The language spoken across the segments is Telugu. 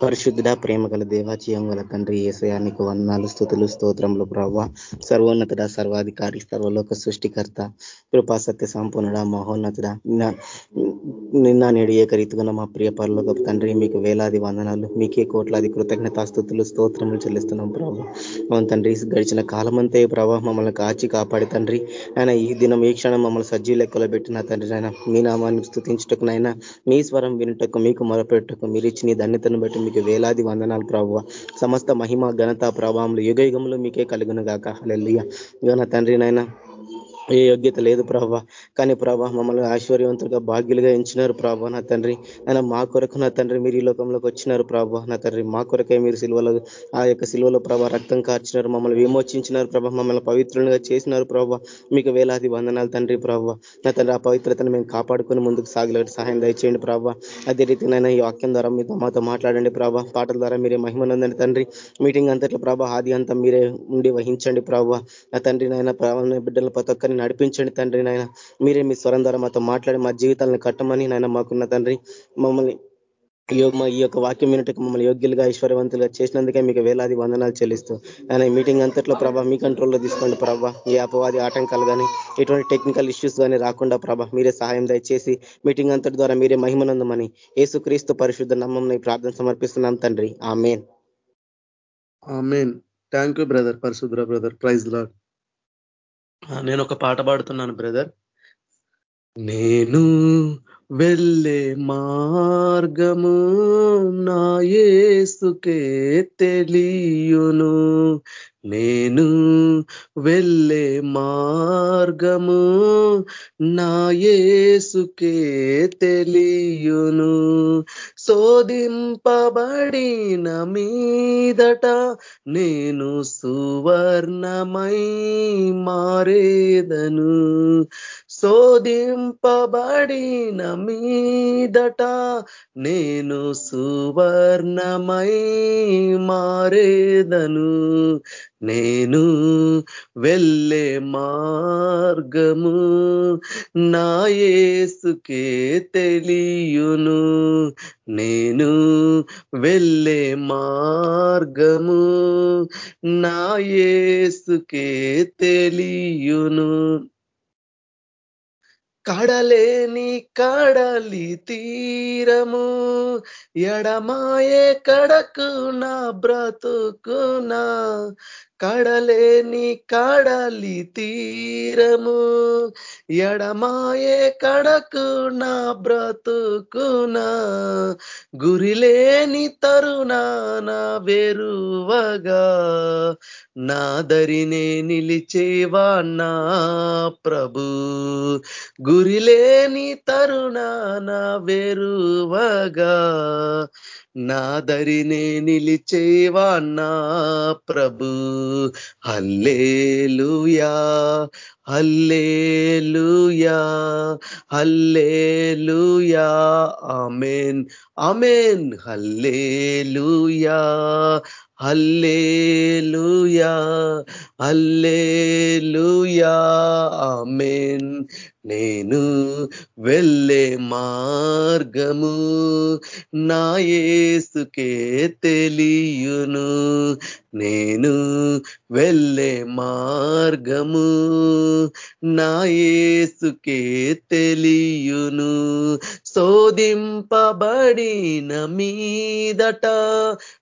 పరిశుద్ధుడ ప్రేమ గల దేవాచయం గల తండ్రి ఏసయానికి వందనాలు స్థుతులు స్తోత్రములు ప్రవ్వ. సర్వోన్నతుడ సర్వాధికారి సర్వలోక సృష్టికర్త. కృపా సత్య సంపూర్ణుడ మహోన్నతుడ. నిన్న నేడు ఏకరీతిగా మా ప్రియ పరులోక తండ్రి మీకు వేలాది వందనాలు మీకే కోట్లాది కృతజ్ఞతాస్థుతులు స్తోత్రములు చెల్లిస్తున్నాం ప్రభావ అవును తండ్రి గడిచిన కాలమంతే ప్రభావ మమ్మల్ని కాచి కాపాడి తండ్రి. ఆయన ఈ దినం ఈ క్షణం మమ్మల్ని సజ్జీ లెక్కలో పెట్టిన తండ్రి ఆయన మీ నామాన్ని స్థుతించటకునైనా మీ స్వరం వినుటకు మీకు మొరపెట్టకు మీరు ఇచ్చిన ధన్యతను బట్టి మీకు వేలాది వందనాలు ప్రభావ. సమస్త మహిమ ఘనత ప్రభావంలో యుగ యుగంలో మీకే కలుగును గాక. హలెల్లియ. ఘన తండ్రినైనా ఏ యోగ్యత లేదు ప్రభా. కానీ ప్రభా మమ్మల్ని ఐశ్వర్యవంతులుగా భాగ్యులుగా ఎంచినారు ప్రభా నా తండ్రి. ఆయన మా కొరకు నా తండ్రి మీరు ఈ లోకంలోకి వచ్చినారు ప్రభా నా తండ్రి. మా కొరకే మీరు సిల్వలో ఆ యొక్క సిల్వలో ప్రభా రక్తం కార్చినారు మమ్మల్ని విమోచించినారు ప్రభా మమ్మల్ని పవిత్రులుగా చేసినారు ప్రభా. మీకు వేలాది వందనాలు తండ్రి ప్రభా. నా తండ్రి ఆ పవిత్రతను మేము కాపాడుకొని ముందుకు సాగలేదు సహాయం దయచేయండి ప్రభా. అదే రీతినైనా ఈ వాక్యం ద్వారా మీతో మాతో మాట్లాడండి ప్రభా. పాటల ద్వారా మీరే మహిమనందండి తండ్రి. మీటింగ్ అంతట్లో ప్రభా ఆది అంతా మీరే ఉండి వహించండి ప్రభా. నా తండ్రి నాయన బిడ్డల ప్రతి ఒక్కరిని నడిపించండి తండ్రి నాయన. మీరే మీ స్వరం ద్వారా మాతో మాట్లాడి మా జీవితాలను కట్టమని నాయన మాకున్న తండ్రి. మమ్మల్ని ఈ యొక్క వాక్యం వినటకు మమ్మల్ని యోగ్యులుగా ఐశ్వర్యవంతులుగా చేసినందుకే మీకు వేలాది వందనాలు చెల్లిస్తూ. ఆయన మీటింగ్ అంతట్లో ప్రభా మీ కంట్రోల్లో తీసుకోండి ప్రభా. ఈ అపవాది ఆటంకాలు కానీ ఎటువంటి టెక్నికల్ ఇష్యూస్ కానీ రాకుండా ప్రభా మీరే సహాయం దయచేసి మీటింగ్ అంతటి ద్వారా మీరే మహిమనందమని యేసుక్రీస్తు పరిశుద్ధ నమ్మం ప్రార్థన సమర్పిస్తున్నాం తండ్రి. ఆ మెయిన్ థ్యాంక్ యూ బ్రదర్ పరిశుద్ర బ్రదర్ ప్రైజ్ లాడ్ నేను ఒక పాట పాడుతున్నాను బ్రదర్. నేను వెళ్ళే మార్గము నాయసుకే తెలియును. నేను వెళ్ళే మార్గము నాయసుకే తెలియును. శోధింపబడిన మీదట నేను సువర్ణమై మారేదను. శోధింపబడిన మీదట నేను సువర్ణమై మారేదను. నేను వెళ్ళే మార్గము నాయేసుకే తెలియును. నేను వెళ్ళే మార్గము నాయేసుకే తెలియును. కడలేని కడలి తీరము ఎడమాయే కడకు నా బ్రతుకునా కడలేని కడలి తీరము. ఎడమాయే కడకు నా బ్రతుకునా. గురిలేని తరుణాన వెరువగా. నాదరినే నిలిచేవా నా ప్రభు. గురిలేని తరుణాన వెరువగా. నాదరినే నిలిచేవా నా ప్రభు? Hallelujah hallelujah hallelujah. Amen amen. Hallelujah hallelujah hallelujah. Amen. నేను వెళ్ళే మార్గము నాయేసుకే తెలియును. నేను వెళ్ళే మార్గము నాయేసుకే తెలియును. శోధింపబడిన మీదట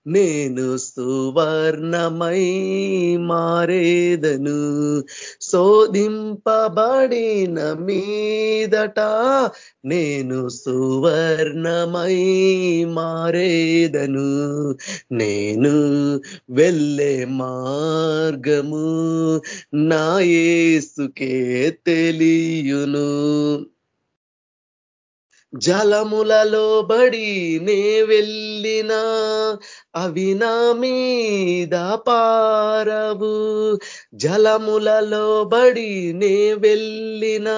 నేను సువర్ణమై మారేదను. శోధింపబడిన మీదట నేను సువర్ణమై మారేదను. నేను వెళ్ళే మార్గము నాయేసుకే తెలియును. జలములలో బడి నే వెళ్ళినా అవి నా మీద పారవు. జలములలో బడి నే వెళ్ళినా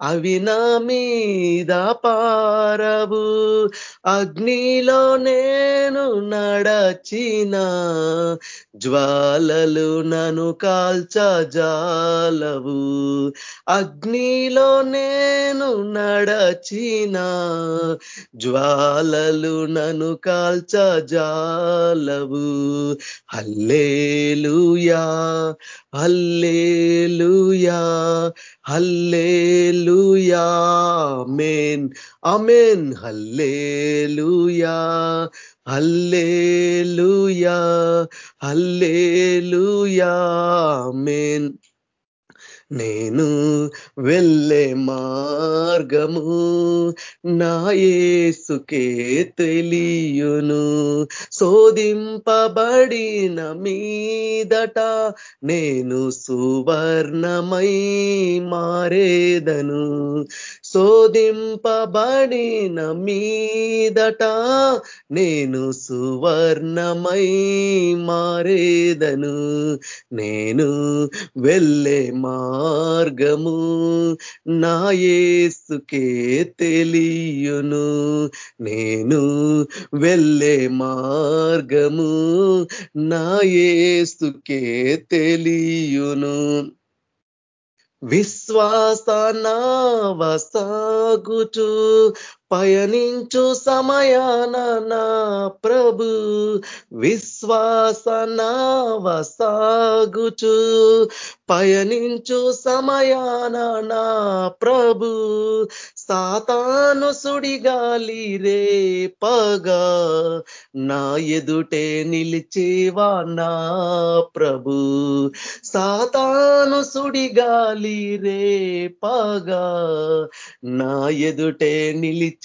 అవి నా మీద పారవు. అగ్నిలో నేను నడచిన జ్వాలలు నను కాల్చజాలవు అగ్నిలో నేను నడచిన జ్వాలలు నను కాల్చజాలవు hallelujah hallelujah hallelujah amen amen hallelujah hallelujah hallelujah amen నేను వెళ్ళే మార్గము నాయేసుకే తెలియును. శోధింపబడిన మీదట నేను సువర్ణమై మారేదను. శోధింపబడిన మీదట నేను సువర్ణమై మారేదను. నేను వెళ్ళే మార్గము నాయేసుకే తెలియును. నేను వెళ్ళే మార్గము నాయేసుకే తెలియును. విశ్వాసనావసాగుచు పయనించు సమయాన నా ప్రభు విశ్వాసనావసాగుచు. పయనించు సమయాన నా ప్రభు సాతాను సుడిగాలి రే పగా. నా ఎదుటే నిలిచేవా నా ప్రభు సాతాను సుడిగాలి రే పగా. నా ఎదుటే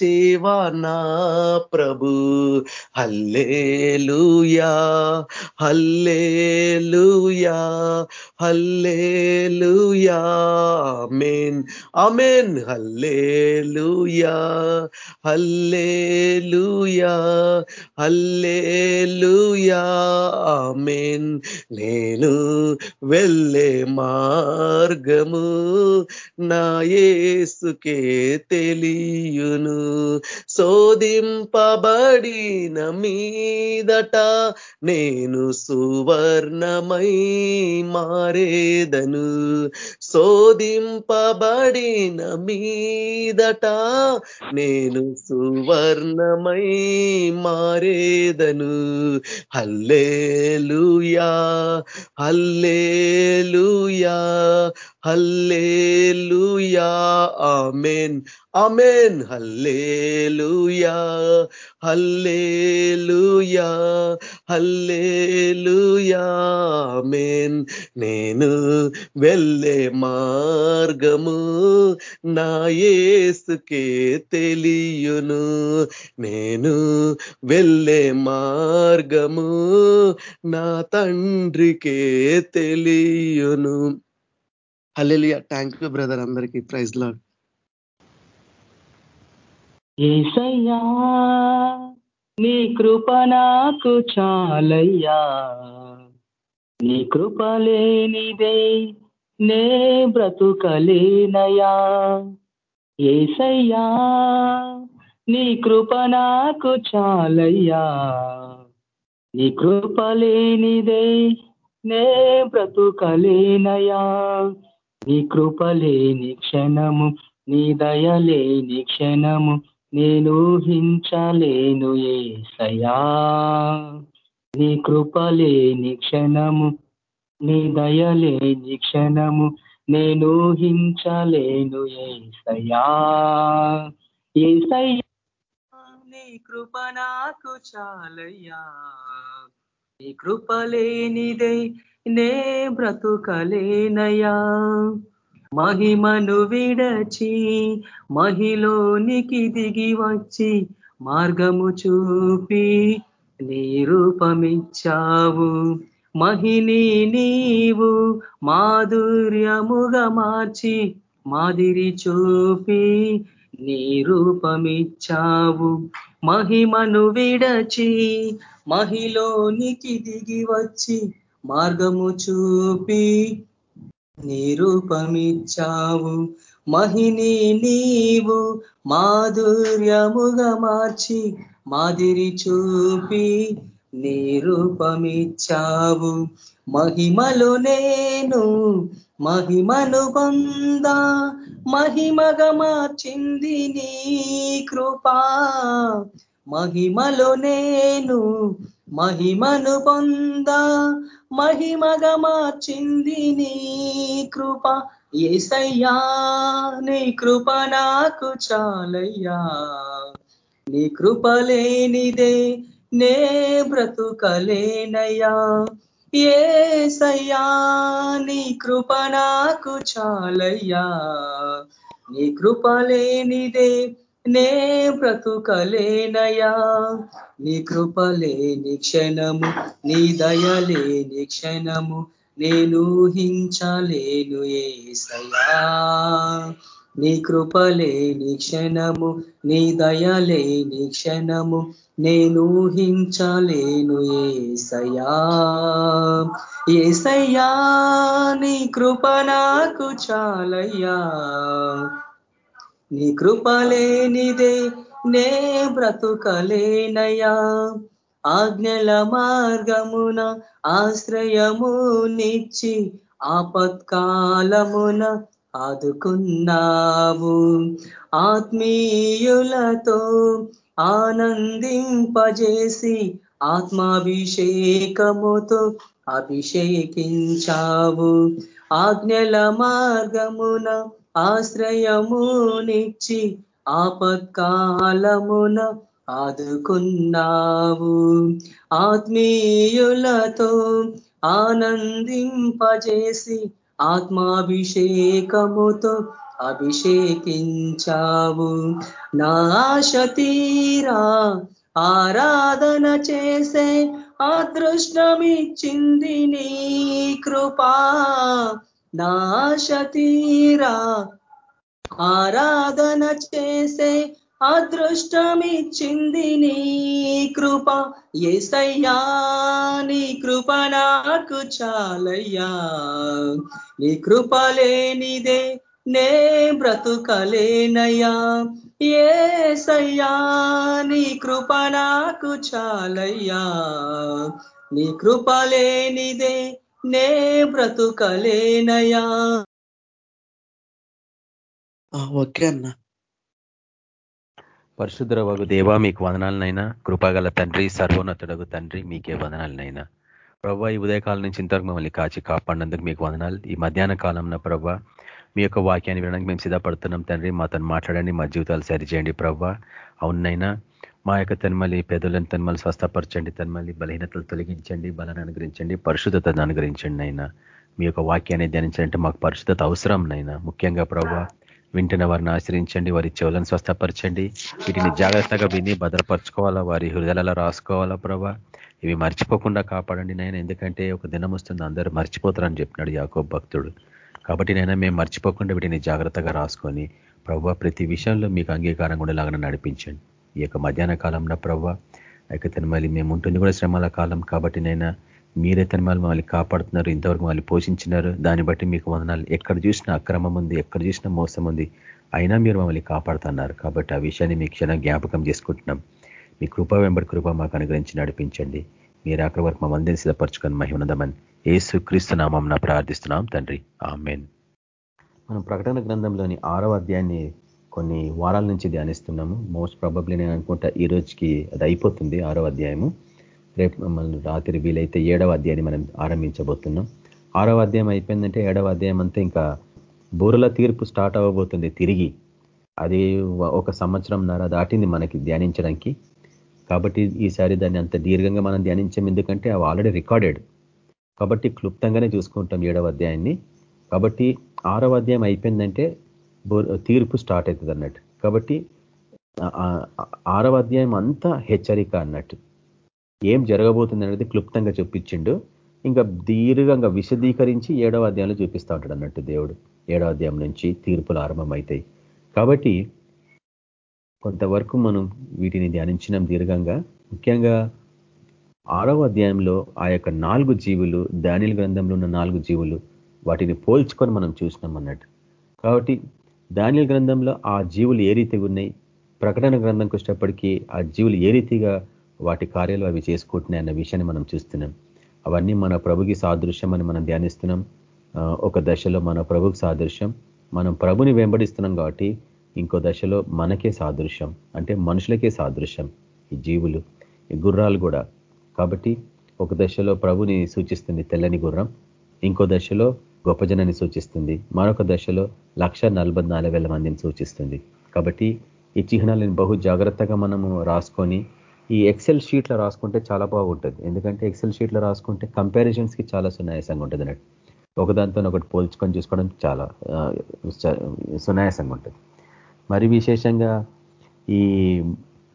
నిలిచేవా నా ప్రభు? Hallelujah hallelujah hallelujah. Amen amen hallelujah hallelujah hallelujah. Amen. నేను వెళ్ళే మార్గము నా యేసుకే తెలియును. శోధింపబడిన మీదట నేను సువర్ణమై మారేదను. శోధింపబడిన మీదట నేను సువర్ణమై మారేదను. Hallelujah hallelujah hallelujah amen. Amen. Hallelujah hallelujah hallelujah amen. నేను వెళ్ళే మార్గము నా యేసుకే తెలియును. నేను వెళ్ళే మార్గము నా తండ్రికే తెలియును. హల్లెలూయా థ్యాంక్ యూ బ్రదర్ అందరికీ ప్రైజ్ లాడ్ ఏసయ్యా నీ కృప నాకు చాలయ్యా. నీ కృప లేనిదే నే బ్రతుకలేనయా ఏసయ్యా నీ కృప నాకు చాలయ్యా. నీ కృప లేనిదే నే బ్రతుకలేనయా నీ కృప లేని క్షణము నీ దయలేని క్షణము నేను హించలేను ఏసయా నీ కృప లేని క్షణము నీ దయలేని క్షణము నేను హించలేను ఏసయా ఏసయ్యా నీ కృప నాకు చాలయ్యా. నీ కృప లేనిదే నే బ్రతుకలేనయా మహిమను విడచి మహిలోనికి దిగి వచ్చి మార్గము చూపి నీ రూపమిచ్చావు. మహిని నీవు మాధుర్యముగా మార్చి మాదిరి చూపి నీ రూపమిచ్చావు. మహిమను విడచి మహిలోనికి దిగి వచ్చి మార్గము చూపి నిరూపమిచ్చావు. మహిని నీవు మాధుర్యముగా మార్చి మాదిరి చూపి నిరూపమిచ్చావు. మహిమలు నేను మహిమను పొంద మహిమగా మార్చింది నీ కృపా. మహిమలు నేను మహిమను పొంద మహిమగా మార్చింది నీ కృప. ఏసయ్యా నీ కృప నాకు చాలయ్యా. నీ కృప లేనిదే నే బ్రతుకలేనయ్యా. ఏసయ్యా నీ కృప నాకు చాలయ్యా. నీ కృప లేనిదే నే బ్రతుకలేనయా నీ కృపలేని క్షణము నీ దయలేని క్షణము నేను హించలేను ఏసయా నీ కృపలేని క్షణము నీ దయలేని క్షణము నేను హించలేను ఏసయా ఏసయ్యా నీ కృప నాకు చాలయ్యా. నీ కృపలేనిదే నే బ్రతుకలేనయా ఆజ్ఞల మార్గమున ఆశ్రయము నిచ్చి ఆపత్కాలమున ఆదుకున్నావు. ఆత్మీయులతో ఆనందింపజేసి ఆత్మాభిషేకముతో అభిషేకించావు. ఆజ్ఞల మార్గమున ఆశ్రయమునిచ్చి ఆపత్కాలమున ఆదుకున్నావు. ఆత్మీయులతో ఆనందింపజేసి ఆత్మాభిషేకముతో అభిషేకించావు. నాశతీరా ఆరాధన చేసే అదృష్టమిచ్చింది నీ కృపా. నాశతీరా. ఆరాధన చేసే అదృష్టమిచ్చింది నీ కృప. ఏసయ్యా నీ కృప నాకు చాలయ్యా. నీ కృప లేనిదే నే బ్రతుకలేనయ్యా. ఏసయ్యా నీ కృప నాకు చాలయ్యా. నీ కృప లేనిదే నే బ్రతుకలేనయా ఓకే అన్న. పరిశుద్ర వగు దేవా మీకు వదనాలనైనా. కృపగల తండ్రి సర్వోన్నతుడగు తండ్రి మీకే వదనాలనైనా. ప్రభా ఈ ఉదయకాలం నుంచి ఇంతవరకు మమ్మల్ని కాచి కాపాడినందుకు మీకు వదనాలు. ఈ మధ్యాహ్న కాలంలో ప్రభా మీ యొక్క వాక్యాన్ని వినడానికి మేము సిద్ధపడుతున్నాం. తండ్రి మాతో మాట్లాడండి మా జీవితాలు సరిచేయండి ప్రభా అవునైనా మా యొక్క తన్మలి పేదలను తన్మలు స్వస్థపరచండి తన్మలి బలహీనతలు తొలగించండి బలాన్ని అనుగ్రహించండి పరిశుద్ధతను అనుగ్రహించండి అయినా మీ యొక్క వాక్యాన్ని ధ్యానించాలంటే మాకు పరిశుద్ధత అవసరం నైనా ముఖ్యంగా ప్రభావ వింటున్న వారిని ఆశ్రయించండి వారి చెవులను స్వస్థపరచండి వీటిని జాగ్రత్తగా విని భద్రపరచుకోవాలా వారి హృదయాలలో రాసుకోవాలా ప్రభా. ఇవి మర్చిపోకుండా కాపాడండి నాయన. ఎందుకంటే ఒక దినం వస్తుంది అందరూ మర్చిపోతారని చెప్పినాడు యాకో భక్తుడు. కాబట్టి నైనా మేము మర్చిపోకుండా వీటిని జాగ్రత్తగా రాసుకొని ప్రభావ ప్రతి విషయంలో మీకు అంగీకారంగా ఉండేలాగా నడిపించండి. ఈ యొక్క మధ్యాహ్న కాలంలో ప్రభావ అయితే మళ్ళీ మేము ఉంటుంది కూడా శ్రమల కాలం కాబట్టి నైనా మీరే తనమాలు మమ్మల్ని కాపాడుతున్నారు ఇంతవరకు మళ్ళీ పోషించినారు. దాన్ని బట్టి మీకు వందనాలు. ఎక్కడ చూసినా అక్రమం ఉంది ఎక్కడ చూసినా మోసం ఉంది. అయినా మీరు మమ్మల్ని కాపాడుతున్నారు కాబట్టి ఆ విషయాన్ని మీ క్షణం జ్ఞాపకం చేసుకుంటున్నాం. మీ కృప వెంబడి కృప మాకు అనుగ్రహించి నడిపించండి. మీరు అక్కడ వరకు మా మందిని సిద్ధపరచుకొని మహిమనదమని ఏసు క్రీస్తు నామం ప్రార్థిస్తున్నాం తండ్రి. ఆమెన్. మనం ప్రకటన గ్రంథంలోని ఆరవ అధ్యాయాన్ని కొన్ని వారాల నుంచి ధ్యానిస్తున్నాము. మోస్ట్ ప్రాబబ్లీ నేను అనుకుంటా ఈ రోజుకి అది అయిపోతుంది ఆరో అధ్యాయము. రేపు మమ్మల్ని రాత్రి వీలైతే ఏడవ అధ్యాయాన్ని మనం ఆరంభించబోతున్నాం. ఆరవ అధ్యాయం అయిపోయిందంటే ఏడవ అధ్యాయం అంతా ఇంకా బూరల తీర్పు స్టార్ట్ అవ్వబోతుంది తిరిగి. అది ఒక సంవత్సరం నర దాటింది మనకి ధ్యానించడానికి. కాబట్టి ఈసారి దాన్ని అంత దీర్ఘంగా మనం ధ్యానించాం ఎందుకంటే అవి ఆల్రెడీ రికార్డెడ్ కాబట్టి క్లుప్తంగానే చూసుకుంటాం ఏడవ అధ్యాయాన్ని. కాబట్టి ఆరవ అధ్యాయం అయిపోయిందంటే తీర్పు స్టార్ట్ అవుతుంది అన్నట్టు. కాబట్టి ఆరవ అధ్యాయం అంతా హెచ్చరిక అన్నట్టు. ఏం జరగబోతుంది అనేది క్లుప్తంగా చూపించిండు. ఇంకా దీర్ఘంగా విశదీకరించి ఏడవ అధ్యాయంలో చూపిస్తూ ఉంటాడు అన్నట్టు దేవుడు. ఏడవ అధ్యాయం నుంచి తీర్పులు ఆరంభమవుతాయి. కాబట్టి కొంతవరకు మనం వీటిని ధ్యానించినాం దీర్ఘంగా. ముఖ్యంగా ఆరవ అధ్యాయంలో ఆ యొక్క నాలుగు జీవులు దానిల గ్రంథంలో ఉన్న నాలుగు జీవులు వాటిని పోల్చుకొని మనం చూసినాం అన్నట్టు. కాబట్టి దానిల గ్రంథంలో ఆ జీవులు ఏ రీతిగా ఉన్నాయి? ప్రకటన గ్రంథంకి వచ్చేటప్పటికీ ఆ జీవులు ఏ రీతిగా వాటి కార్యాలు అవి చేసుకుంటున్నాయి అన్న విషయాన్ని మనం చూస్తున్నాం. అవన్నీ మన ప్రభుకి సాదృశ్యం అని మనం ధ్యానిస్తున్నాం. ఒక దశలో మన ప్రభుకి సాదృశ్యం. మనం ప్రభుని వెంబడిస్తున్నాం కాబట్టి ఇంకో దశలో మనకే సాదృశ్యం. అంటే మనుషులకే సాదృశ్యం ఈ జీవులు ఈ గుర్రాలు కూడా. కాబట్టి ఒక దశలో ప్రభుని సూచిస్తుంది తెల్లని గుర్రం. ఇంకో దశలో గొప్ప జనాన్ని సూచిస్తుంది. మరొక దశలో లక్ష మందిని సూచిస్తుంది. కాబట్టి ఈ చిహ్నాలను బహు జాగ్రత్తగా మనము రాసుకొని ఈ ఎక్సెల్ షీట్లో రాసుకుంటే చాలా బాగుంటుంది. ఎందుకంటే ఎక్సెల్ షీట్లో రాసుకుంటే కంపారిజన్స్కి చాలా సునాయాసంగా ఉంటుంది అన్నట్టు. ఒకదాంతో ఒకటి పోల్చుకొని చూసుకోవడం చాలా సునాయాసంగా ఉంటుంది. మరి విశేషంగా ఈ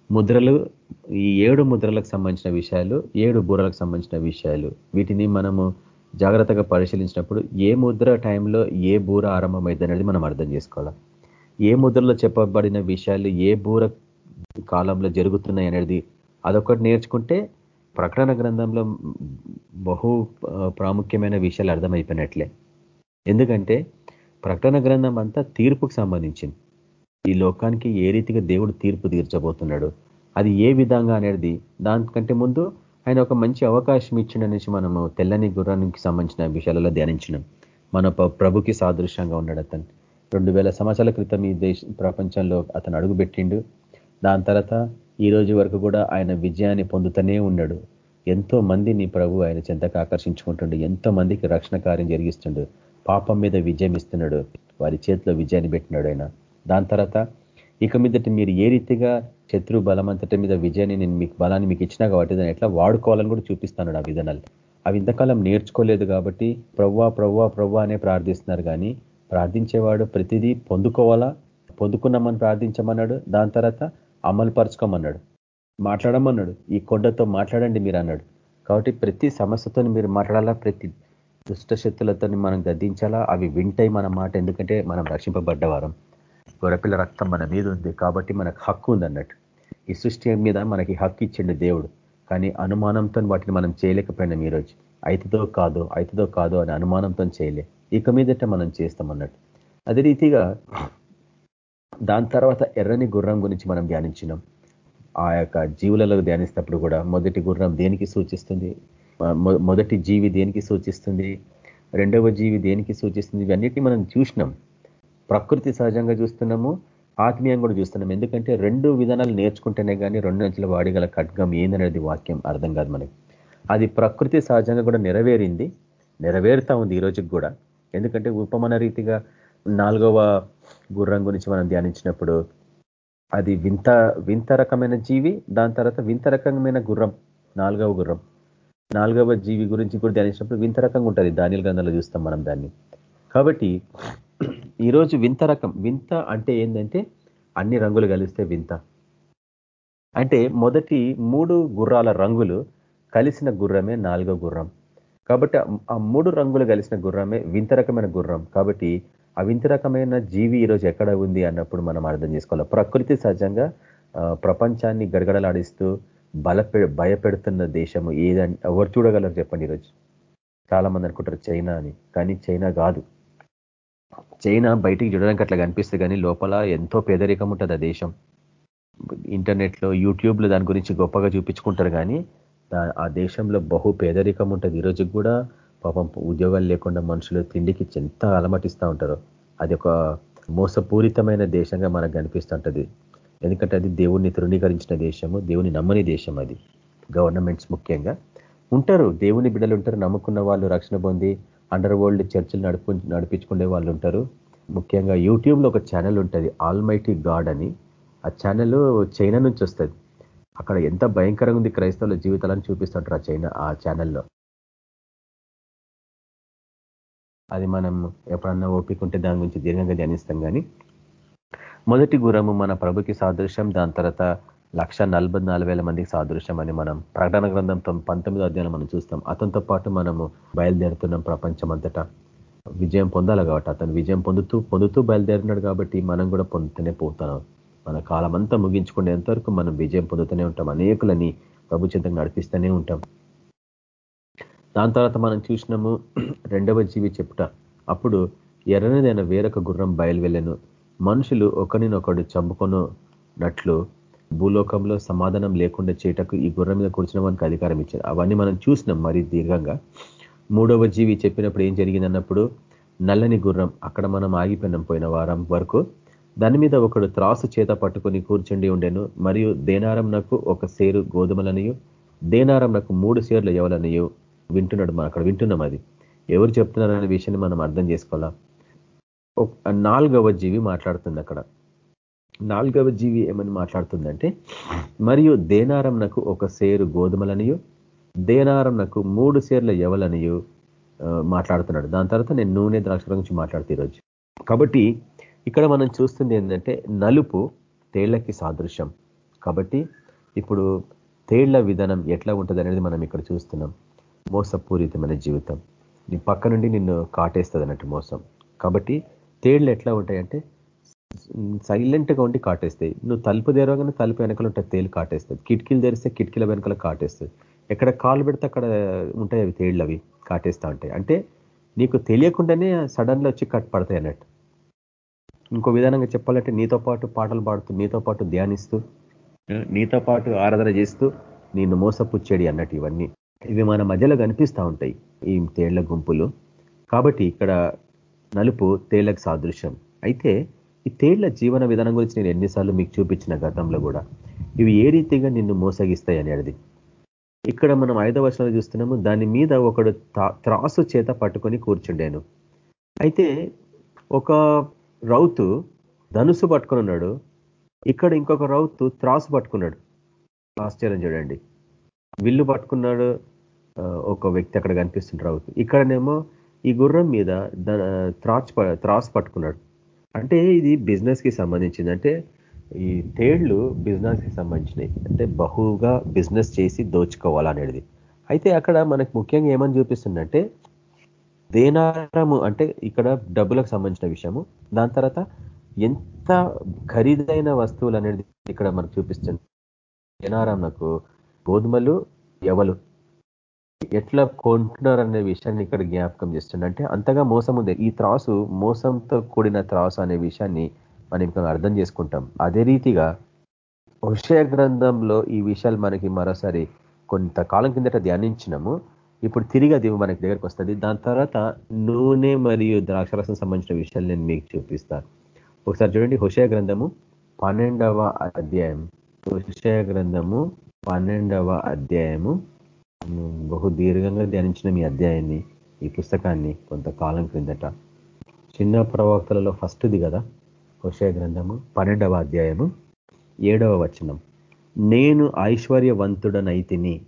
ముద్రలు ఈ ఏడు ముద్రలకు సంబంధించిన విషయాలు ఏడు బూరలకు సంబంధించిన విషయాలు వీటిని మనము జాగ్రత్తగా పరిశీలించినప్పుడు ఏ ముద్ర టైంలో ఏ బూర ఆరంభమైంది అనేది మనం అర్థం చేసుకోవాలి. ఏ ముద్రలో చెప్పబడిన విషయాలు ఏ బూర కాలంలో జరుగుతున్నాయి అనేది అదొకటి నేర్చుకుంటే ప్రకటన గ్రంథంలో బహు ప్రాముఖ్యమైన విషయాలు అర్థమైపోయినట్లే. ఎందుకంటే ప్రకటన గ్రంథం అంతా తీర్పుకు సంబంధించింది. ఈ లోకానికి ఏ రీతిగా దేవుడు తీర్పు తీర్చబోతున్నాడు అది ఏ విధంగా అనేది దానికంటే ముందు ఆయన ఒక మంచి అవకాశం ఇచ్చిండనేసి మనము తెల్లని గుర్రానికి సంబంధించిన విషయాలలో ధ్యానించినాం. మన ప్రభుకి సాదృశ్యంగా ఉన్నాడు అతను. రెండు వేల సంవత్సరాల క్రితం ఈ దేశ ప్రపంచంలో అతను అడుగుపెట్టిండు. దాని తర్వాత ఈ రోజు వరకు కూడా ఆయన విజయాన్ని పొందుతూనే ఉన్నాడు. ఎంతో మందిని ప్రభు ఆయన చెంతకు ఆకర్షించుకుంటుండు. ఎంతో మందికి రక్షణ కార్యం జరిగిస్తుండు. పాపం మీద విజయం ఇస్తున్నాడు. వారి చేతిలో విజయాన్ని పెట్టినాడు ఆయన. దాని తర్వాత ఇక మీదటి మీరు ఏ రీతిగా శత్రు బలమంతటి మీద విజయాన్ని నేను మీకు బలాన్ని మీకు ఇచ్చినా కాబట్టి దాన్ని ఎట్లా వాడుకోవాలని కూడా చూపిస్తున్నాడు ఆ విధానాలు. అవి ఇంతకాలం నేర్చుకోలేదు కాబట్టి ప్రవ్వా ప్రవ్వా ప్రవ్వా అనే ప్రార్థిస్తున్నారు కానీ ప్రార్థించేవాడు ప్రతిదీ పొందుకోవాలా? పొందుకున్నామని ప్రార్థించమన్నాడు దాని తర్వాత అమలు పరచుకోమన్నాడు మాట్లాడమన్నాడు ఈ కొండతో మాట్లాడండి మీరు అన్నాడు. కాబట్టి ప్రతి సమస్యతో మీరు మాట్లాడాలా? ప్రతి దుష్టశక్తులతో మనం గద్దించాలా? అవి వింటాయి మన మాట ఎందుకంటే మనం రక్షింపబడ్డవారం గొర్రెపిల్ల రక్తం మన మీద ఉంది కాబట్టి మనకు హక్కు ఉంది అన్నట్టు ఈ సృష్టి మీద మనకి హక్కు ఇచ్చిండు దేవుడు. కానీ అనుమానంతో వాటిని మనం చేయలేకపోయినాం ఈరోజు. అయితదో కాదో అయితదో కాదో అని అనుమానంతో చేయలే. ఇక మీదట మనం చేస్తాం అన్నట్టు. అదే రీతిగా దాని తర్వాత ఎర్రని గుర్రం గురించి మనం ధ్యానించినాం. ఆ యొక్క జీవులలో ధ్యానిస్తప్పుడు కూడా మొదటి గుర్రం దేనికి సూచిస్తుంది? మొదటి జీవి దేనికి సూచిస్తుంది? రెండవ జీవి దేనికి సూచిస్తుంది? ఇవన్నిటిని మనం చూసినాం. ప్రకృతి సహజంగా చూస్తున్నాము ఆత్మీయంగా కూడా చూస్తున్నాం ఎందుకంటే రెండు విధానాలు నేర్చుకుంటేనే కానీ రెండు అంచెల వాడిగల ఖడ్గం ఏందనేది వాక్యం అర్థం కాదు మనకి. అది ప్రకృతి సహజంగా కూడా నెరవేరింది నెరవేరుతా ఉంది ఈ రోజుకి కూడా. ఎందుకంటే ఉపమాన రీతిగా నాలుగవ గుర్రం గురించి మనం ధ్యానించినప్పుడు అది వింత వింత రకమైన జీవి దాని తర్వాత వింత రకమైన గుర్రం నాలుగవ గుర్రం. నాలుగవ జీవి గురించి కూడా ధ్యానించినప్పుడు వింత రకంగా ఉంటుంది. దానిల గ్రంథంలో చూస్తాం మనం దాన్ని. కాబట్టి ఈరోజు వింత రకం. వింత అంటే ఏంటంటే అన్ని రంగులు కలిస్తే వింత. అంటే మొదటి మూడు గుర్రాల రంగులు కలిసిన గుర్రమే నాలుగో గుర్రం. కాబట్టి ఆ మూడు రంగులు కలిసిన గుర్రమే వింత రకమైన గుర్రం. కాబట్టి ఆ వింత రకమైన జీవి ఈరోజు ఎక్కడ ఉంది అన్నప్పుడు మనం అర్థం చేసుకోవాలి. ప్రకృతి సహజంగా ప్రపంచాన్ని గడగడలాడిస్తూ బల భయపెడుతున్న దేశము ఏదని ఎవరు చూడగలరు చెప్పండి ఈరోజు చాలా మంది అనుకుంటారు చైనా అని. కానీ చైనా కాదు. చైనా బయటికి చూడడానికి అట్లా కనిపిస్తుంది కానీ లోపల ఎంతో పేదరికం ఉంటుంది ఆ దేశం. ఇంటర్నెట్లో యూట్యూబ్లో దాని గురించి గొప్పగా చూపించుకుంటారు కానీ ఆ దేశంలో బహు పేదరికం ఉంటుంది. ఈరోజు కూడా పాపం ఉద్యోగాలు లేకుండా మనుషులు తిండికి ఎంత అలమటిస్తూ ఉంటారో. అది ఒక మోసపూరితమైన దేశంగా మనకు కనిపిస్తుంటది ఎందుకంటే అది దేవుణ్ణి తృణీకరించిన దేశము దేవుని నమ్మని దేశం అది. గవర్నమెంట్స్ ముఖ్యంగా. ఉంటారు దేవుని బిడ్డలు ఉంటారు నమ్ముకున్న వాళ్ళు రక్షణ పొంది అండర్ వరల్డ్ చర్చిలు నడుపు నడిపించుకునే వాళ్ళు ఉంటారు. ముఖ్యంగా యూట్యూబ్లో ఒక ఛానల్ ఉంటుంది ఆల్మైటీ గాడ్ అని. ఆ ఛానల్ చైనా నుంచి వస్తుంది. అక్కడ ఎంత భయంకరంగా ఉంది క్రైస్తవుల జీవితాలను చూపిస్తుంటారు ఆ చైనా ఆ ఛానల్లో అది మనం ఎప్పుడన్నా ఓపిక ఉంటే దాని గురించి దీర్ఘంగా ధ్యానిస్తాం కానీ మొదటి గురము మన ప్రభుకి సాదృశ్యం దాని తర్వాత లక్ష మందికి సాదృశ్యం అని మనం ప్రకటన గ్రంథంతో పంతొమ్మిదో అధ్యాయం మనం చూస్తాం. అతనితో పాటు మనము బయలుదేరుతున్నాం ప్రపంచం అంతటా విజయం పొందాలి కాబట్టి అతను విజయం పొందుతూ పొందుతూ బయలుదేరినాడు కాబట్టి మనం కూడా పొందుతూనే పోతున్నాం. మన కాలం అంతా ముగించుకునేంతవరకు మనం విజయం పొందుతూనే ఉంటాం. అనేకులని ప్రభు చింతకు నడిపిస్తూనే ఉంటాం. దాని తర్వాత మనం చూసినాము రెండవ జీవి చెప్పుట. అప్పుడు ఎర్రనిదైన వేరొక గుర్రం బయలువెళ్ళను. మనుషులు ఒకరినొకడు చంపుకొను నట్లు భూలోకంలో సమాధానం లేకుండా చేయటకు ఈ గుర్రం మీద కూర్చున్న వానికి అధికారం ఇచ్చారు. అవన్నీ మనం చూసినాం మరి దీర్ఘంగా. మూడవ జీవి చెప్పినప్పుడు ఏం జరిగిందన్నప్పుడు నల్లని గుర్రం అక్కడ మనం ఆగిపోయినాం పోయిన వారం వరకు. దాని మీద ఒకడు త్రాసు చేత పట్టుకొని కూర్చుండి ఉండెను. మరియు దేనారం నాకు ఒక సేరు గోధుమలనియు దేనారం నాకు మూడు సేర్లు ఎవలనియు వింటున్నాడు మనం. అక్కడ వింటున్నాం అది. ఎవరు చెప్తున్నారనే విషయాన్ని మనం అర్థం చేసుకోవాలా? నాలుగవ జీవి మాట్లాడుతుంది అక్కడ. నాలుగవ జీవి ఏమని మాట్లాడుతుందంటే మరియు దేనారం నాకు ఒక సేరు గోధుమలనియు దేనారం నాకు మూడు సేర్ల ఎవలనియు మాట్లాడుతున్నాడు. దాని తర్వాత నేను నూనె ద్రాక్ష గురించి మాట్లాడుతూ ఈరోజు కాబట్టి ఇక్కడ మనం చూస్తుంది ఏంటంటే నలుపు తేళ్ళకి సాదృశ్యం. కాబట్టి ఇప్పుడు తేళ్ళ విధానం ఎట్లా ఉంటుంది అనేది మనం ఇక్కడ చూస్తున్నాం. మోసపూరితమైన జీవితం. నీ పక్క నుండి నిన్ను కాటేస్తుంది అన్నట్టు మోసం. కాబట్టి తేళ్ళు ఎట్లా ఉంటాయంటే సైలెంట్గా ఉండి కాటేస్తాయి. నువ్వు తలుపు తెరవగానే తలుపు వెనకలు ఉంటాయి తేలు కాటేస్తుంది కిటికీలు తెరిస్తే కిటికీల వెనకలు కాటేస్తుంది ఎక్కడ కాలు పెడితే అక్కడ ఉంటాయి అవి తేళ్ళు అవి కాటేస్తూ ఉంటాయి. అంటే నీకు తెలియకుండానే సడన్లో వచ్చి కట్ పడతాయి అన్నట్టు. ఇంకో విధానంగా చెప్పాలంటే నీతో పాటు పాటలు పాడుతూ నీతో పాటు ధ్యానిస్తూ నీతో పాటు ఆరాధన చేస్తూ నిన్ను మోసపుచ్చేడి అన్నట్టు ఇవన్నీ. ఇవి మన మధ్యలో కనిపిస్తూ ఉంటాయి ఈ తేళ్ళ గుంపులు. కాబట్టి ఇక్కడ నలుపు తేళ్ళకు సాదృశ్యం. అయితే ఈ తేళ్ళ జీవన విధానం గురించి నేను ఎన్నిసార్లు మీకు చూపించిన గతంలో కూడా ఇవి ఏ రీతిగా నిన్ను మోసగిస్తాయి అనేది ఇక్కడ మనం ఐదవ వర్షాలు చూస్తున్నాము దాని మీద ఒకడు త్రాసు చేత పట్టుకొని కూర్చుండాను. అయితే ఒక రౌతు ధనుసు పట్టుకొని ఉన్నాడు ఇక్కడ ఇంకొక రౌతు త్రాసు పట్టుకున్నాడు. ఆశ్చర్యం చూడండి. విల్లు పట్టుకున్నాడు ఒక వ్యక్తి అక్కడ కనిపిస్తుంది రౌతు. ఇక్కడనేమో ఈ గుర్రం మీద త్రాచ్ త్రాసు పట్టుకున్నాడు. అంటే ఇది బిజినెస్కి సంబంధించింది. అంటే ఈ తేళ్ళు బిజినెస్కి సంబంధించినవి అంటే బహుగా బిజినెస్ చేసి దోచుకోవాలనేది. అయితే అక్కడ మనకు ముఖ్యంగా ఏమని చూపిస్తుందంటే దేనారము అంటే ఇక్కడ డబ్బులకు సంబంధించిన విషయము. దాని తర్వాత ఎంత ఖరీదైన వస్తువులు అనేది ఇక్కడ మనకు చూపిస్తుంది. దేనారం నాకు గోధుమలు ఎవలు ఎట్లా కొంటున్నారనే విషయాన్ని ఇక్కడ జ్ఞాపకం చేస్తుండే. అంటే అంతగా మోసం ఉంది. ఈ త్రాసు మోసంతో కూడిన త్రాసు అనే విషయాన్ని మనం ఇంకా అర్థం చేసుకుంటాం. అదే రీతిగా హుషయ గ్రంథంలో ఈ విషయాలు మనకి మరోసారి కొంతకాలం కిందట ధ్యానించినాము. ఇప్పుడు తిరిగి అది మనకి దగ్గరకు వస్తుంది. దాని తర్వాత నూనె మరియు ద్రాక్షరసం సంబంధించిన విషయాలు నేను మీకు చూపిస్తాను. ఒకసారి చూడండి. హుషయ గ్రంథము పన్నెండవ అధ్యాయం హుషయ గ్రంథము పన్నెండవ అధ్యాయము. బహు దీర్ఘంగా ధ్యానించిన మీ అధ్యాయాన్ని ఈ పుస్తకాన్ని కొంతకాలం క్రిందట. చిన్న ప్రవక్తలలో ఫస్ట్ది కదా? హుషయ గ్రంథము పన్నెండవ అధ్యాయము ఏడవ వచనం. నేను ఐశ్వర్యవంతుడనైతిని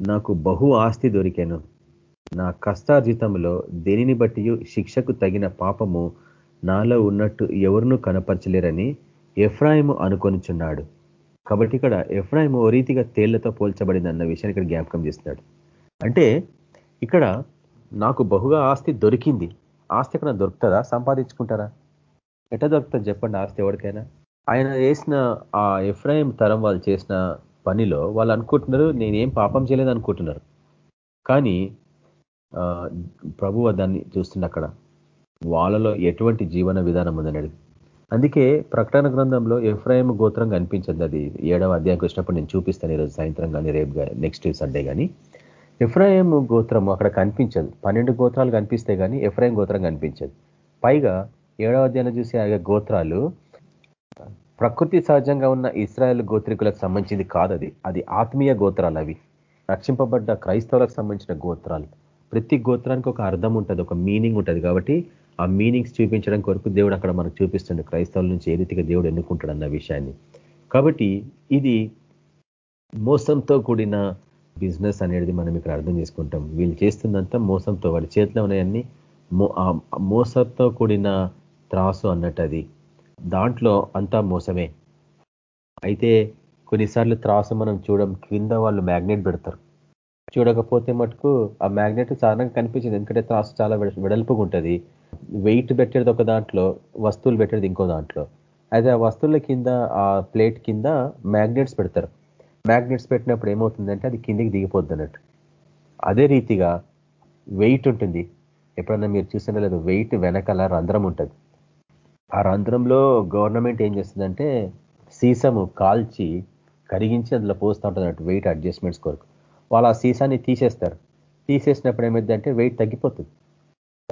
నాకు బహు ఆస్తి దొరికాను. నా కష్టార్జితంలో దేనిని బట్టి శిక్షకు తగిన పాపము నాలో ఉన్నట్టు ఎవరునూ కనపరచలేరని ఎఫ్రాయిము అనుకొనిచున్నాడు. కాబట్టి ఇక్కడ ఎఫ్రాయిం ఓ రీతిగా తేళ్ళతో పోల్చబడింది అన్న విషయాన్ని ఇక్కడ జ్ఞాపకం చేస్తున్నాడు. అంటే ఇక్కడ నాకు బహుగా ఆస్తి దొరికింది. ఆస్తి ఎక్కడ దొరుకుతుందా? సంపాదించుకుంటారా? ఎట దొరుకుతుంది చెప్పండి ఆస్తి ఎవరికైనా? ఆయన చేసిన ఆ ఎఫ్రాయిం తరం వాళ్ళు చేసిన పనిలో వాళ్ళు అనుకుంటున్నారు నేనేం పాపం చేయలేదు అనుకుంటున్నారు. కానీ ప్రభువ దాన్ని చూస్తున్న అక్కడ వాళ్ళలో ఎటువంటి జీవన విధానం ఉందని అందుకే ప్రకటన గ్రంథంలో ఎఫ్రాయిం గోత్రం కనిపించదు. అది ఏడవ అధ్యాయంకి వచ్చినప్పుడు నేను చూపిస్తాను ఈరోజు సాయంత్రం కానీ రేపు నెక్స్ట్ సండే కానీ. ఎఫ్రాయిం గోత్రం అక్కడ కనిపించదు. పన్నెండు గోత్రాలు కనిపిస్తే కానీ ఎఫ్రాయిం గోత్రం కనిపించదు. పైగా ఏడవ అధ్యాయంలో చూసే ఆ గోత్రాలు ప్రకృతి సహజంగా ఉన్న ఇస్రాయల్ గోత్రికులకు సంబంధించింది కాదు అది. అది ఆత్మీయ గోత్రాలు అవి. రక్షింపబడ్డ క్రైస్తవులకు సంబంధించిన గోత్రాలు. ప్రతి గోత్రానికి ఒక అర్థం ఉంటుంది ఒక మీనింగ్ ఉంటుంది కాబట్టి ఆ మీనింగ్స్ చూపించడం కొరకు దేవుడు అక్కడ మనకు చూపిస్తుండే క్రైస్తవుల నుంచి ఏ రీతిగా దేవుడు ఎన్నుకుంటాడు అన్న విషయాన్ని. కాబట్టి ఇది మోసంతో కూడిన బిజినెస్ అనేది మనం ఇక్కడ అర్థం చేసుకుంటాం. వీళ్ళు చేస్తుందంతా మోసంతో వాళ్ళ చేతిలో ఉన్నాయన్నీ మోసంతో కూడిన త్రాసు అన్నట్టు అది. దాంట్లో అంతా మోసమే. అయితే కొన్నిసార్లు త్రాసు మనం చూడం కింద వాళ్ళు మ్యాగ్నెట్ పెడతారు. చూడకపోతే మటుకు ఆ మ్యాగ్నెట్ చాలా కనిపించింది. ఎందుకంటే త్రాసు చాలా వెడల్పుగా ఉంటుంది. వెయిట్ పెట్టేది ఒక దాంట్లో వస్తువులు పెట్టేది ఇంకో దాంట్లో. అయితే ఆ వస్తువుల కింద ఆ ప్లేట్ కింద మ్యాగ్నెట్స్ పెడతారు. మ్యాగ్నెట్స్ పెట్టినప్పుడు ఏమవుతుందంటే అది కిందికి దిగిపోద్ది అన్నట్టు. అదే రీతిగా వెయిట్ ఉంటుంది. ఎప్పుడన్నా మీరు చూసినా లేదు వెయిట్ వెనకాల రంధ్రం ఉంటుంది. ఆ రంధ్రంలో గవర్నమెంట్ ఏం చేస్తుందంటే సీసము కాల్చి కరిగించి అందులో పోస్తూ ఉంటుంది వెయిట్ అడ్జస్ట్మెంట్స్ కొరకు. వాళ్ళు ఆ సీసాన్ని తీసేస్తారు. తీసేసినప్పుడు ఏమైందంటే వెయిట్ తగ్గిపోతుంది.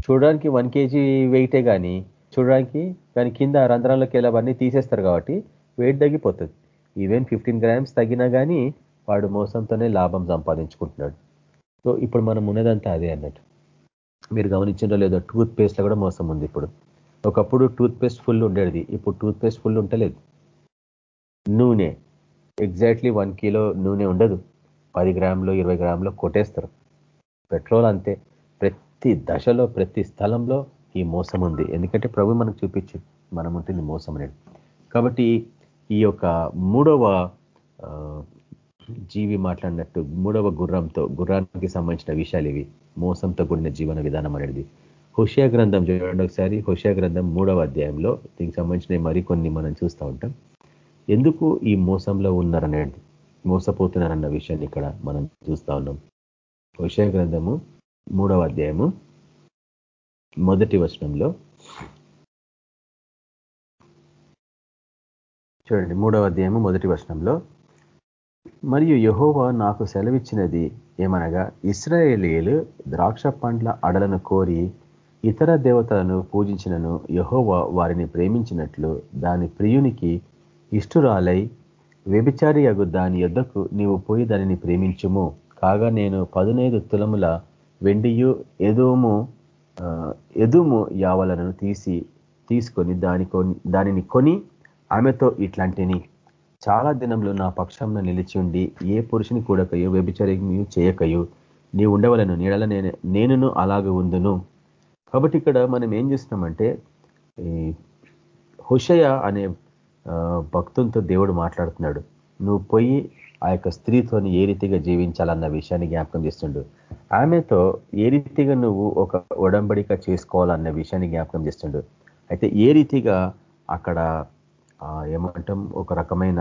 చూడడానికి వన్ కేజీ వెయిటే కానీ చూడడానికి దాని కింద రంధ్రాల్లోకి వెళ్ళవన్నీ తీసేస్తారు కాబట్టి వెయిట్ తగ్గిపోతుంది. ఈవెన్ ఫిఫ్టీన్ గ్రామ్స్ తగ్గినా కానీ వాడు మోసంతోనే లాభం సంపాదించుకుంటున్నాడు. సో ఇప్పుడు మనం ఉన్నదంతా అదే అన్నట్టు. మీరు గమనించడం లేదో టూత్ పేస్ట్లో కూడా మోసం ఉంది ఇప్పుడు. ఒకప్పుడు టూత్ పేస్ట్ ఫుల్ ఉండేది. ఇప్పుడు టూత్ పేస్ట్ ఫుల్ ఉంటలేదు. నూనె ఎగ్జాక్ట్లీ వన్ కిలో నూనె ఉండదు. పది గ్రాములు ఇరవై గ్రాములు కొట్టేస్తారు. పెట్రోల్ అంతే. ప్రతి దశలో ప్రతి స్థలంలో ఈ మోసం ఉంది. ఎందుకంటే ప్రభు మనకు చూపించి మనం ఉంటుంది మోసం అనేది. కాబట్టి ఈ యొక్క మూడవ జీవి మాట్లాడినట్టు మూడవ గుర్రంతో గుర్రానికి సంబంధించిన విషయాలు ఇవి. మోసంతో కూడిన జీవన విధానం అనేది. హుషియా గ్రంథం చూడండి ఒకసారి. హుషియా గ్రంథం మూడవ అధ్యాయంలో దీనికి సంబంధించిన మరికొన్ని మనం చూస్తూ ఉంటాం. ఎందుకు ఈ మోసంలో ఉన్నారనేది మోసపోతున్నారన్న విషయాన్ని ఇక్కడ మనం చూస్తూ ఉన్నాం. హుషయ గ్రంథము మూడవ అధ్యాయము మొదటి వచనంలో. చూడండి మూడవ అధ్యాయము మొదటి వచనంలో. మరియు యహోవా నాకు సెలవిచ్చినది ఏమనగా ఇస్రాయేలీలు ద్రాక్ష పండ్ల అడలను కోరి ఇతర దేవతలను పూజించినను యహోవా వారిని ప్రేమించినట్లు దాని ప్రియునికి ఇష్టురాలై వ్యభిచారి అగు దాని యొద్దకు నీవు పోయి దానిని ప్రేమించుము. కాగా నేను పదునైదు తులముల వెండియు ఎదుము ఎదుము యావలను తీసి తీసుకొని దాని దానిని కొని ఆమెతో ఇట్లాంటిని. చాలా దినంలో నా పక్షంలో నిలిచి ఉండి ఏ పురుషుని కూడకయో వ్యభిచరియు చేయకయో. నీ ఉండవలను నీడల నేనును అలాగే ఉందును. కాబట్టి ఇక్కడ మనం ఏం చేస్తున్నామంటే ఈ హుషయ అనే భక్తులతో దేవుడు మాట్లాడుతున్నాడు. నువ్వు పోయి ఆ యొక్క స్త్రీతోని ఏ రీతిగా జీవించాలన్న విషయాన్ని జ్ఞాపకం చేస్తుండు. ఆమెతో ఏ రీతిగా నువ్వు ఒక ఒడంబడిక చేసుకోవాలన్న విషయాన్ని జ్ఞాపకం చేస్తుండు. అయితే ఏ రీతిగా అక్కడ ఏమంటాం ఒక రకమైన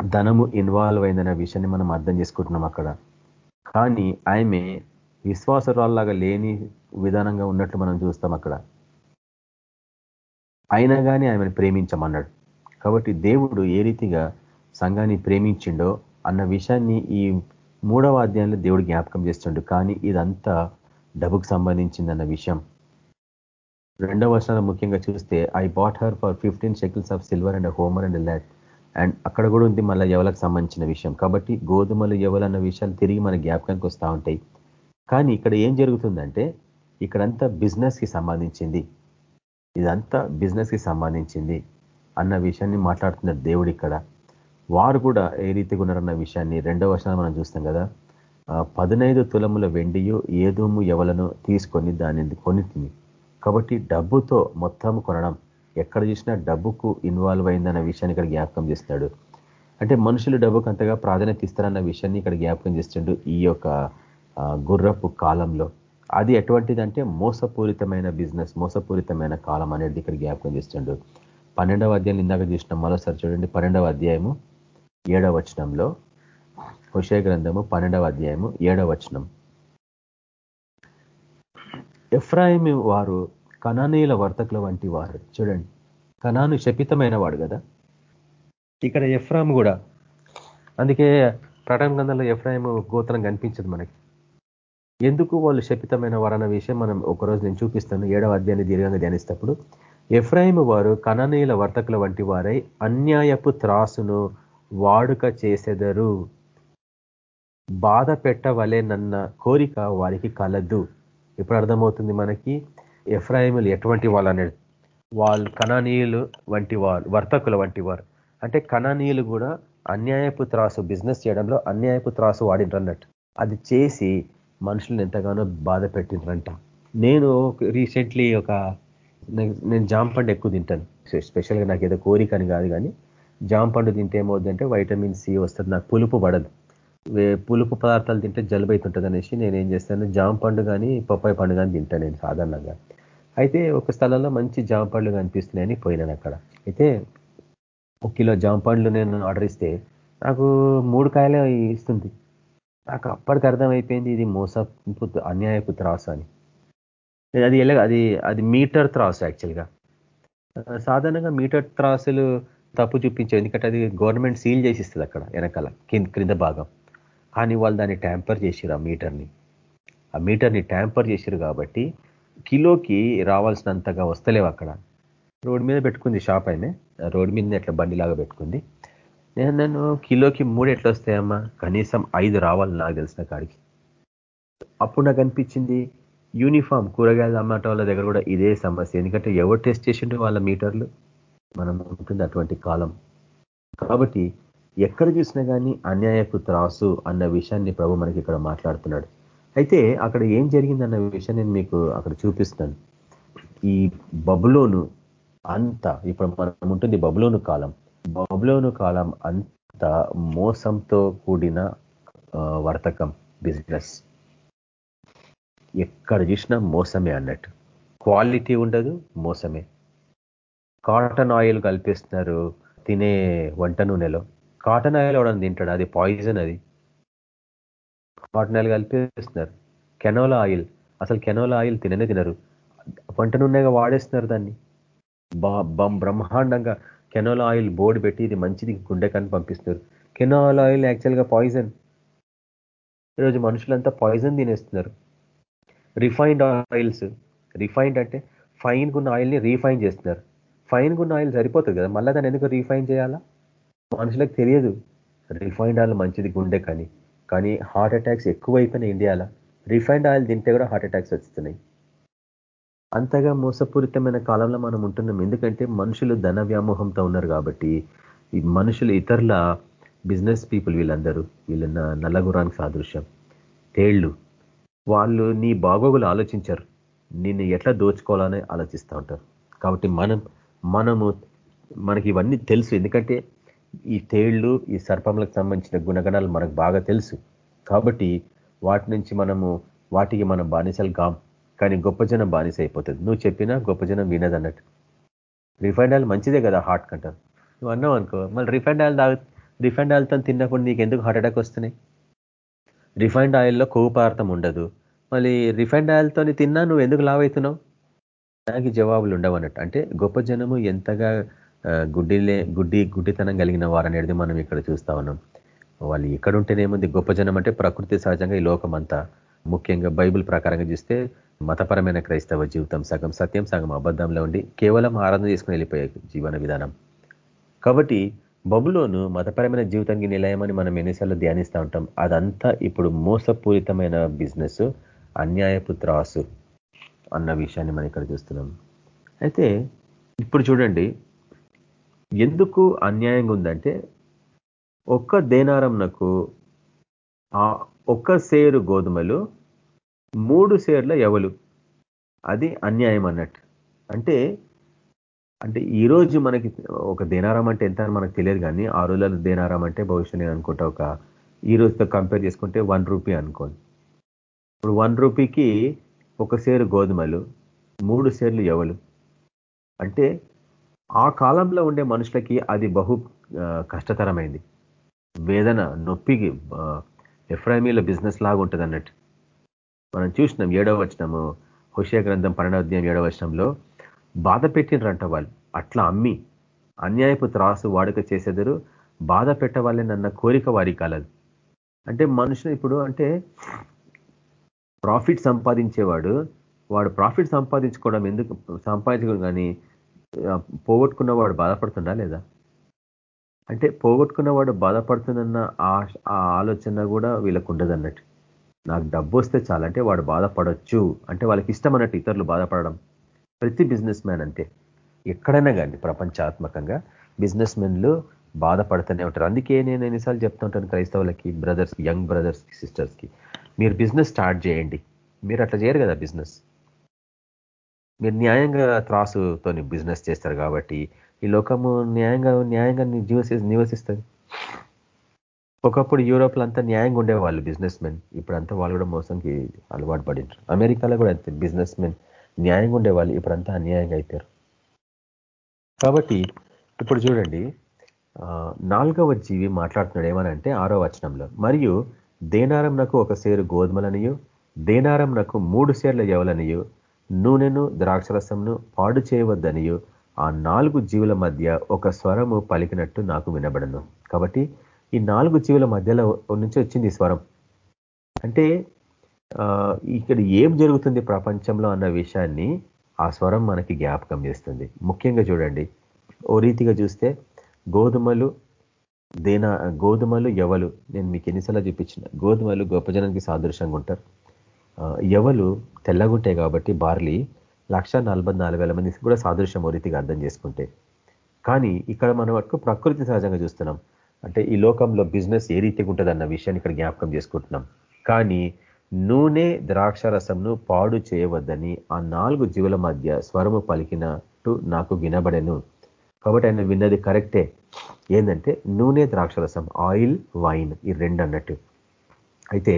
ధనము ఇన్వాల్వ్ అయిందన్న విషయాన్ని మనం అర్థం చేసుకుంటున్నాం అక్కడ. కానీ ఆమె విశ్వాసరాల్లాగా లేని విధానంగా ఉన్నట్లు మనం చూస్తాం అక్కడ. అయినా కానీ ఆమెను ప్రేమించమన్నాడు. కాబట్టి దేవుడు ఏ రీతిగా సంఘాన్ని ప్రేమించిండో అన్న విషయాన్ని ఈ మూడవ అధ్యాయంలో దేవుడు జ్ఞాపకం చేస్తుండు. కానీ ఇదంతా డబ్బుకు సంబంధించిందన్న విషయం. రెండవ వర్షాలు ముఖ్యంగా చూస్తే I bought her for fifteen shekels of silver and homer and lad and అక్కడ కూడా ఉంది మళ్ళీ ఎవలకు సంబంధించిన విషయం. కాబట్టి గోధుమలు ఎవలన్న విషయాలు తిరిగి మన జ్ఞాపకానికి వస్తూ ఉంటాయి. కానీ ఇక్కడ ఏం జరుగుతుందంటే ఇక్కడంతా బిజినెస్కి సంబంధించింది. ఇదంతా బిజినెస్కి సంబంధించింది అన్న విషయాన్ని మాట్లాడుతున్నారు దేవుడు ఇక్కడ. వారు కూడా ఏ రీతిగా ఉన్నారన్న విషయాన్ని రెండవ వర్షాలు మనం చూస్తాం కదా. పదినైదు తులముల వెండియు ఏదోము ఎవలను తీసుకొని దానిని కొనిటిని కాబట్టి డబ్బుతో మొత్తం కొనడం ఎక్కడ చూసినా డబ్బుకు ఇన్వాల్వ్ అయిందన్న విషయాన్ని ఇక్కడ జ్ఞాపకం చేస్తున్నాడు. అంటే మనుషులు డబ్బుకు అంతగా ప్రాధాన్యత ఇస్తారన్న విషయాన్ని ఇక్కడ జ్ఞాపకం చేస్తుండు ఈ యొక్క గుర్రపు కాలంలో. అది ఎటువంటిదంటే మోసపూరితమైన బిజినెస్ మోసపూరితమైన కాలం అనేది ఇక్కడ జ్ఞాపకం చేస్తుండు. పన్నెండవ అధ్యాయం ఇందాక చూసినాం మరోసారి చూడండి పన్నెండవ అధ్యాయము ఏడవ వచనంలో హుషయ గ్రంథము పన్నెండవ అధ్యాయము ఏడవ వచనం. ఎఫ్రాయిమి వారు కణానీయుల వర్తకుల వంటి వారు. చూడండి. కణాను శపితమైన వాడు కదా? ఇక్కడ ఎఫ్రామ్ కూడా. అందుకే ప్రటం గ్రంథంలో ఎఫ్రాయిం గోత్రం కనిపించదు మనకి. ఎందుకు వాళ్ళు శపితమైన వారన్న విషయం మనం ఒకరోజు నేను చూపిస్తాను. ఏడవ అధ్యాయాన్ని దీర్ఘంగా ధ్యానిస్తప్పుడు. ఎఫ్రాయిం వారు కణనీయుల వర్తకుల వంటి వారై అన్యాయపు త్రాసును వాడుక చేసెదరు. బాధ పెట్టవలేనన్న కోరిక వారికి కలదు. ఇప్పుడు అర్థమవుతుంది మనకి ఎఫ్రాయిములు ఎటువంటి వాళ్ళు అనేది వాళ్ళు కణనీయులు వంటి వారు వర్తకుల వంటి వారు. అంటే కణానీయులు కూడా అన్యాయపు త్రాసు బిజినెస్ చేయడంలో అన్యాయపు త్రాసు వాడినరన్నట్టు. అది చేసి మనుషులను ఎంతగానో బాధ పెట్టినరంట నేను రీసెంట్లీ ఒక నేను జామ ఎక్కువ తింటాను. స్పెషల్గా నాకు ఏదో కోరిక అని కాదు కానీ జాంపండు తింటే ఏమవుతుందంటే వైటమిన్ సి వస్తుంది. నాకు పులుపు పడదు. పులుపు పదార్థాలు తింటే జలుబు అవుతుంటుంది అనేసి నేను ఏం చేస్తాను జామ పండు కానీ పప్పాయి పండు కానీ తింటాను నేను సాధారణంగా. అయితే ఒక స్థలంలో మంచి జామ పండ్లు కనిపిస్తున్నాయని పోయినాను అక్కడ. అయితే ఒక కిలో జామ పండ్లు నేను ఆర్డర్ ఇస్తే నాకు మూడు కాయలే ఇస్తుంది. నాకు అప్పటికి అర్థమైపోయింది ఇది మోసపు అన్యాయపు త్రాసు అని. అది ఎలా అది అది మీటర్ త్రాసు యాక్చువల్గా. సాధారణంగా మీటర్ త్రాసులు తప్పు చూపించారు ఎందుకంటే అది గవర్నమెంట్ సీల్ చేసి ఇస్తుంది అక్కడ వెనకాల క్రింద భాగం. కానీ వాళ్ళు దాన్ని ట్యాంపర్ చేసిరు ఆ మీటర్ని. ఆ మీటర్ని ట్యాంపర్ చేసిరు కాబట్టి కిలోకి రావాల్సినంతగా వస్తలేవు అక్కడ. రోడ్ మీద పెట్టుకుంది షాప్ అయినా రోడ్ మీద ఎట్లా బండిలాగా పెట్టుకుంది. నేను నన్ను కిలోకి మూడు ఎట్లా వస్తాయమ్మా కనీసం ఐదు రావాలి నాకు తెలిసిన కాడికి. అప్పుడు నాకు అనిపించింది యూనిఫామ్ కూరగాయలు అమ్మటం వాళ్ళ దగ్గర కూడా ఇదే సమస్య. ఎందుకంటే ఎవరు టెస్ట్ చేసిండు వాళ్ళ మీటర్లు? మనం ఉంటుంది అటువంటి కాలం. కాబట్టి ఎక్కడ చూసినా కానీ అన్యాయపు త్రాసు అన్న విషయాన్ని ప్రభు మనకి ఇక్కడ మాట్లాడుతున్నాడు. అయితే అక్కడ ఏం జరిగిందన్న విషయం నేను మీకు అక్కడ చూపిస్తాను ఈ బబులోను అంత ఇప్పుడు మనం ఉంటుంది బబులోను కాలం. బబులోను కాలం అంత మోసంతో కూడిన వర్తకం బిజినెస్. ఎక్కడ చూసినా మోసమే అన్నట్టు. క్వాలిటీ ఉండదు మోసమే. కాటన్ ఆయిల్ కల్పిస్తున్నారు తినే వంట నూనెలో. కాటన్ ఆయిల్ అవడం తింటాడు? అది పాయిజన్ అది. Cotton oil కలిపేస్తున్నారు. Canola oil. అసలు కెనోలా ఆయిల్ తిననే తినరు. వంట నూనెగా వాడేస్తున్నారు దాన్ని. బ్రహ్మాండంగా కెనోలా ఆయిల్ బోర్డు పెట్టి ఇది మంచిది గుండెకాన్ని పంపిస్తున్నారు. కెనోలా ఆయిల్ యాక్చువల్గా పాయిజన్. ఈరోజు మనుషులంతా పాయిజన్ తినేస్తున్నారు. Refined oils. రిఫైన్డ్ అంటే ఫైన్గా ఉన్న ఆయిల్ని రీఫైన్ చేస్తున్నారు. ఫైన్ ఉన్న ఆయిల్ సరిపోతుంది కదా. మళ్ళీ దాన్ని ఎందుకు రీఫైన్ చేయాలా? మనుషులకు తెలియదు. రిఫైన్డ్ ఆయిల్ మంచిది గుండె కానీ కానీ హార్ట్ అటాక్స్ ఎక్కువైపోయినాయి ఇండియాలో. రిఫైన్డ్ ఆయిల్ తింటే కూడా హార్ట్ అటాక్స్ వస్తున్నాయి. అంతగా మోసపూరితమైన కాలంలో మనం ఉంటున్నాం. ఎందుకంటే మనుషులు ధన వ్యామోహంతో ఉన్నారు కాబట్టి ఈ మనుషులు ఇతరుల బిజినెస్ పీపుల్ వీళ్ళందరూ వీళ్ళ నల్లగురానికి సాదృశ్యం. తేళ్ళు వాళ్ళు నీ బాగోగులు ఆలోచించరు. నిన్ను ఎట్లా దోచుకోవాలని ఆలోచిస్తూ ఉంటారు. కాబట్టి మనం మనము మనకి ఇవన్నీ తెలుసు. ఎందుకంటే ఈ తేళ్ళు ఈ సర్పములకు సంబంధించిన గుణగణాలు మనకు బాగా తెలుసు. కాబట్టి వాటి నుంచి మనము వాటికి మనం బానిసలు కాం. కానీ గొప్ప జనం బానిస అయిపోతుంది. నువ్వు చెప్పినా గొప్ప జనం వినదన్నట్టు రిఫైండ్ ఆయిల్ మంచిదే కదా హార్ట్ కంటారు నువ్వు అన్నావు అనుకో మళ్ళీ రిఫైండ్ ఆయిల్ తాగు రిఫైండ్ ఆయిల్తో తిన్నప్పుడు నీకు ఎందుకు హార్ట్ అటాక్ వస్తున్నాయి? రిఫైండ్ ఆయిల్లో కొవ్వు పదార్థం ఉండదు. మళ్ళీ రిఫైండ్ ఆయిల్తో తిన్నా నువ్వు ఎందుకు లావ్ అవుతున్నావు దానికి జవాబులు ఉండవన్నట్టు. అంటే గొప్ప జనము ఎంతగా గుడ్డిలే గుడ్డి గుడ్డితనం కలిగిన వారనేది మనం ఇక్కడ చూస్తా ఉన్నాం. వాళ్ళు ఎక్కడుంటేనేముంది గొప్ప జనం అంటే ప్రకృతి సహజంగా ఈ లోకం అంతా ముఖ్యంగా బైబిల్ ప్రకారంగా చూస్తే మతపరమైన క్రైస్తవ జీవితం సగం సత్యం సగం అబద్ధంలో ఉండి కేవలం ఆరాధన చేసుకుని వెళ్ళిపోయే జీవన విధానం. కాబట్టి బబులోను మతపరమైన జీవితానికి నిలయమని మనం ఎన్నిసార్లు ధ్యానిస్తూ ఉంటాం. అదంతా ఇప్పుడు మోసపూరితమైన బిజినెస్ అన్యాయపు త్రాసు. అన్న విషయాన్ని మనం ఇక్కడ చూస్తున్నాం. అయితే ఇప్పుడు చూడండి ఎందుకు అన్యాయంగా ఉందంటే ఒక్క దేనారంనకు ఆ ఒక్క సేరు గోధుమలు మూడు సేర్ల ఎవలు అది అన్యాయం అన్నట్టు. అంటే అంటే ఈరోజు మనకి ఒక దేనారం అంటే ఎంత అని మనకు తెలియదు కానీ ఆ రోజుల దేనారం అంటే భవిష్యత్ నేను అనుకుంటా ఒక ఈ రోజుతో కంపేర్ చేసుకుంటే వన్ రూపీ అనుకోండి. ఇప్పుడు వన్ రూపీకి ఒక సేరు గోధుమలు మూడు సేర్లు ఎవలు అంటే ఆ కాలంలో ఉండే మనుషులకి అది బహు కష్టతరమైంది. వేదన నొప్పికి ఎఫ్రామీల బిజినెస్ లాగా ఉంటుంది అన్నట్టు మనం చూసినాం ఏడవ వచనము హుషయ గ్రంథం పన్నెండవ అధ్యాయం ఏడవ వచనంలో బాధ పెట్టినరంట వాళ్ళు అట్లా అమ్మి అన్యాయపు త్రాసు వాడుక చేసేదరు బాధ పెట్టవాలని కోరిక వారి కలదు. అంటే మనుషులు ఇప్పుడు అంటే ప్రాఫిట్ సంపాదించేవాడు వాడు ప్రాఫిట్ సంపాదించుకోవడం ఎందుకు సంపాదించుకోవడం కానీ పోగొట్టుకున్నవాడు బాధపడుతుందా లేదా? అంటే పోగొట్టుకున్నవాడు బాధపడుతుందన్న ఆ ఆలోచన కూడా వీళ్ళకు ఉండదు అన్నట్టు. నాకు డబ్బు వస్తే చాలంటే వాడు బాధపడొచ్చు. అంటే వాళ్ళకి ఇష్టం అన్నట్టు ఇతరులు బాధపడడం. ప్రతి బిజినెస్ మ్యాన్ అంతే ఎక్కడైనా కానీ ప్రపంచాత్మకంగా బిజినెస్ మెన్లు బాధపడుతూనే ఉంటారు. అందుకే నేను ఎన్నిసార్లు చెప్తూ ఉంటాను క్రైస్తవులకి బ్రదర్స్ యంగ్ బ్రదర్స్ సిస్టర్స్కి మీరు బిజినెస్ స్టార్ట్ చేయండి. మీరు అట్లా చేయరు కదా బిజినెస్ మీరు న్యాయంగా త్రాసుతో బిజినెస్ చేస్తారు కాబట్టి ఈ లోకము న్యాయంగా న్యాయంగా నివసి నివసిస్తుంది. ఒకప్పుడు యూరోప్లో అంతా న్యాయంగా ఉండేవాళ్ళు బిజినెస్ మెన్ ఇప్పుడంతా వాళ్ళు కూడా మోసంకి అలవాటు పడింటారు అమెరికాలో కూడా అంతే బిజినెస్ మెన్ న్యాయంగా ఉండేవాళ్ళు. ఇప్పుడంతా అన్యాయంగా అయిపోయారు. కాబట్టి ఇప్పుడు చూడండి నాలుగవ జీవి మాట్లాడుతున్నాడు ఏమనంటే ఆరో వచనంలో. మరియు దేనారంనకు ఒక సేరు గోధుమలనియు దేనారంనకు మూడు సేర్ల ఎవలనియు నూనెను ద్రాక్షరసంను పాడు చేయవద్దనియు ఆ నాలుగు జీవుల మధ్య ఒక స్వరము పలికినట్టు నాకు వినబడను. కాబట్టి ఈ నాలుగు జీవుల మధ్యలో నుంచి వచ్చింది స్వరం. అంటే ఇక్కడ ఏం జరుగుతుంది ప్రపంచంలో అన్న విషయాన్ని ఆ స్వరం మనకి జ్ఞాపకం చేస్తుంది. ముఖ్యంగా చూడండి ఓ రీతిగా చూస్తే గోధుమలు దేనా గోధుమలు ఎవలు? నేను మీకు ఎన్నిసార్లు చూపించిన. గోధుమలు గొప్ప జనానికి సాదృశ్యంగా ఉంటారు. ఎవలు తెల్లగుంటాయి కాబట్టి బార్లీ లక్ష మంది కూడా సాదృశ్యం ఓ రీతిగా అర్థం చేసుకుంటే. కానీ ఇక్కడ మనం వరకు ప్రకృతి సహజంగా చూస్తున్నాం. అంటే ఈ లోకంలో బిజినెస్ ఏ రీతిగా ఉంటుంది అన్న విషయాన్ని ఇక్కడ జ్ఞాపకం చేసుకుంటున్నాం. కానీ నూనె ద్రాక్షరసంను పాడు చేయవద్దని ఆ నాలుగు జీవుల మధ్య స్వరము పలికినట్టు నాకు వినబడెను. కాబట్టి ఆయన విన్నది కరెక్టే. ఏంటంటే నూనె ద్రాక్షరసం ఆయిల్ వైన్ ఈ రెండు అన్నట్టు అయితే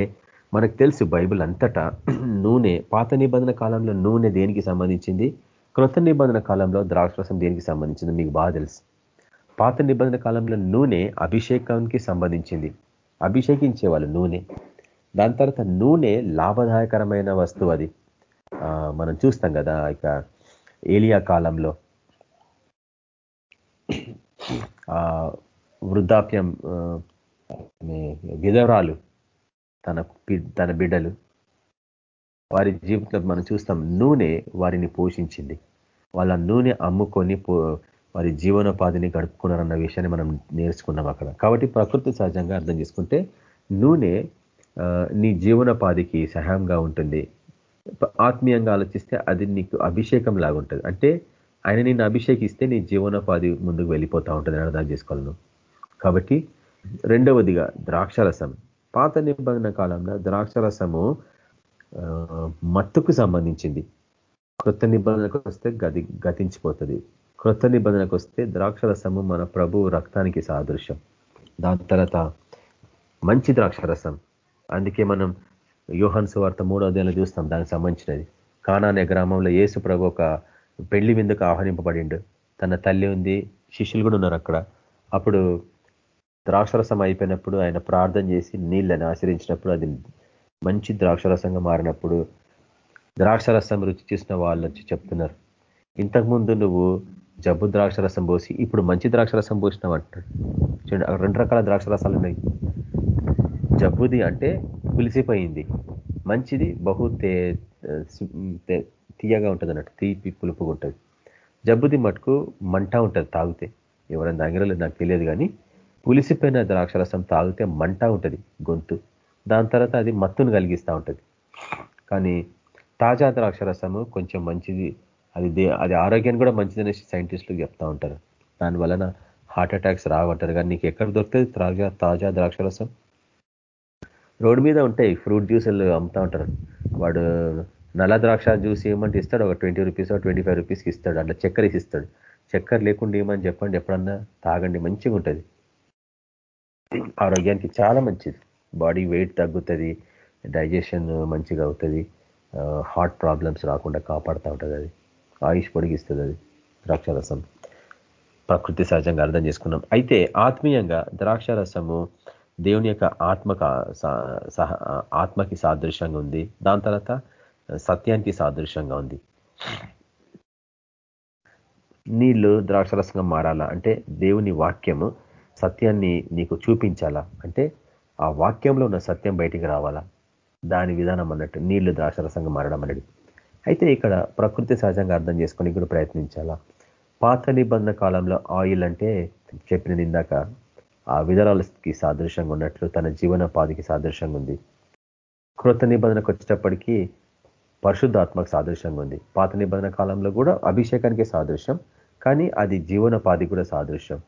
మనకు తెలుసు బైబిల్ అంతటా నూనె పాత నిబంధన కాలంలో నూనె దేనికి సంబంధించింది? కృత నిబంధన కాలంలో ద్రాక్షరసం దేనికి సంబంధించింది? మీకు బాగా తెలుసు. పాత నిబంధన కాలంలో నూనె అభిషేకానికి సంబంధించింది. అభిషేకించే వాళ్ళు నూనె. దాని తర్వాత నూనె లాభదాయకరమైన వస్తువు అది. మనం చూస్తాం కదా ఇక ఏలియా కాలంలో ఆ వృద్ధాప్యం విధవరాలు తన తన బిడ్డలు వారి జీవితంలో మనం చూస్తాం నూనె వారిని పోషించింది. వాళ్ళ నూనె అమ్ముకొని వారి జీవనోపాధిని గడుపుకున్నారన్న విషయాన్ని మనం నేర్చుకున్నాం అక్కడ. కాబట్టి ప్రకృతి సహజంగా అర్థం చేసుకుంటే నూనె నీ జీవనోపాధికి సహాయంగా ఉంటుంది. ఆత్మీయంగా ఆలోచిస్తే అది నీకు అభిషేకం లాగా ఉంటుంది అంటే ఆయన నిన్ను అభిషేకిస్తే నీ జీవనోపాధి ముందుకు వెళ్ళిపోతూ ఉంటుంది అర్థం చేసుకోవాలను. కాబట్టి రెండవదిగా ద్రాక్షరసం. పాత నిబంధన కాలంలో ద్రాక్షరసము మత్తుకు సంబంధించింది. కృత నిబంధనకు వస్తే గది గతించిపోతుంది. కృత నిబంధనకు వస్తే ద్రాక్షరసము మన ప్రభు రక్తానికి సాదృశ్యం. దాని తర్వాత మంచి ద్రాక్షరసం. అందుకే మనం యోహన్ సువార్త మూడో అధ్యాయంలో చూస్తాం దానికి సంబంధించినది. కానా అనే గ్రామంలో ఏసు ప్రభు ఒక పెళ్ళి విందుకు ఆహ్వానింపబడిండు. తన తల్లి ఉంది శిష్యులు కూడా ఉన్నారు అక్కడ. అప్పుడు ద్రాక్షరసం అయిపోయినప్పుడు ఆయన ప్రార్థన చేసి నీళ్ళని ఆశ్రయించినప్పుడు అది మంచి ద్రాక్షరసంగా మారినప్పుడు ద్రాక్షరసం రుచి చూసిన వాళ్ళు వచ్చి చెప్తున్నారు. ఇంతకుముందు నువ్వు జబ్బు ద్రాక్షరసం పోసి ఇప్పుడు మంచి ద్రాక్షరసం పోసినావు అంటాడు చూడండి రెండు రకాల ద్రాక్షరసాలు ఉన్నాయి. జబ్బుది అంటే పులిసిపోయింది. మంచిది బహు తీయగా ఉంటుంది అన్నట్టు తీపి పులుపుగా ఉంటుంది జబ్బుది మటుకు మంట ఉంటుంది తాగితే. ఎవరైనా తాగిరో నాకు తెలియదు కానీ పులిసిపోయిన ద్రాక్షరసం తాగితే మంట ఉంటుంది గొంతు. దాని తర్వాత అది మత్తును కలిగిస్తూ ఉంటుంది. కానీ తాజా ద్రాక్షరసము కొంచెం మంచిది. అది అది ఆరోగ్యాన్ని కూడా మంచిదని సైంటిస్టులు చెప్తా ఉంటారు. దాని వలన హార్ట్ అటాక్స్ రావంటారు. కానీ నీకు ఎక్కడ దొరుకుతుంది తాజా తాజా ద్రాక్షరసం? రోడ్డు మీద ఉంటాయి ఫ్రూట్ జ్యూసులు అమ్ముతూ ఉంటారు. వాడు నల్ల ద్రాక్ష జ్యూస్ ఏమంటే ఇస్తాడు ఒక ట్వంటీ రూపీస్ ట్వంటీ ఫైవ్ రూపీస్కి ఇస్తాడు. అట్లా చక్కెర ఇస్తాడు. చక్కెర లేకుండా ఏమని చెప్పండి? ఎప్పుడన్నా తాగండి మంచిగా ఉంటుంది. ఆరోగ్యానికి చాలా మంచిది. బాడీ వెయిట్ తగ్గుతుంది డైజెషన్ మంచిగా అవుతుంది హార్ట్ ప్రాబ్లమ్స్ రాకుండా కాపాడుతూ ఉంటుంది అది. ఆయుష్ పొడిగిస్తుంది అది ద్రాక్షరసం ప్రకృతి సహజంగా అర్థం చేసుకున్నాం. అయితే ఆత్మీయంగా ద్రాక్షరసము దేవుని యొక్క ఆత్మక ఆత్మకి సాదృశ్యంగా ఉంది. దాని తర్వాత సత్యానికి సాదృశ్యంగా ఉంది. నీళ్ళు ద్రాక్షరసంగా మారాలా? అంటే దేవుని వాక్యము సత్యాన్ని నీకు చూపించాలా? అంటే ఆ వాక్యంలో ఉన్న సత్యం బయటికి రావాలా? దాని విధానం అన్నట్టు నీళ్ళు ద్రాక్షరసంగా మారడం అనేది. అయితే ఇక్కడ ప్రకృతి సహజంగా అర్థం చేసుకొని కూడా ప్రయత్నించాలా? పాత నిబంధన కాలంలో ఆయిల్ అంటే చెప్పిన ఇందాక ఆ విధరాలకి సాదృశ్యంగా ఉన్నట్లు తన జీవనోపాధికి సాదృశ్యంగా ఉంది. కృత నిబంధనకు వచ్చేటప్పటికీ పరిశుద్ధాత్మకు సాదృశ్యంగా ఉంది. పాత నిబంధన కాలంలో కూడా అభిషేకానికి సాదృశ్యం కానీ అది జీవనోపాధి కూడా సాదృశ్యం.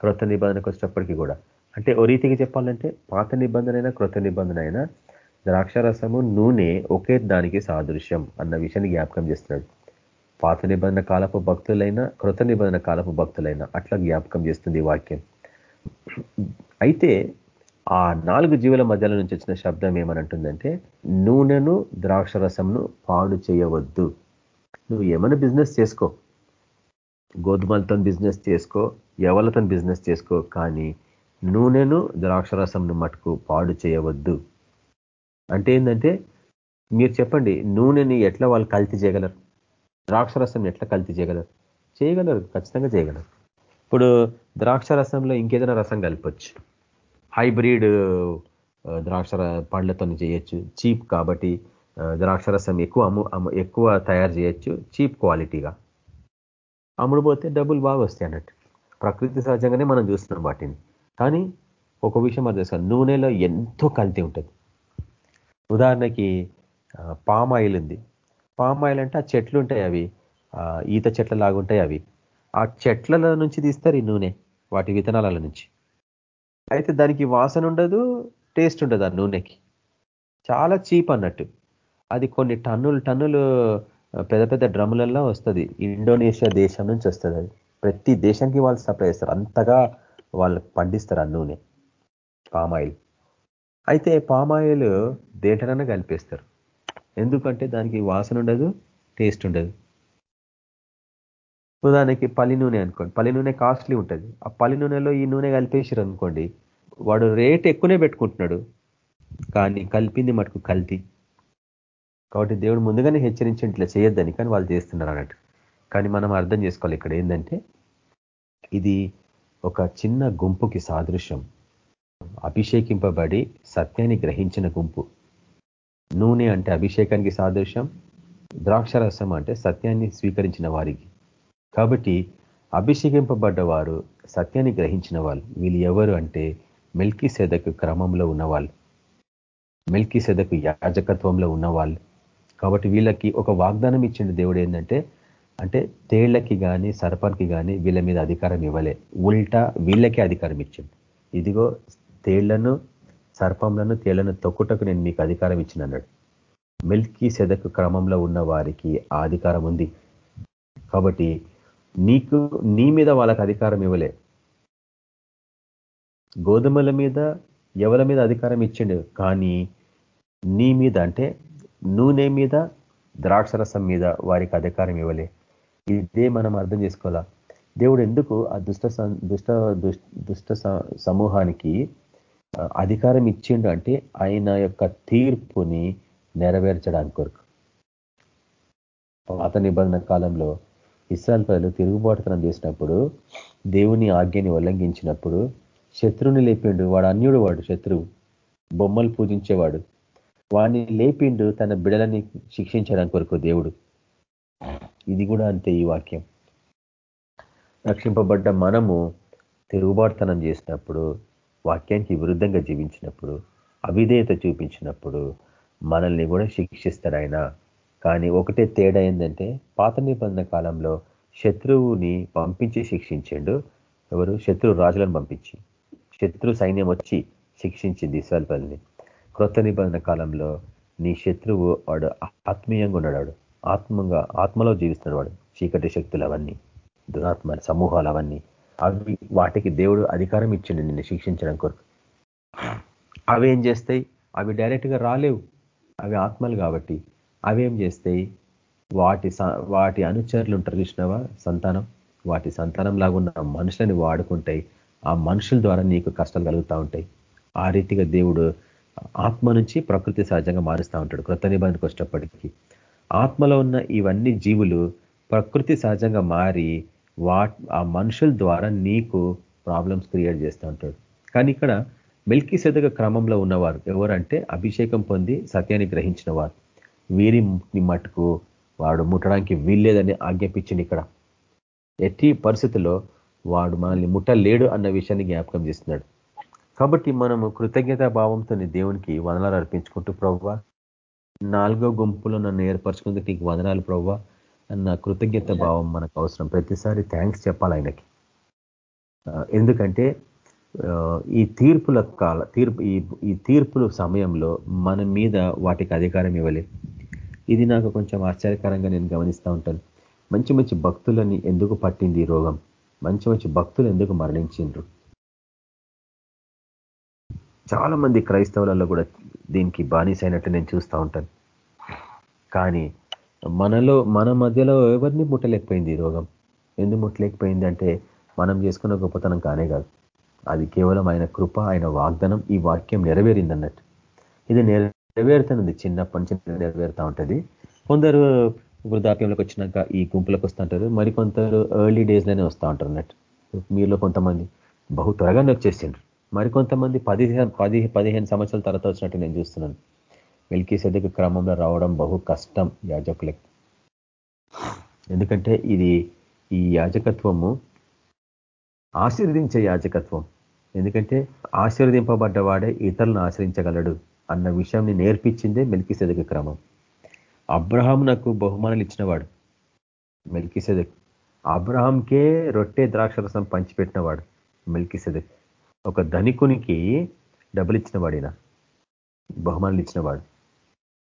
క్రొత్త నిబంధనకు వచ్చేటప్పటికీ కూడా. అంటే ఓ రీతికి చెప్పాలంటే పాత నిబంధన అయినా క్రొత్త నిబంధన అయినా ద్రాక్షరసము నూనె ఒకే దానికి సాదృశ్యం అన్న విషయాన్ని జ్ఞాపకం చేస్తున్నాడు. పాత నిబంధన కాలపు భక్తులైనా క్రొత్త నిబంధన కాలపు భక్తులైనా అట్లా జ్ఞాపకం చేస్తుంది వాక్యం. అయితే ఆ నాలుగు జీవుల మధ్యలో నుంచి వచ్చిన శబ్దం ఏమనంటుందంటే నూనెను ద్రాక్షరసంను పాడు చేయవద్దు. నువ్వు ఏమైనా బిజినెస్ చేసుకో. గోధుమలతో బిజినెస్ చేసుకో ఎవలతో బిజినెస్ చేసుకో కానీ నూనెను ద్రాక్షరసంను మటుకు పాడు చేయవద్దు. అంటే ఏంటంటే మీరు చెప్పండి నూనెని ఎట్లా వాళ్ళు కల్తీ చేయగలరు? ద్రాక్షరసం ఎట్లా కల్తీ చేయగలరు? చేయగలరు ఖచ్చితంగా చేయగలరు. ఇప్పుడు ద్రాక్ష రసంలో ఇంకేదైనా రసం కలపచ్చు. హైబ్రిడ్ ద్రాక్ష పండ్లతో చేయొచ్చు. చీప్ కాబట్టి ద్రాక్ష రసం ఎక్కువ అమ్ము ఎక్కువ తయారు చేయొచ్చు చీప్ క్వాలిటీగా. అమ్ముడుపోతే డబ్బులు బాగా వస్తాయి అన్నట్టు. ప్రకృతి సహజంగానే మనం చూస్తున్నాం వాటిని. కానీ ఒక విషయం అర్థం తెలుసు నూనెలో ఎంతో కల్తీ ఉంటుంది. ఉదాహరణకి పామ్ ఆయిల్ ఉంది. పామ్ ఆయిల్ అంటే ఆ చెట్లు ఉంటాయి అవి. ఈత చెట్ల లాగుంటాయి అవి. ఆ చెట్ల నుంచి తీస్తారు ఈ నూనె వాటి విత్తనాల నుంచి. అయితే దానికి వాసన ఉండదు టేస్ట్ ఉండదు ఆ నూనెకి. చాలా చీప్ అన్నట్టు. అది కొన్ని టన్నులు టన్నులు పెద్ద పెద్ద డ్రమ్ములలో వస్తుంది. ఇండోనేషియా దేశం నుంచి వస్తుంది అది. ప్రతి దేశానికి వాళ్ళు సప్లై చేస్తారు. అంతగా వాళ్ళు పండిస్తారు ఆ నూనె పామాయిల్ అయితే పామాయిల్ దేంటనైనా కలిపేస్తారు. ఎందుకంటే దానికి వాసన ఉండదు టేస్ట్ ఉండదు. ఉదాహరణకి పల్లి నూనె అనుకోండి. పల్లి నూనె కాస్ట్లీ ఉంటుంది. ఆ పల్లి నూనెలో ఈ నూనె కలిపేసారు అనుకోండి వాడు రేట్ ఎక్కువనే పెట్టుకుంటున్నాడు. కానీ కలిపింది మటుకు కల్తీ. కాబట్టి దేవుడు ముందుగానే హెచ్చరించి ఇట్లా చేయొద్దని కానీ వాళ్ళు చేస్తున్నారు అన్నట్టు. కానీ మనం అర్థం చేసుకోవాలి ఇక్కడ ఏంటంటే ఇది ఒక చిన్న గుంపుకి సాదృశ్యం. అభిషేకింపబడి సత్యాన్ని గ్రహించిన గుంపు. నూనె అంటే అభిషేకానికి సాదృశ్యం ద్రాక్షరసం అంటే సత్యాన్ని స్వీకరించిన వారికి. కాబట్టి అభిషేకింపబడ్డవారు సత్యాన్ని గ్రహించిన వాళ్ళు. వీళ్ళు ఎవరు అంటే మెల్కీ సెదకు క్రమంలో ఉన్నవాళ్ళు. మెల్కీ సెదకు యాజకత్వంలో ఉన్నవాళ్ళు. కాబట్టి వీళ్ళకి ఒక వాగ్దానం ఇచ్చిన దేవుడు ఏంటంటే అంటే తేళ్ళకి కానీ సర్పానికి కానీ వీళ్ళ మీద అధికారం ఇవ్వలే. ఉల్టా వీళ్ళకే అధికారం ఇచ్చింది ఇదిగో తేళ్ళను సర్పంలను తేళ్ళను తొక్కుటకు నేను మీకు అధికారం ఇచ్చిన అన్నాడు. మిల్కీ సెదకు క్రమంలో ఉన్న వారికి ఆ అధికారం ఉంది. కాబట్టి నీకు నీ మీద వాళ్ళకి అధికారం ఇవ్వలే. గోధుమల మీద ఎవరి మీద అధికారం ఇచ్చిండు? కానీ నీ మీద అంటే నూనె మీద ద్రాక్షరసం మీద వారికి అధికారం ఇవ్వలే. ఇదే మనం అర్థం చేసుకోవాలా? దేవుడు ఎందుకు ఆ దుష్ట దుష్ట దుష్ట సమూహానికి అధికారం ఇచ్చిండు అంటే ఆయన యొక్క తీర్పుని నెరవేర్చడానికి కొరకు. పాత నిబంధన కాలంలో ఇస్రాయల్ ప్రజలు తిరుగుబాటుతనం చేసినప్పుడు దేవుని ఆజ్ఞని ఉల్లంఘించినప్పుడు శత్రువుని లేపిండు వాడు అన్యుడు వాడు శత్రువు బొమ్మలు పూజించేవాడు. వాడిని లేపిండు తన బిడలని శిక్షించడానికి కొరకు దేవుడు. ఇది కూడా అంతే ఈ వాక్యం. రక్షింపబడ్డ మనము తిరుగుబాటుతనం చేసినప్పుడు వాక్యానికి విరుద్ధంగా జీవించినప్పుడు అవిధేయత చూపించినప్పుడు మనల్ని కూడా శిక్షిస్తాడు ఆయన. కానీ ఒకటే తేడా ఏంటంటే పాత నిబంధన కాలంలో శత్రువుని పంపించి శిక్షించిండు. ఎవరు? శత్రు రాజులను పంపించి. శత్రు సైన్యం వచ్చి శిక్షించింది ఇస్రాల్పల్ని క్రొత్త నిబంధన కాలంలో నీ శత్రువు వాడు ఆత్మీయంగా ఉన్నాడు. ఆత్మంగా ఆత్మలో జీవిస్తున్నాడు వాడు. చీకటి శక్తులు అవన్నీ దురాత్మ సమూహాలు అవన్నీ అవి వాటికి దేవుడు అధికారం ఇచ్చిండు నిన్ను శిక్షించడం కొరకు. అవి ఏం చేస్తాయి? అవి డైరెక్ట్గా రాలేవు. అవి ఆత్మలు కాబట్టి. అవేం చేస్తాయి? వాటి వాటి అనుచరులు ఉంటారు కృష్ణవ సంతానం. వాటి సంతానం లాగున్న మనుషులని వాడుకుంటాయి. ఆ మనుషుల ద్వారా నీకు కష్టాలు కలుగుతూ ఉంటాయి. ఆ రీతిగా దేవుడు ఆత్మ నుంచి ప్రకృతి సహజంగా మారుస్తూ ఉంటాడు కృత నిబంధనకు ఆత్మలో ఉన్న ఇవన్నీ జీవులు ప్రకృతి సహజంగా మారి వా ఆ మనుషుల ద్వారా నీకు ప్రాబ్లమ్స్ క్రియేట్ చేస్తూ ఉంటాడు. కానీ ఇక్కడ మిల్కీ సెదక క్రమంలో ఉన్నవారు ఎవరంటే అభిషేకం పొంది సత్యాన్ని గ్రహించిన వారు. వీరి మట్టుకు వాడు ముట్టడానికి వీల్లేదని ఆజ్ఞాపించింది ఇక్కడ. ఎట్టి పరిస్థితుల్లో వాడు మనల్ని ముట్టలేడు అన్న విషయాన్ని జ్ఞాపకం చేస్తున్నాడు. కాబట్టి మనము కృతజ్ఞతా భావంతో దేవునికి వదనాలు అర్పించుకుంటూ ప్రవ్వ నాలుగో గుంపులో నన్ను ఏర్పరచుకుందుకు నీకు వదనాలు ప్రవ్వ అన్న కృతజ్ఞత భావం మనకు అవసరం. ప్రతిసారి థ్యాంక్స్ చెప్పాలి ఆయనకి. ఎందుకంటే ఈ తీర్పుల కాల తీర్పు ఈ తీర్పుల సమయంలో మన మీద వాటికి అధికారం ఇవ్వలేదు. ఇది నాకు కొంచెం ఆశ్చర్యకరంగా నేను గమనిస్తూ ఉంటాను. మంచి మంచి భక్తులని ఎందుకు పట్టింది ఈ రోగం? మంచి మంచి భక్తులు ఎందుకు మరణించిండ్రు? చాలా మంది క్రైస్తవులలో కూడా దీనికి బానిసైనట్టు నేను చూస్తూ ఉంటాను. కానీ మనలో మన మధ్యలో ఎవరిని ముట్టలేకపోయింది ఈ రోగం? ఎందుకు ముట్టలేకపోయింది అంటే మనం చేసుకున్న గొప్పతనం కానే కాదు. అది కేవలం ఆయన కృప ఆయన వాగ్దానం ఈ వాక్యం నెరవేరింది అన్నట్టు ఇది నెరవేరుతున్నది చిన్నప్పటి నుంచి నెరవేరుతూ ఉంటుంది. కొందరు వృద్ధాప్యంలోకి వచ్చినాక ఈ గుంపులకు వస్తుంటారు మరికొంతరు ఎర్లీ డేస్లోనే వస్తూ ఉంటారు అన్నట్టు. మీలో కొంతమంది బహు త్వరగానే వచ్చేసిండ్రు. మరికొంతమంది పదిహేను పది పదిహేను సంవత్సరాల తర్వాత వచ్చినట్టు నేను చూస్తున్నాను. మిల్కీ సెదక క్రమంలో రావడం బహు కష్టం యాజకులకి. ఎందుకంటే ఇది ఈ యాజకత్వము ఆశీర్వదించే యాజకత్వం. ఎందుకంటే ఆశీర్వదింపబడ్డవాడే ఇతరులను ఆశ్రయించగలడు. అన్న విషయాన్ని నేర్పించిందే మెల్కి క్రమం. అబ్రహాం నాకు బహుమానాలు ఇచ్చినవాడు. మెల్కి సెదక్ అబ్రహాంకే రొట్టె ద్రాక్షరసం పంచిపెట్టినవాడు మెల్కి సెదక్ ఒక ధనికునికి డబ్బులు ఇచ్చినవాడు ఈయన. బహుమానులు ఇచ్చినవాడు.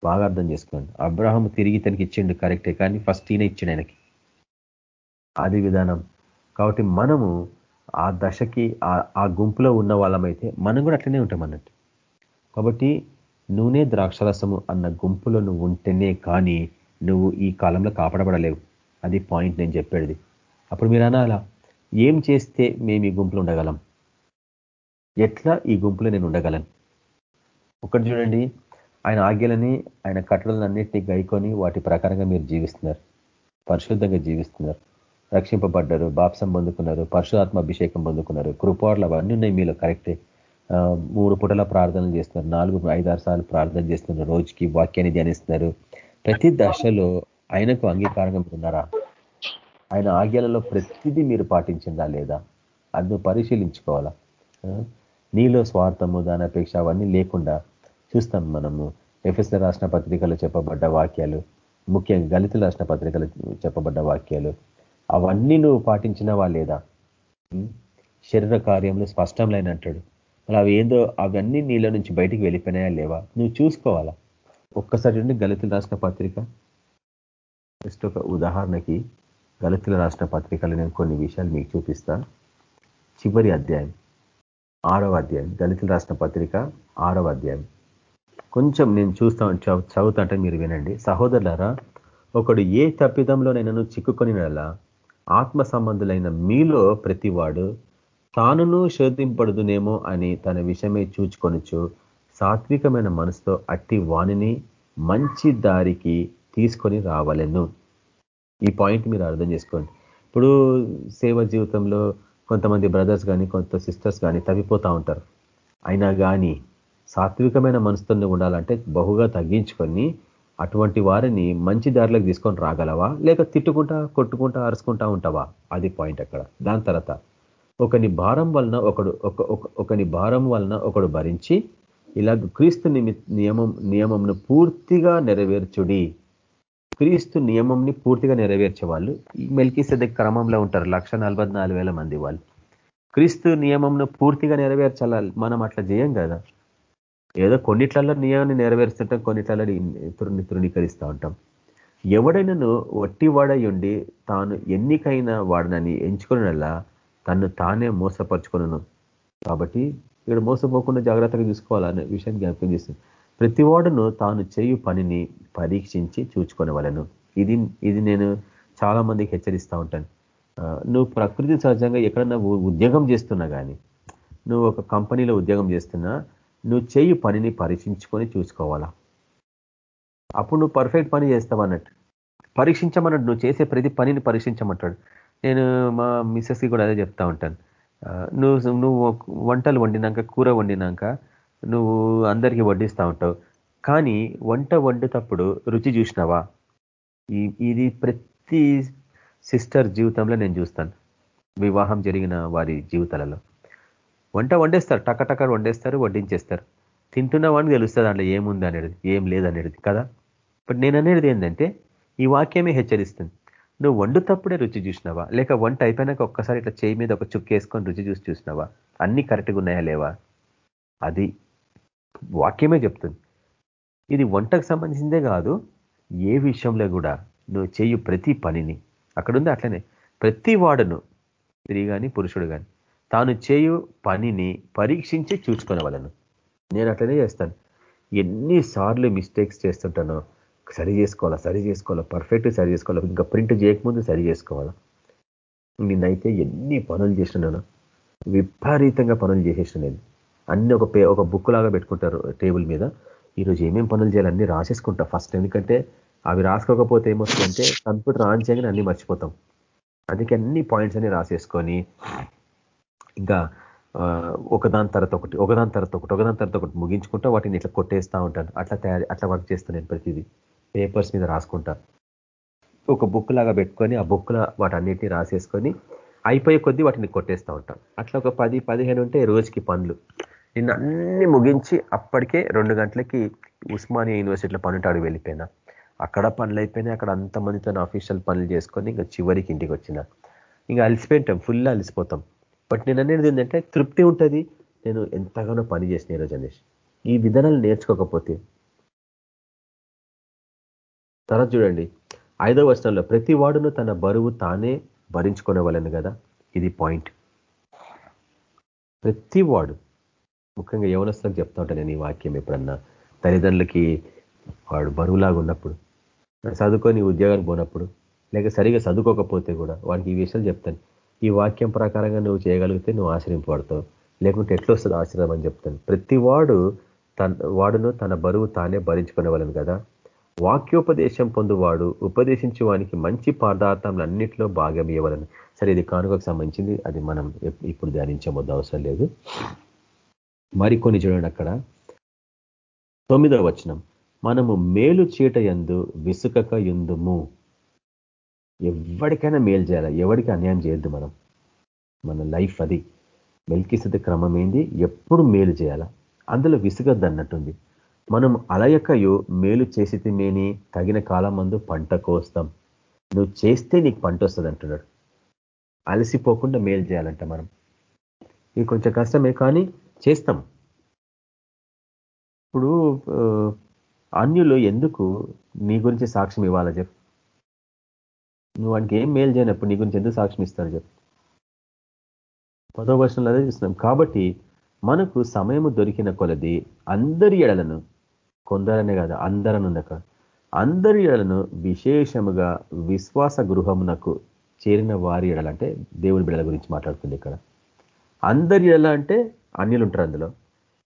బాగా అర్థం చేసుకోండి. అబ్రహాం తిరిగి తనకి ఇచ్చిండు కరెక్టే కానీ ఫస్ట్ ఈయన ఇచ్చిండు ఆయనకి. అది విధానం. కాబట్టి మనము ఆ దశకి ఆ గుంపులో ఉన్న వాళ్ళమైతే మనం కూడా అట్లనే ఉంటాం అన్నట్టు. కాబట్టి నూనె ద్రాక్షరసము అన్న గుంపులో నువ్వు ఉంటేనే కానీ నువ్వు ఈ కాలంలో కాపాడబడలేవు. అది పాయింట్ నేను చెప్పేది. అప్పుడు మీరు అనాలా ఏం చేస్తే మేము ఈ గుంపులో ఉండగలం? ఎట్లా ఈ గుంపులో నేను ఉండగలను? ఒకటి చూడండి ఆయన ఆజ్ఞలని ఆయన కట్టడలన్నింటినీ గైకొని వాటి ప్రకారంగా మీరు జీవిస్తున్నారు. పరిశుద్ధంగా జీవిస్తున్నారు. రక్షింపబడ్డారు బాప్సం పొందుకున్నారు పరశురాత్మ అభిషేకం పొందుకున్నారు కృపార్లు అవన్నీ ఉన్నాయి మీలో కరెక్టే. మూడు పూటల ప్రార్థనలు చేస్తున్నారు. నాలుగు ఐదారు సార్లు ప్రార్థన చేస్తున్నారు. రోజుకి వాక్యాన్ని ధ్యానిస్తున్నారు. ప్రతి దశలో ఆయనకు అంగీకారంగా ఉన్నారా? ఆయన ఆజ్ఞలలో ప్రతిదీ మీరు పాటించిందా లేదా? అది పరిశీలించుకోవాలా? నీలో స్వార్థము దాని అపేక్ష అవన్నీ లేకుండా చూస్తాం మనము. ఎఫ్ఎస్ఎల్ రాసిన పత్రికలు చెప్పబడ్డ వాక్యాలు ముఖ్యంగా గలితులు రాసిన పత్రికలు చెప్పబడ్డ వాక్యాలు అవన్నీ నువ్వు పాటించినవా లేదా? శరీర కార్యంలో స్పష్టంలైన అంటాడు. మరి అవి ఏందో అవన్నీ నీళ్ళ నుంచి బయటికి వెళ్ళిపోయినాయా లేవా? నువ్వు చూసుకోవాలా? ఒక్కసారి ఉండి గలితులు రాసిన పత్రిక. జస్ట్ ఒక ఉదాహరణకి గలితులు రాసిన పత్రికలు నేను కొన్ని విషయాలు మీకు చూపిస్తా. చివరి అధ్యాయం ఆరవ అధ్యాయం దళితులు రాసిన పత్రిక ఆరవ అధ్యాయం. కొంచెం నేను చూస్తా చదువుతుంటే మీరు వినండి. సహోదరులారా ఒకడు ఏ తప్పిదంలోనైనాను చిక్కుకొని ఆత్మ సంబంధులైన మీలో ప్రతివాడు తానును శోధింపడుదునేమో అని తన విషయమే చూచుకొనొచ్చు సాత్వికమైన మనసుతో అట్టి వాణిని మంచి దారికి తీసుకొని రావాలను. ఈ పాయింట్ మీరు అర్థం చేసుకోండి. ఇప్పుడు సేవ జీవితంలో కొంతమంది బ్రదర్స్ కానీ కొంత సిస్టర్స్ కానీ తవ్విపోతూ ఉంటారు. అయినా కానీ సాత్వికమైన మనసుతో ఉండాలంటే బహుగా తగ్గించుకొని అటువంటి వారిని మంచి దారిలోకి తీసుకొని రాగలవా? లేక తిట్టుకుంటా కొట్టుకుంటా అరుచుకుంటా ఉంటావా? అది పాయింట్ అక్కడ. దాని తర్వాత ఒకని భారం వలన ఒకడు ఒకని భారం వలన ఒకడు భరించి ఇలా క్రీస్తు నియమం నియమంను పూర్తిగా నెరవేర్చుడి. క్రీస్తు నియమంని పూర్తిగా నెరవేర్చే వాళ్ళు మెల్కి క్రమంలో ఉంటారు. లక్ష మంది వాళ్ళు. క్రీస్తు నియమంను పూర్తిగా నెరవేర్చాల? మనం అట్లా చేయం కదా. ఏదో కొన్నిట్లలో నియమాన్ని నెరవేరుస్తుంటాం కొన్నిట్లలో తృణి తృణీకరిస్తూ ఉంటాం. ఎవడైనాను వట్టివాడై ఉండి తాను ఎన్నికైన వాడినని ఎంచుకున్నలా తను తానే మోసపరుచుకున్నాను కాబట్టి ఇక్కడ మోసపోకుండా జాగ్రత్తగా చూసుకోవాలనే విషయాన్ని జ్ఞాపకం చేస్తుంది. ప్రతివాడును తాను చేయు పనిని పరీక్షించి చూచుకునేవాళ్ళను ఇది ఇది నేను చాలా మందికి హెచ్చరిస్తూ ఉంటాను. నువ్వు ప్రకృతి సహజంగా ఎక్కడన్నా ఉద్యోగం చేస్తున్నా కానీ నువ్వు ఒక కంపెనీలో ఉద్యోగం చేస్తున్నా నువ్వు చేయు పనిని పరీక్షించుకొని చూసుకోవాలా. అప్పుడు నువ్వు పర్ఫెక్ట్ పని చేస్తావు అన్నట్టు పరీక్షించమన్నాడు నువ్వు చేసే ప్రతి పనిని పరీక్షించమంటాడు. నేను మా మిస్సెస్కి కూడా అదే చెప్తా ఉంటాను. నువ్వు నువ్వు వంటలు వండినాక కూర వండినాక నువ్వు అందరికీ వడ్డిస్తూ ఉంటావు. కానీ వంట వండేటప్పుడు రుచి చూసినావా? ఇది ప్రతి సిస్టర్ జీవితంలో నేను చూస్తాను. వివాహం జరిగిన వారి జీవితాలలో. వంట వండేస్తారు. టకటక వండేస్తారు వడ్డించేస్తారు. తింటున్న తెలుస్తుంది దాంట్లో ఏముంది అనేది ఏం లేదనేది కదా? బట్ నేను అనేది ఏంటంటే ఈ వాక్యమే హెచ్చరిస్తుంది. నువ్వు వండుతప్పుడే రుచి చూసినావా? లేక వంట అయిపోయినాక ఒక్కసారి ఇట్లా చేయి మీద ఒక చుక్క వేసుకొని రుచి చూసి చూసినావా? అన్ని కరెక్ట్గా ఉన్నాయా లేవా? అది వాక్యమే చెప్తుంది. ఇది వంటకు సంబంధించిందే కాదు ఏ విషయంలో కూడా నువ్వు చేయు ప్రతి పనిని అక్కడుంది అట్లనే ప్రతి వాడును స్త్రీ కానీ పురుషుడు కానీ తాను చేయు పనిని పరీక్షించి చూసుకునే నేను అట్లనే చేస్తాను. ఎన్నిసార్లు మిస్టేక్స్ చేస్తుంటానో సరి చేసుకోవాలా సరి చేసుకోవాలా పర్ఫెక్ట్ సరి చేసుకోవాలా ఇంకా ప్రింట్ చేయకముందు సరి చేసుకోవాలా? నిన్నైతే ఎన్ని పనులు చేసినాను విపరీతంగా పనులు చేసేసిన నేను. అన్ని ఒక ఒక బుక్ లాగా పెట్టుకుంటారు టేబుల్ మీద. ఈరోజు ఏమేమి పనులు చేయాలి అన్ని రాసేసుకుంటా. ఫస్ట్ ఎందుకంటే అవి రాసుకోకపోతే ఏమొస్తుందంటే కంప్యూటర్ ఆన్ చేయగానే అన్ని మర్చిపోతాం. అందుకే అన్ని పాయింట్స్ అన్ని రాసేసుకొని ఇంకా ఒకదాని తర్వాత ఒకటి ఒకదాని తర్వాత ఒకటి ఒకదాని తర్వాత ఒకటి ముగించుకుంటా వాటిని ఇట్లా కొట్టేస్తూ ఉంటాను. అట్లా తయారీ అట్లా వర్క్ చేస్తాను నేను ప్రతిదీ. పేపర్స్ మీద రాసుకుంటా ఒక బుక్ లాగా పెట్టుకొని ఆ బుక్లో వాటన్నిటిని రాసేసుకొని అయిపోయే కొద్దీ వాటిని కొట్టేస్తూ ఉంటాం. అట్లా ఒక పది పదిహేను ఉంటే రోజుకి పనులు. నిన్న అన్ని ముగించి అప్పటికే రెండు గంటలకి ఉస్మానియా యూనివర్సిటీలో పనుంటాడు వెళ్ళిపోయినా. అక్కడ పనులు అయిపోయినాయి అక్కడ అంతమందితో అఫీషియల్ పనులు చేసుకొని ఇంకా చివరికి ఇంటికి వచ్చిన. ఇంకా అలసిపోయింటాం ఫుల్ అలసిపోతాం. బట్ నేను అనేది ఏంటంటే తృప్తి ఉంటుంది. నేను ఎంతగానో పని చేసిన ఈరోజు అనేసి ఈ విధానాలు నేర్చుకోకపోతే తర్వాత చూడండి ఐదో వర్షంలో ప్రతి వాడును తన బరువు తానే భరించుకునేవాళ్ళను కదా? ఇది పాయింట్. ప్రతి వాడు ముఖ్యంగా యవనస్తులకు చెప్తా ఉంటాను నేను ఈ వాక్యం ఎప్పుడన్నా తల్లిదండ్రులకి వాడు బరువులాగా ఉన్నప్పుడు చదువుకొని ఉద్యోగానికి పోనప్పుడు లేక సరిగా చదువుకోకపోతే కూడా వాడికి ఈ విషయాలు చెప్తాను. ఈ వాక్యం ప్రకారంగా నువ్వు చేయగలిగితే నువ్వు ఆశ్రయింపబడతావు లేకుంటే ఎట్లా వస్తుంది ఆశ్రయం అని చెప్తాను. ప్రతి వాడు తన వాడును తన బరువు తానే భరించుకునేవాళ్ళను కదా? వాక్యోపదేశం పొందువాడు ఉపదేశించే వానికి మంచి పదార్థములన్నింటిలో భాగం ఇవ్వాలని సరే ఇది కానుకకు సంబంధించింది. అది మనం ఇప్పుడు ధ్యానించబోద్దు అవసరం లేదు. మరికొన్ని చూడండి అక్కడ. తొమ్మిదవ వచనం. మనము మేలు చీట ఎందు విసుకక ఎందుము ఎవరికైనా మేలు చేయాలి? ఎవరికి అన్యాయం చేయొద్దు మనం. మన లైఫ్ అది. మెల్కిసత క్రమం ఏంది? ఎప్పుడు మేలు చేయాలా? అందులో విసుగద్దు అన్నట్టుంది మనం అలయకయు మేలు చేసి మేని తగిన కాలం మందు పంట కోస్తాం. నువ్వు చేస్తే నీకు పంట వస్తుంది అంటున్నాడు. అలసిపోకుండా మేలు చేయాలంట మనం. ఇది కొంచెం కష్టమే కానీ చేస్తాం. ఇప్పుడు అన్యులు ఎందుకు నీ గురించి సాక్ష్యం ఇవ్వాలా చెప్పు. నువ్వు వానికి ఏం మేలు చేయనప్పుడు నీ గురించి ఎందుకు సాక్ష్యం ఇస్తారు చెప్పు. పదో వర్షంలో అదే చూస్తున్నాం. కాబట్టి మనకు సమయము దొరికిన కొలది అందరి ఎడలను కొందరనే కాదు అందరను అక్కడ అందరి ఎడలను విశేషముగా విశ్వాస గృహమునకు చేరిన వారి ఎడలంటే దేవుడి బిడల గురించి మాట్లాడుతుంది ఇక్కడ. అందరి ఎడల అంటే అన్యులు ఉంటారు అందులో.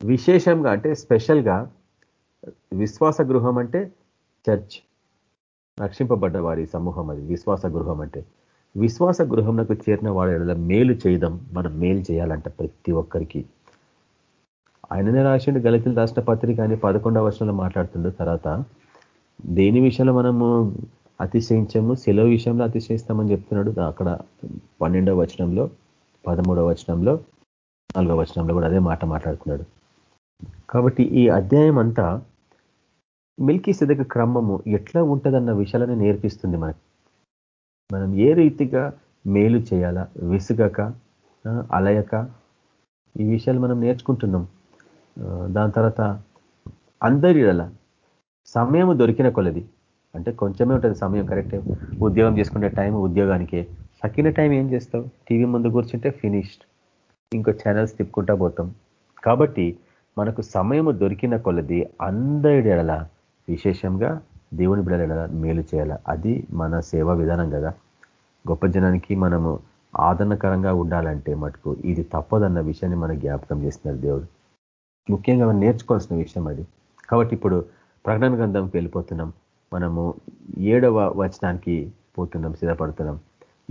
విశేషంగా అంటే స్పెషల్గా విశ్వాస గృహం అంటే చర్చ్. రక్షింపబడ్డ వారి సమూహం అది విశ్వాస గృహం అంటే. విశ్వాస గృహంకు చేరిన వాడు మేలు చేయడం మనం మేలు చేయాలంట ప్రతి ఒక్కరికి. ఆయననే రాసిండు గలితులు రాసిన పత్రిక అని పదకొండవ వర్షంలో మాట్లాడుతుండు. తర్వాత దేని విషయంలో మనము అతిశయించము సెలవు విషయంలో అతిశయిస్తామని చెప్తున్నాడు. అక్కడ పన్నెండవ వచనంలో పదమూడవ వచనంలో నాలుగవ వచనంలో కూడా అదే మాట మాట్లాడుతున్నాడు. కాబట్టి ఈ అధ్యాయం అంతా మిల్కీ సిదక క్రమము ఎట్లా ఉంటుందన్న విషయాలను నేర్పిస్తుంది మనకి. మనం ఏ రీతిగా మేలు చేయాలా? విసుగక అలయక? ఈ విషయాలు మనం నేర్చుకుంటున్నాం. దాని తర్వాత అందరి సమయం దొరికిన కొలది. అంటే కొంచెమే ఉంటుంది సమయం కరెక్ట్ ఉద్యోగం చేసుకునే టైం ఉద్యోగానికే. తక్కిన టైం ఏం చేస్తావు? టీవీ ముందు కూర్చుంటే ఫినిష్డ్ ఇంకో ఛానల్స్ తిప్పుకుంటా పోతాం. కాబట్టి మనకు సమయము దొరికిన కొలది అందరి విశేషంగా దేవుని బిడల మేలు చేయాల. అది మన సేవా విధానం కదా. గొప్ప జనానికి మనము ఆదరణకరంగా ఉండాలంటే మటుకు ఇది తప్పదన్న విషయాన్ని మనం జ్ఞాపకం చేస్తున్నారు దేవుడు. ముఖ్యంగా మనం నేర్చుకోవాల్సిన విషయం అది. కాబట్టి ఇప్పుడు ప్రకటన గ్రంథంకి వెళ్ళిపోతున్నాం. మనము ఏడవ వచనానికి పోతున్నాం సిద్ధపడుతున్నాం.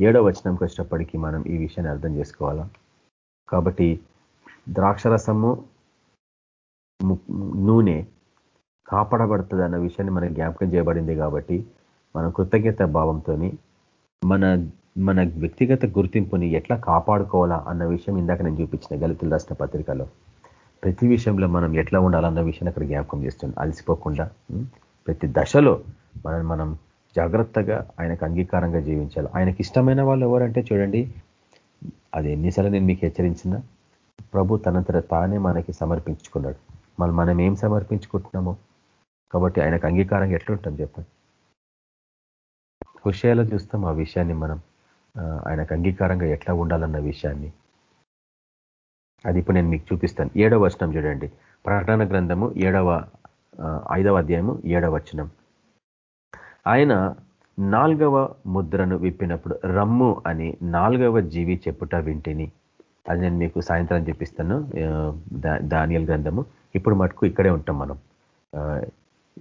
ఏడవ వచనంకి వచ్చినప్పటికీ మనం ఈ విషయాన్ని అర్థం చేసుకోవాలా? కాబట్టి ద్రాక్షరసము నూనె కాపాడబడుతుంది అన్న విషయాన్ని మనకు జ్ఞాపకం చేయబడింది కాబట్టి మన కృతజ్ఞత భావంతో మన మన వ్యక్తిగత గుర్తింపుని ఎట్లా కాపాడుకోవాలా అన్న విషయం ఇందాక నేను చూపించిన గలితులు రాసిన పత్రికలో. ప్రతి విషయంలో మనం ఎట్లా ఉండాలన్న విషయాన్ని అక్కడ జ్ఞాపకం చేస్తుంది. అలసిపోకుండా ప్రతి దశలో మనం మనం జాగ్రత్తగా ఆయనకు అంగీకారంగా జీవించాలి. ఆయనకి ఇష్టమైన వాళ్ళు ఎవరంటే చూడండి అది ఎన్నిసార్లు నేను మీకు హెచ్చరించిన ప్రభు తనంతట తానే మనకి సమర్పించుకున్నాడు. మళ్ళీ మనం ఏం సమర్పించుకుంటున్నామో? కాబట్టి ఆయనకు అంగీకారంగా ఎట్లుంటాం చెప్పండి? హుషయాలో చూస్తాం ఆ విషయాన్ని మనం ఆయనకు అంగీకారంగా ఎట్లా ఉండాలన్న విషయాన్ని. అది ఇప్పుడు నేను మీకు చూపిస్తాను. ఏడవ వచనం చూడండి. ప్రకటన గ్రంథము ఏడవ ఐదవ అధ్యాయము ఏడవ వచనం. ఆయన నాలుగవ ముద్రను విప్పినప్పుడు రమ్ము అని నాలుగవ జీవి చెప్పుట వింటిని. అది నేను మీకు సాయంత్రం చూపిస్తాను దానియల్ గ్రంథము. ఇప్పుడు మటుకు ఇక్కడే ఉంటాం మనం.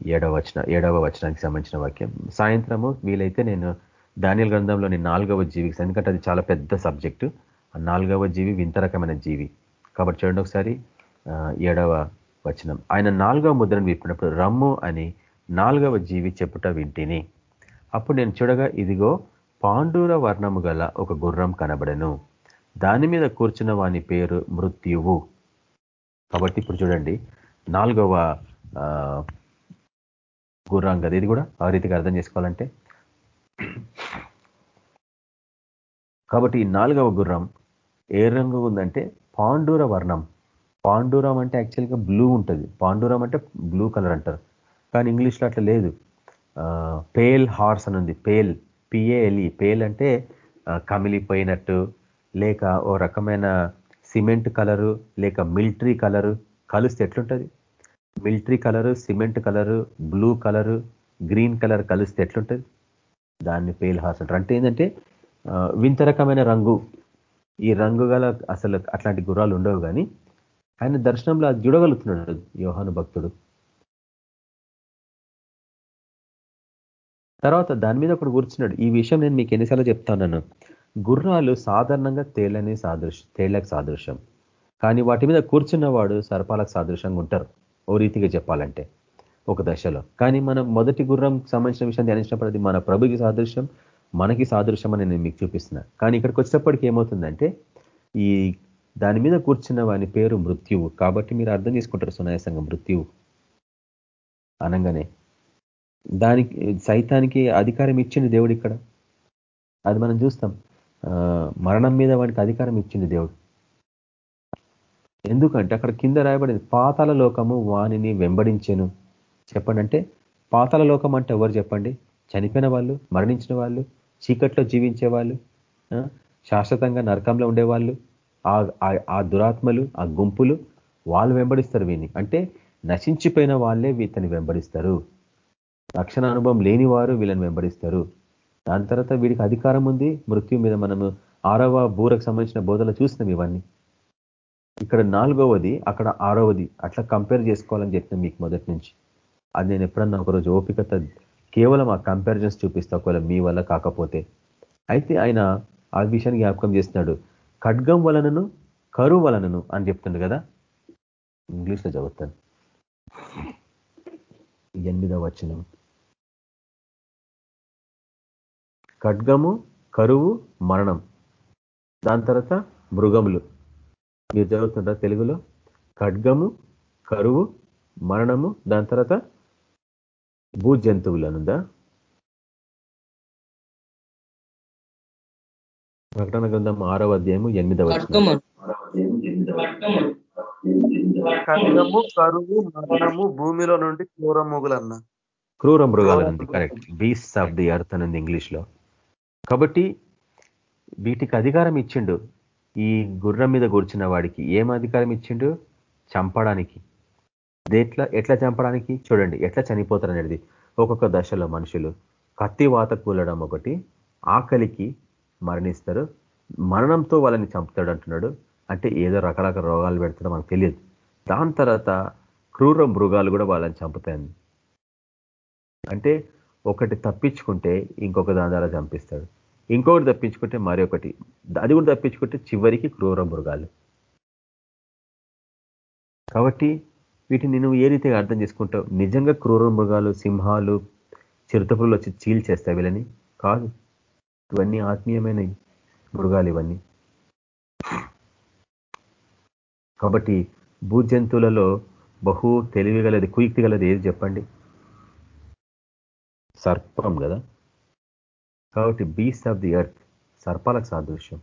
ఏడవ వచన ఏడవ వచనానికి సంబంధించిన వాక్యం. సాయంత్రము వీలైతే నేను దానియల్ గ్రంథంలోని నాలుగవ జీవికి ఎందుకంటే అది చాలా పెద్ద సబ్జెక్టు నాలుగవ జీవి వింత రకమైన జీవి. కాబట్టి చూడండి ఒకసారి ఏడవ వచనం. ఆయన నాలుగవ ముద్రను విప్పినప్పుడు రమ్ము అని నాలుగవ జీవి చెప్పుట వింటిని. అప్పుడు నేను చూడగా ఇదిగో పాండూర వర్ణము గల ఒక గుర్రం కనబడను. దాని మీద కూర్చున్న వాని పేరు మృత్యువు. కాబట్టి ఇప్పుడు చూడండి నాలుగవ గుర్రం కదా ఇది కూడా? ఆ రీతిగా అర్థం చేసుకోవాలంటే. కాబట్టి ఈ నాలుగవ గుర్రం ఏ రంగు ఉందంటే పాండూర వర్ణం పాండూరం అంటే యాక్చువల్గా బ్లూ ఉంటుంది. పాండూరం అంటే బ్లూ కలర్ అంటారు. కానీ ఇంగ్లీష్లో అట్లా లేదు. పేల్ హార్స్ అని ఉంది. పేల్ పిఏఎల్ఈ పేల్ అంటే కమిలిపోయినట్టు లేక ఓ రకమైన సిమెంట్ కలరు లేక మిలిటరీ కలరు కలిస్తే ఎట్లుంటుంది? Military colour cement colour blue colour green colour కలిస్తే ఎట్లుంటుంది? దాన్ని పేల్ హార్స్ అంటారు. అంటే ఏంటంటే వింత రకమైన రంగు. ఈ రంగు గల అసలు అట్లాంటి గుర్రాలు ఉండవు కానీ ఆయన దర్శనంలో అది జుడగలుగుతున్నాడు యోహాను భక్తుడు. తర్వాత దాని మీద ఒకడు కూర్చున్నాడు. ఈ విషయం నేను మీకు ఎన్నిసార్లు చెప్తాను గుర్రాలు సాధారణంగా తేలని సాదృశ్యం తేళ్ళకు సాదృశ్యం. కానీ వాటి మీద కూర్చున్నవాడు సర్పాలకు సాదృశ్యంగా ఉంటారు. ఓ రీతిగా చెప్పాలంటే ఒక దశలో. కానీ మనం మొదటి గుర్రం సంబంధించిన విషయం ధ్యానించినప్పుడు అది మన ప్రభుకి సాదృశ్యం మనకి సాదృశ్యం అని నేను మీకు చూపిస్తున్నా. కానీ ఇక్కడికి వచ్చేటప్పటికి ఏమవుతుందంటే ఈ దాని మీద కూర్చున్న వాని పేరు మృత్యువు. కాబట్టి మీరు అర్థం చేసుకుంటారు సునాయాసంగా మృత్యువు. అనగానే. దానికి సైతానికి అధికారం ఇచ్చింది దేవుడు ఇక్కడ. అది మనం చూస్తాం. మరణం మీద వానికి అధికారం ఇచ్చింది దేవుడు. ఎందుకంటే అక్కడ కింద రాయబడింది పాతాల లోకము వాణిని వెంబడించెను. చెప్పండి అంటే పాతాల లోకం అంటే ఎవరు చెప్పండి? చనిపోయిన వాళ్ళు మరణించిన వాళ్ళు చీకట్లో జీవించే వాళ్ళు శాశ్వతంగా నరకంలో ఉండేవాళ్ళు ఆ దురాత్మలు ఆ గుంపులు వాళ్ళు వెంబడిస్తారు వీని అంటే నశించిపోయిన వాళ్ళే వీతని వెంబడిస్తారు. రక్షణ అనుభవం లేని వారు వీళ్ళని వెంబడిస్తారు. దాని తర్వాత వీడికి అధికారం ఉంది. మృత్యు మీద మనము ఆరవ బూరకు సంబంధించిన బోధలు చూసినాం ఇవన్నీ. ఇక్కడ నాలుగవది అక్కడ ఆరవది అట్లా కంపేర్ చేసుకోవాలని చెప్పినాం మీకు మొదటి నుంచి. అది నేను ఎప్పుడన్నా ఒకరోజు ఓపికత కేవలం ఆ కంపారిజన్స్ చూపిస్తా ఒకవేళ మీ వల్ల కాకపోతే. అయితే ఆయన ఆ విషయాన్ని జ్ఞాపకం చేస్తున్నాడు. ఖడ్గం వలనను కరువు వలనను అని చెప్తుండు కదా? ఇంగ్లీష్లో చదువుతాను. ఎనిమిదవ వచనం. ఖడ్గము కరువు మరణం. దాని తర్వాత మృగములు. మీరు చదువుతుంటారా తెలుగులో? ఖడ్గము కరువు మరణము దాని తర్వాత భూ జంతువులు అనుందా ప్రకటన గ్రంథం ఆరవ అధ్యాయము ఎనిమిదవ ఖడ్గము. కరువు మరణము భూమిలో నుండి క్రూర మొగులన్న. క్రూర మృగాలు ఉంది correct beasts of the earth అనుంది ఇంగ్లీష్లో కాబట్టి వీటికి అధికారం ఇచ్చిండు. ఈ గుర్రం మీద కూర్చున్న వాడికి ఏం అధికారం ఇచ్చిండు? చంపడానికి. దేట్లా ఎట్లా చంపడానికి? చూడండి ఎట్లా చనిపోతారు అనేది. ఒక్కొక్క దశలో మనుషులు కత్తి వాత కూలడం ఒకటి ఆకలికి మరణిస్తారు. మరణంతో వాళ్ళని చంపుతాడు అంటున్నాడు. అంటే ఏదో రకరకాల రోగాలు పెడతాడో మనకు తెలియదు. దాని తర్వాత క్రూర మృగాలు కూడా వాళ్ళని చంపుతాయి. అంటే ఒకటి తప్పించుకుంటే ఇంకొక దాని ద్వారా చంపిస్తాడు. ఇంకొకటి తప్పించుకుంటే మరొకటి అది కూడా తప్పించుకుంటే చివరికి క్రూర మృగాలు. కాబట్టి వీటిని నువ్వు ఏ రీతిగా అర్థం చేసుకుంటావు? నిజంగా క్రూర మృగాలు సింహాలు చిరుతపులు వచ్చి చీల్ చేస్తాయి వీళ్ళని? కాదు. ఇవన్నీ ఆత్మీయమైన మృగాలు ఇవన్నీ. కాబట్టి భూజంతువులలో బహు తెలివి గలది కుయుక్తి గలది ఏది చెప్పండి? సర్పం కదా? కాబట్టి బీస్ ఆఫ్ ది ఎర్త్ సర్పాలకు సాదృశ్యం.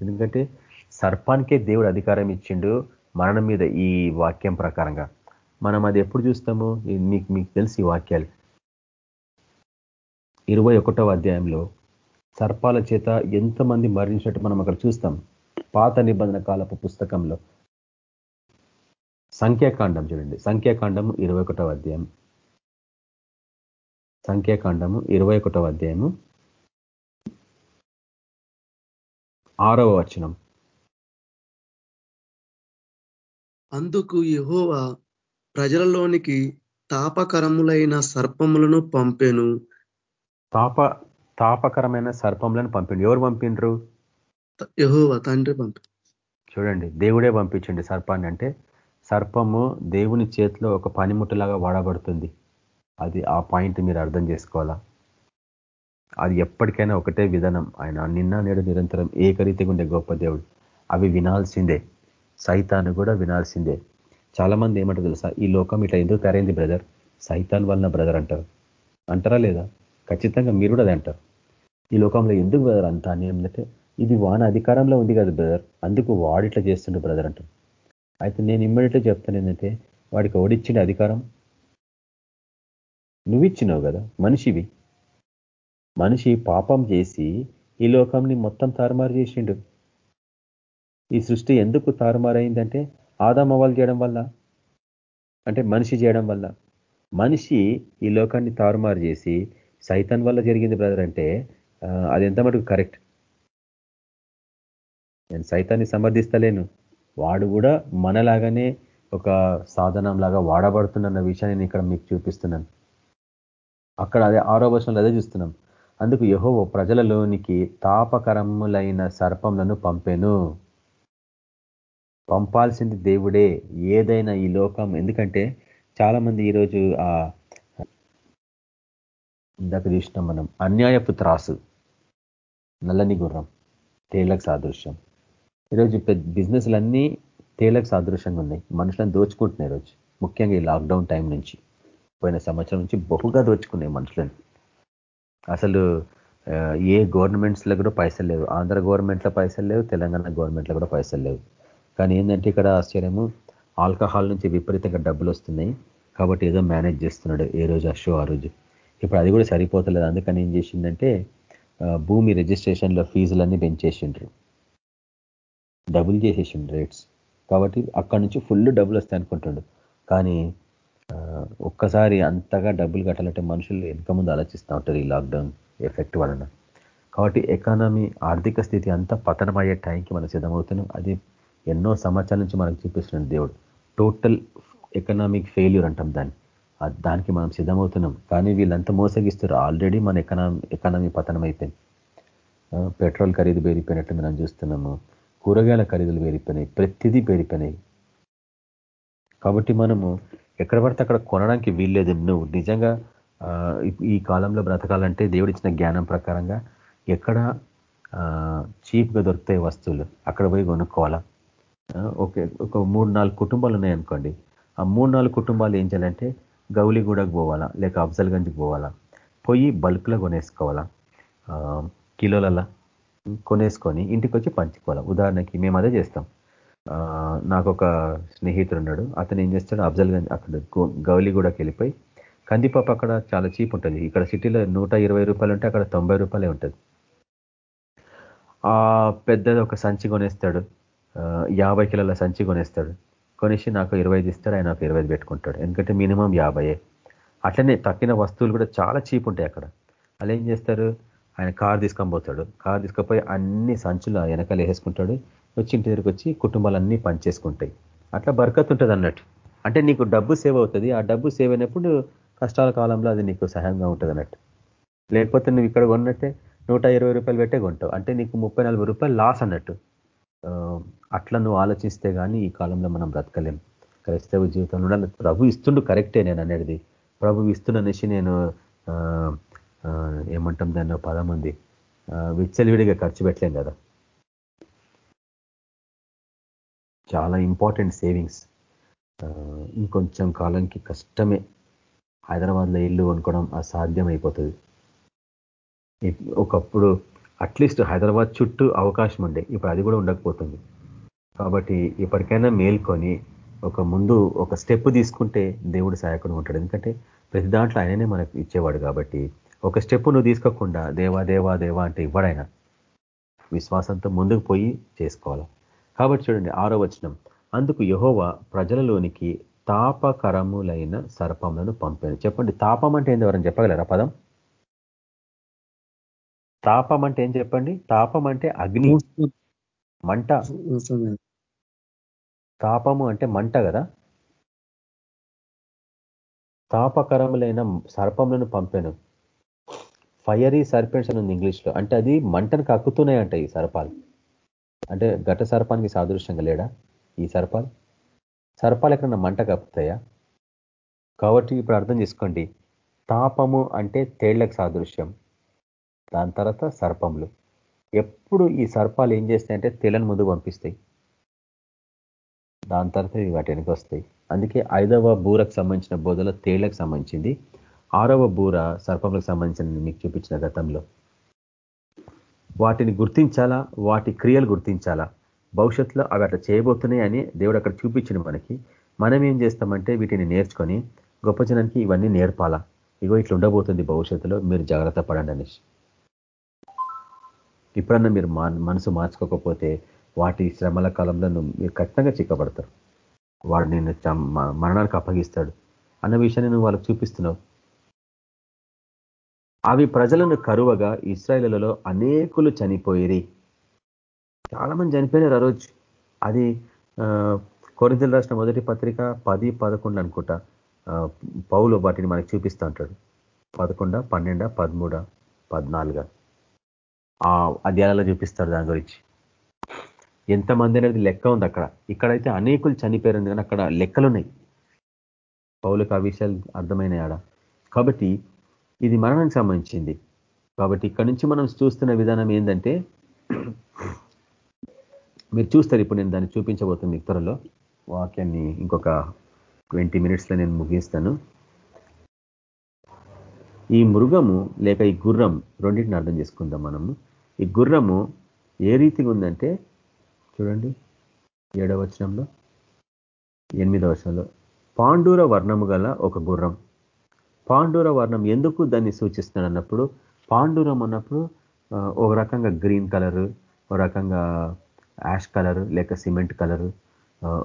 ఎందుకంటే సర్పానికే దేవుడు అధికారం ఇచ్చిండు. మరణం మీద ఈ వాక్యం ప్రకారంగా మనం అది ఎప్పుడు చూస్తాము? మీకు మీకు తెలిసి వాక్యాలు. ఇరవై అధ్యాయంలో సర్పాల చేత ఎంతమంది మరణించినట్టు మనం అక్కడ చూస్తాం. పాత నిబంధన కాలపు పుస్తకంలో. సంఖ్యాకాండం చూడండి. సంఖ్యాకాండము ఇరవై అధ్యాయం. సంఖ్యాకాండము ఇరవై అధ్యాయము. ఆరవ వచనం. అందుకు యహోవా ప్రజలలోనికి తాపకరములైన సర్పములను పంపెను. తాప తాపకరమైన సర్పములను పంపిండు ఎవరు పంపిండ్రు యహోవ తండ్రి పంపి. చూడండి దేవుడే పంపించండి సర్పాన్ని అంటే సర్పము దేవుని చేతిలో ఒక పనిముట్టులాగా వాడబడుతుంది. అది ఆ పాయింట్ మీరు అర్థం చేసుకోవాలా? అది ఎప్పటికైనా ఒకటే విధానం. ఆయన నిన్న నేడు నిరంతరం ఏకరీతిగా ఉండే గొప్ప దేవుడు. అవి వినాల్సిందే. సైతాన్ని కూడా వినాల్సిందే. చాలా మంది ఏమంటారు తెలుసా? ఈ లోకం ఇట్లా ఎందుకు తయారైంది బ్రదర్? సైతాన్ వలన బ్రదర్ అంటారు. అంటారా లేదా? ఖచ్చితంగా మీరు కూడా అది అంటారు. ఈ లోకంలో ఎందుకు బ్రదర్ అంత అన్యాయం అంటే ఇది వాన అధికారంలో ఉంది కదా బ్రదర్. అందుకు వాడిట్లా చేస్తుండే బ్రదర్ అంటారు. అయితే నేను ఇమ్మీడియట్గా చెప్తాను ఏంటంటే వాడికి ఓడిచ్చిండే అధికారం? నువ్విచ్చినావు కదా మనిషివి. మనిషి పాపం చేసి ఈ లోకంని మొత్తం తారుమారు చేసిండు. ఈ సృష్టి ఎందుకు తారుమారైందంటే ఆదామవాలు చేయడం వల్ల? అంటే మనిషి చేయడం వల్ల. మనిషి ఈ లోకాన్ని తారుమారు చేసి సైతాన్ వల్ల జరిగింది బ్రదర్ అంటే అది ఎంత మటుకు కరెక్ట్ నేను సైతాన్ని సమర్థిస్తలేను. వాడు కూడా మనలాగానే ఒక సాధనం లాగా వాడబడుతున్న విషయాన్ని నేను ఇక్కడ మీకు చూపిస్తున్నాను. అక్కడ అదే ఆరో వర్షంలో అదే చూస్తున్నాం. అందుకు యహో ప్రజలలోనికి తాపకరములైన సర్పంలను పంపెను. పంపాల్సింది దేవుడే ఏదైనా ఈ లోకం. ఎందుకంటే చాలా మంది ఈరోజు ఆ ఇందాక చూసినాం మనం అన్యాయపు త్రాసు నల్లని గుర్రం తేళ్ళకు సాదృశ్యం. ఈరోజు పెద్ద బిజినెస్లన్నీ తేళ్ళకు సాదృశ్యంగా ఉన్నాయి. మనుషులను దోచుకుంటున్నాయి ఈరోజు. ముఖ్యంగా ఈ లాక్డౌన్ టైం నుంచి పోయిన సంవత్సరం నుంచి బహుగా దోచుకున్నాయి మనుషులను. అసలు ఏ గవర్నమెంట్స్లో కూడా పైసలు లేవు. ఆంధ్ర గవర్నమెంట్లో పైసలు లేవు తెలంగాణ గవర్నమెంట్లో కూడా పైసలు లేవు. కానీ ఏంటంటే ఇక్కడ ఆశ్చర్యము ఆల్కహాల్ నుంచి విపరీతంగా డబ్బులు వస్తున్నాయి కాబట్టి ఏదో మేనేజ్ చేస్తున్నాడు ఏ రోజు ఆ షో ఆ రోజు. ఇప్పుడు అది కూడా సరిపోతలేదు. అందుకని ఏం చేసిందంటే భూమి రిజిస్ట్రేషన్లో ఫీజులన్నీ పెంచేసిండ్రు. Double చేసేసిండు rates. కాబట్టి అక్కడి నుంచి ఫుల్ డబ్బులు వస్తాయి అనుకుంటుండు. కానీ ఒక్కసారి అంతగా డబ్బులు కట్టాలంటే మనుషులు వెనక ముందు ఆలోచిస్తూ ఉంటారు ఈ లాక్డౌన్ ఎఫెక్ట్ వలన. కాబట్టి ఎకానమీ ఆర్థిక స్థితి అంతా పతనమయ్యే టైంకి మనం సిద్ధమవుతున్నాం. అది ఎన్నో సంవత్సరాల నుంచి మనకు చూపిస్తున్నాడు దేవుడు. టోటల్ ఎకనామిక్ ఫెయిల్యూర్ అంటాం దాన్ని. దానికి మనం సిద్ధమవుతున్నాం. కానీ వీళ్ళంతా మోసగిస్తారు ఆల్రెడీ మన ఎకనామీ ఎకానమీ పతనం అయిపోయింది. పెట్రోల్ ఖరీదు పెరిగిపోయినట్టు మనం చూస్తున్నాము. కూరగాయల ఖరీదులు పెరిగిపోయినాయి ప్రతిదీ పెరిగిపోయినాయి కాబట్టి మనము ఎక్కడ పడితే అక్కడ కొనడానికి వీల్లేదు. నువ్వు నిజంగా ఈ కాలంలో బ్రతకాలంటే దేవుడిచ్చిన జ్ఞానం ప్రకారంగా ఎక్కడ చీప్గా దొరుకుతాయి వస్తువులు అక్కడ పోయి కొనుక్కోవాలా? ఓకే. ఒక మూడు నాలుగు కుటుంబాలు ఉన్నాయనుకోండి ఆ మూడు నాలుగు కుటుంబాలు ఏం చేయాలంటే గౌలిగూడకు పోవాలా లేక అఫ్జల్గంజ్కి పోవాలా పోయి బల్క్లో కొనేసుకోవాలా కిలోలలా కొనేసుకొని ఇంటికి వచ్చి పంచుకోవాలి. ఉదాహరణకి మేము అదే చేస్తాం. నాకు ఒక స్నేహితుడు ఉన్నాడు అతను ఏం చేస్తాడు అఫ్జల్గంజ్ అక్కడ గౌలిగూడకి వెళ్ళిపోయి కందిపప్పు అక్కడ చాలా చీప్ ఉంటుంది. ఇక్కడ సిటీలో నూట రూపాయలు ఉంటే అక్కడ తొంభై రూపాయలే ఉంటుంది. పెద్దది ఒక సంచి కొనేస్తాడు. యాభై కిలోల సంచి కొనేస్తాడు. కొనేసి నాకు ఇరవై ఇస్తాడు ఆయన నాకు ఇరవై పెట్టుకుంటాడు. ఎందుకంటే మినిమం యాభైయే. అట్లనే తక్కిన వస్తువులు కూడా చాలా చీప్ ఉంటాయి అక్కడ. అలా ఏం చేస్తారు? ఆయన కార్ తీసుకొని పోతాడు. కార్ తీసుకుపోయి అన్ని సంచులు వెనకాల వేసేసుకుంటాడు వచ్చి ఇంటి దగ్గరికి వచ్చి కుటుంబాలన్నీ పనిచేసుకుంటాయి. అట్లా బరకత్ ఉంటుంది అన్నట్టు. అంటే నీకు డబ్బు సేవ్ అవుతుంది. ఆ డబ్బు సేవ్ అయినప్పుడు కష్టాల కాలంలో అది నీకు సహాయంగా ఉంటుంది అన్నట్టు. లేకపోతే నువ్వు ఇక్కడ కొన్నట్టే నూట రూపాయలు పెట్టే కొంటావు. అంటే నీకు ముప్పై రూపాయలు లాస్ అన్నట్టు. అట్లా నువ్వు ఆలోచిస్తే కానీ ఈ కాలంలో మనం బ్రతకలేం. క్రైస్తవ జీవితంలో ప్రభు ఇస్తుండు కరెక్టే నేను అనేది. ప్రభు ఇస్తున్ననేసి నేను ఏమంటాం దాన్ని పదం ఉంది. విచ్చలివిడిగా ఖర్చు పెట్టలేం కదా. చాలా ఇంపార్టెంట్ సేవింగ్స్. ఇంకొంచెం కాలంకి కష్టమే. హైదరాబాద్లో ఇల్లు కొనుక్కోవడం అసాధ్యం అయిపోతుంది ఒకప్పుడు అట్లీస్ట్ హైదరాబాద్ చుట్టూ అవకాశం ఉండే. ఇప్పుడు అది కూడా ఉండకపోతుంది. కాబట్టి ఇప్పటికైనా మేల్కొని ఒక ముందు ఒక స్టెప్ తీసుకుంటే దేవుడు సహాయకుడు ఉంటాడు. ఎందుకంటే ప్రతి దాంట్లో ఆయననే మనకు ఇచ్చేవాడు కాబట్టి ఒక స్టెప్ నువ్వు తీసుకోకుండా దేవా దేవా దేవా అంటే ఇవ్వడైనా విశ్వాసంతో ముందుకు పోయి చేసుకోవాలి. కాబట్టి చూడండి ఆరో వచనం. అందుకు యహోవ ప్రజలలోనికి తాపకరములైన సర్పములను పంపాను చెప్పండి తాపం అంటే ఏంది ఎవరైనా చెప్పగలరా పదం? తాపం అంటే ఏం చెప్పండి? తాపం అంటే అగ్ని. మంట. తాపము అంటే మంట కదా? తాపకరములైన సర్పములను పంపాను. ఫయరీ సర్పెంట్స్ అని ఉంది ఇంగ్లీష్లో. అంటే అది మంటను కక్కుతున్నాయంట ఈ సర్పాలు. అంటే ఘట సర్పానికి సాదృశ్యంగా లేడా ఈ సర్పాలు? సర్పాలు ఎక్కడన్నా మంట కప్పుతాయా కాబట్టి ఇప్పుడు అర్థం చేసుకోండి. తాపము అంటే తేళ్ళకు సాదృశ్యం. దాని తర్వాత సర్పములు. ఎప్పుడు ఈ సర్పాలు ఏం చేస్తాయంటే తెలను ముందు పంపిస్తాయి. దాని తర్వాత ఇవి వాటి వెనక వస్తాయి. అందుకే ఐదవ బూరకు సంబంధించిన బోధలో తేళ్ళకు సంబంధించింది. ఆరవ బూర సర్పములకు సంబంధించిన మీకు చూపించిన గతంలో. వాటిని గుర్తించాలా? వాటి క్రియలు గుర్తించాలా? భవిష్యత్తులో అవి అట్లా చేయబోతున్నాయి అని దేవుడు అక్కడ చూపించింది మనకి. మనం ఏం చేస్తామంటే వీటిని నేర్చుకొని గొప్ప జనానికి ఇవన్నీ నేర్పాలా? ఇగో ఇట్లా ఉండబోతుంది భవిష్యత్తులో మీరు జాగ్రత్త పడండి అనేసి. ఇప్పుడన్నా మీరు మనసు మార్చుకోకపోతే వాటి శ్రమల కాలంలో మీరు కఠినంగా చిక్కబడతారు. వాడు నిన్ను మరణానికి అప్పగిస్తాడు అన్న విషయాన్ని నువ్వు వాళ్ళకి చూపిస్తున్నావు. అవి ప్రజలను కరువగా ఇస్రాయలలో అనేకులు చనిపోయిరి. చాలామంది చనిపోయినారు ఆ రోజు. అది కొరిదల రాసిన మొదటి పత్రిక పది పదకొండు అనుకుంటా. పౌలు వాటిని మనకి చూపిస్తూ ఉంటాడు. పదకొండ పన్నెండ పదమూడ పద్నాలుగ. ఆ అధ్యాయాలలో చూపిస్తాడు దాని గురించి. ఎంతమంది అనేది లెక్క ఉంది అక్కడ. ఇక్కడైతే అనేకులు చనిపోయారు కానీ అక్కడ లెక్కలున్నాయి. పౌలకు ఆ విషయాలు అర్థమైన ఆడ. కాబట్టి ఇది మరణానికి సంబంధించింది. కాబట్టి ఇక్కడ నుంచి మనం చూస్తున్న విధానం ఏంటంటే మీరు చూస్తారు ఇప్పుడు నేను దాన్ని చూపించబోతుంది మీకు త్వరలో. వాక్యాన్ని ఇంకొక ట్వంటీ మినిట్స్లో నేను ముగిస్తాను. ఈ మృగము లేక ఈ గుర్రం రెండింటిని అర్థం చేసుకుందాం మనము. ఈ గుర్రము ఏ రీతిగా ఉందంటే చూడండి ఏడవ వచనంలో ఎనిమిదవ వచనంలో పాండూర వర్ణము గల ఒక గుర్రం. పాండూర వర్ణం ఎందుకు దాన్ని సూచిస్తున్నాడు అన్నప్పుడు పాండూరం అన్నప్పుడు ఒక రకంగా గ్రీన్ కలరు ఒక రకంగా యాష్ కలరు లేక సిమెంట్ కలరు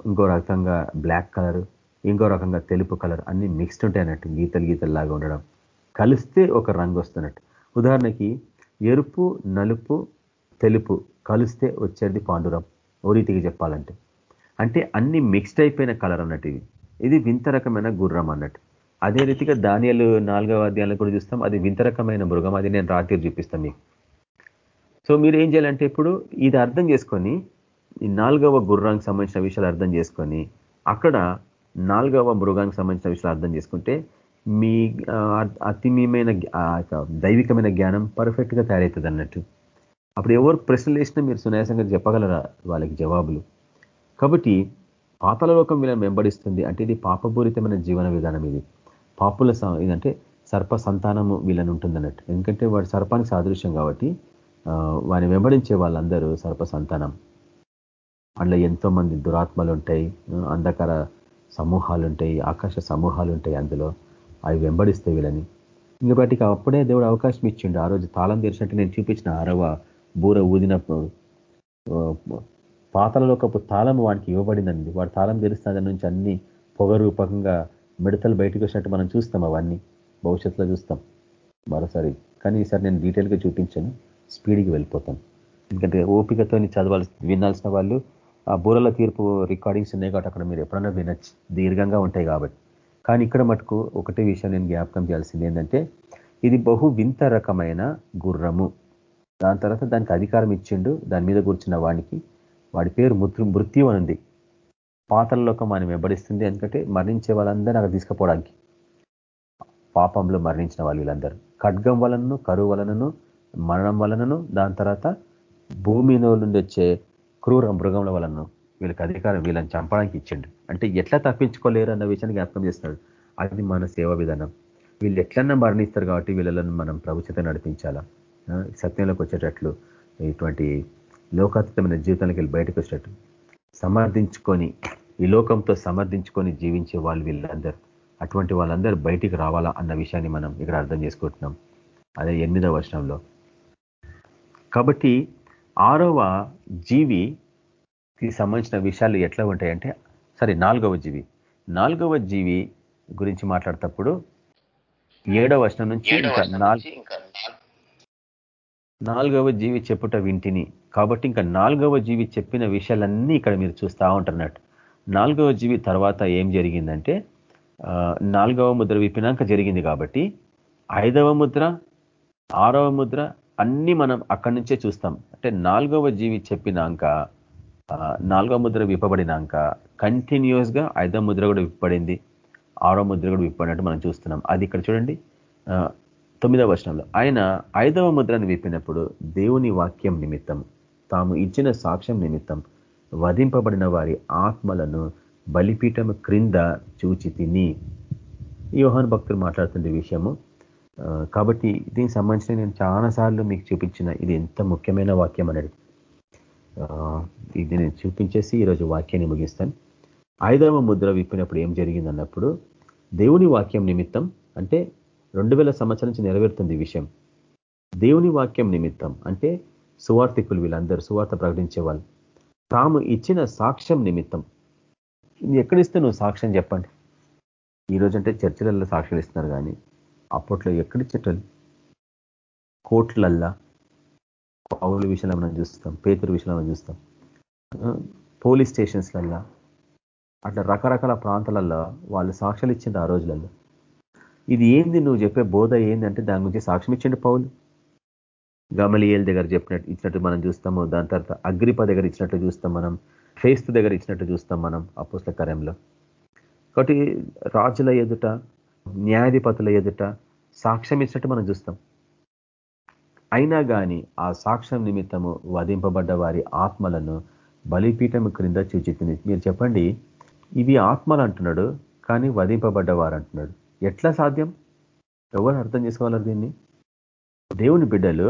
ఇంకో రకంగా బ్లాక్ కలరు ఇంకో రకంగా తెలుపు కలర్ అన్ని మిక్స్డ్ ఉంటాయి అన్నట్టు గీతలు గీతలు లాగా ఉండడం. కలిస్తే ఒక రంగు వస్తున్నట్టు. ఉదాహరణకి ఎరుపు నలుపు తెలుపు కలిస్తే వచ్చేది పాండురం ఓ రీతికి చెప్పాలంటే. అంటే అన్ని మిక్స్డ్ అయిపోయిన కలర్ అన్నట్టు ఇది. ఇది వింత రకమైన గుర్రం అన్నట్టు. అదే రీతిగా ధాన్యాలు నాలుగవ అధ్యాయాలు కూడా చూస్తాం. అది వింత రకమైన మృగం. అది నేను రాత్రి చూపిస్తాను మీకు. సో మీరు ఏం చేయాలంటే ఇప్పుడు ఇది అర్థం చేసుకొని ఈ నాలుగవ గుర్రానికి సంబంధించిన విషయాలు అర్థం చేసుకొని అక్కడ నాలుగవ మృగానికి సంబంధించిన విషయాలు అర్థం చేసుకుంటే మీ అతిమీయమైన దైవికమైన జ్ఞానం పర్ఫెక్ట్గా తయారవుతుంది అన్నట్టు. అప్పుడు ఎవరు ప్రశ్నలు వేసినా మీరు సునాయాసంగా చెప్పగలరా వాళ్ళకి జవాబులు? కాబట్టి పాతల లోకం వీళ్ళని వెంబడిస్తుంది అంటే ఇది పాపపూరితమైన జీవన విధానం ఇది. పాపుల ఇదంటే సర్ప సంతానము వీళ్ళని ఉంటుంది అన్నట్టు. ఎందుకంటే వాడు సర్పానికి సాదృశ్యం కాబట్టి వారిని వెంబడించే వాళ్ళందరూ సర్ప సంతానం. అందులో ఎంతో మంది దురాత్మలు ఉంటాయి అంధకార సమూహాలు ఉంటాయి ఆకాశ సమూహాలు ఉంటాయి అందులో. అవి వెంబడిస్తాయి వీళ్ళని. ఇంక అప్పుడే దేవుడు అవకాశం ఇచ్చిండు. ఆ రోజు తాళం తెరిచినట్టు నేను చూపించిన ఆరవ బూర ఊదినప్పుడు పాతలలోకపు తాళం వాడికి ఇవ్వబడిందండి. వాడు తాళం తెరిస్తే దాని నుంచి అన్ని పొగ రూపకంగా మిడతలు బయటకు వచ్చినట్టు మనం చూస్తాం అవన్నీ. భవిష్యత్తులో చూస్తాం. మరోసారి. కానీ ఈసారి నేను డీటెయిల్గా చూపించాను. స్పీడ్కి వెళ్ళిపోతాను. ఎందుకంటే ఓపికతో చదవాల్సి వినాల్సిన వాళ్ళు ఆ బూరల తీర్పు రికార్డింగ్స్ ఉన్నాయి కాబట్టి అక్కడ మీరు ఎప్పుడన్నా వినొచ్చు. దీర్ఘంగా ఉంటాయి కాబట్టి. కానీ ఇక్కడ మటుకు ఒకటే విషయం నేను జ్ఞాపకం చేయాల్సింది ఏంటంటే ఇది బహు వింత రకమైన గుర్రము. దాని తర్వాత దానికి అధికారం ఇచ్చిండు దాని మీద కూర్చున్న వాడికి వాడి పేరు మృత్యు మృత్యు అనుంది. పాతల్లోకం మనం వెంబడిస్తుంది ఎందుకంటే మరణించే వాళ్ళందరూ అక్కడ తీసుకుపోవడానికి. పాపంలో మరణించిన వాళ్ళు వీళ్ళందరూ. ఖడ్గం వలనను కరువు వలనను మరణం వలనను దాని తర్వాత భూమిలో నుండి వచ్చే క్రూర మృగముల వలనను. వీళ్ళకి అధికారం వీళ్ళని చంపడానికి ఇచ్చిండు. అంటే ఎట్లా తప్పించుకోలేరు అన్న విషయాన్ని జ్ఞాపకం చేస్తున్నాడు. అది మన సేవా విధానం. వీళ్ళు ఎట్లన్నా మరణిస్తారు కాబట్టి వీళ్ళని మనం ప్రభుత్వత నడిపించాలా? సత్యంలోకి వచ్చేటట్లు ఇటువంటి లోకాతీతమైన జీవితానికి వెళ్ళి బయటకు వచ్చేటట్టు సమర్థించుకొని ఈ లోకంతో సమర్థించుకొని జీవించే వాళ్ళు వీళ్ళందరూ. అటువంటి వాళ్ళందరూ బయటికి రావాలా అన్న విషయాన్ని మనం ఇక్కడ అర్థం చేసుకుంటున్నాం. అదే ఎనిమిదవ వర్షంలో కాబట్టి ఆరవ జీవి జీవికి సంబంధించిన విషయాలు ఎట్లా ఉంటాయంటే సరే నాలుగవ జీవి. నాలుగవ జీవి గురించి మాట్లాడేటప్పుడు ఏడవ వర్షం నుంచి ఇంకా నాలుగవ జీవి చెప్పుట వింటిని. కాబట్టి ఇంకా నాలుగవ జీవి చెప్పిన విషయాలన్నీ ఇక్కడ మీరు చూస్తూ ఉంటున్నట్టు. నాలుగవ జీవి తర్వాత ఏం జరిగిందంటే నాలుగవ ముద్ర విప్పినాక జరిగింది కాబట్టి ఐదవ ముద్ర ఆరవ ముద్ర అన్ని మనం అక్కడి నుంచే చూస్తాం. అంటే నాలుగవ జీవి చెప్పినాక నాలుగో ముద్ర విప్పబడినాక కంటిన్యూస్గా ఐదవ ముద్ర కూడా విప్పబడింది. ఆరో ముద్ర కూడా విప్పడినట్టు మనం చూస్తున్నాం. అది ఇక్కడ చూడండి. తొమ్మిదవ వర్షంలో ఆయన ఐదవ ముద్రను విప్పినప్పుడు దేవుని వాక్యం నిమిత్తం తాము ఇచ్చిన సాక్ష్యం నిమిత్తం వధింపబడిన వారి ఆత్మలను బలిపీఠం క్రింద చూచి తిని యోహన్ భక్తులు మాట్లాడుతున్న విషయము. కాబట్టి దీనికి సంబంధించిన నేను చాలాసార్లు మీకు చూపించిన ఇది ఎంత ముఖ్యమైన వాక్యం అనేది. ఇది నేను చూపించేసి ఈరోజు వాక్యాన్ని ముగిస్తాను ఐదవ ముద్ర విప్పినప్పుడు ఏం జరిగింది అన్నప్పుడు దేవుని వాక్యం నిమిత్తం అంటే రెండు వేల సంవత్సరం నుంచి నెరవేరుతుంది విషయం. దేవుని వాక్యం నిమిత్తం అంటే సువార్థికులు వీళ్ళందరూ సువార్త ప్రకటించే వాళ్ళు తాము ఇచ్చిన సాక్ష్యం నిమిత్తం. ఎక్కడిస్తే నువ్వు సాక్ష్యం చెప్పండి? ఈరోజు అంటే చర్చలలో సాక్ష్యాలు ఇస్తున్నారు కానీ అప్పట్లో ఎక్కడిచ్చేటోళ్ళు కోట్లల్లా పౌరుల విషయంలో మనం చూస్తాం పేతురు విషయంలో మనం చూస్తాం. పోలీస్ స్టేషన్స్లల్లో అట్లా రకరకాల ప్రాంతాలలో వాళ్ళు సాక్ష్యాలు ఇచ్చిండ్రు ఆ రోజులలో ఇది ఏంది నువ్వు చెప్పే బోధ ఏంది అంటే దాని గురించి సాక్ష్యం ఇచ్చిండు పౌలు. గమలియల్ దగ్గర చెప్పినట్టు ఇచ్చినట్టు మనం చూస్తాము దాని తర్వాత అగ్రిప దగ్గర ఇచ్చినట్టు చూస్తాం మనం ఫేస్తు దగ్గర ఇచ్చినట్టు చూస్తాం మనం అపుస్ల కార్యంలో. కాబట్టి రాజుల ఎదుట న్యాయాధిపతుల ఎదుట సాక్ష్యం ఇచ్చినట్టు మనం చూస్తాం. అయినా కానీ ఆ సాక్ష్యం నిమిత్తము వధింపబడ్డ వారి ఆత్మలను బలిపీఠం క్రింద చూచితుంది మీరు చెప్పండి ఇవి ఆత్మలు అంటున్నాడు కానీ వధింపబడ్డవారు అంటున్నాడు ఎట్లా సాధ్యం? ఎవరు అర్థం చేసుకోవాలి దీన్ని? దేవుని బిడ్డలు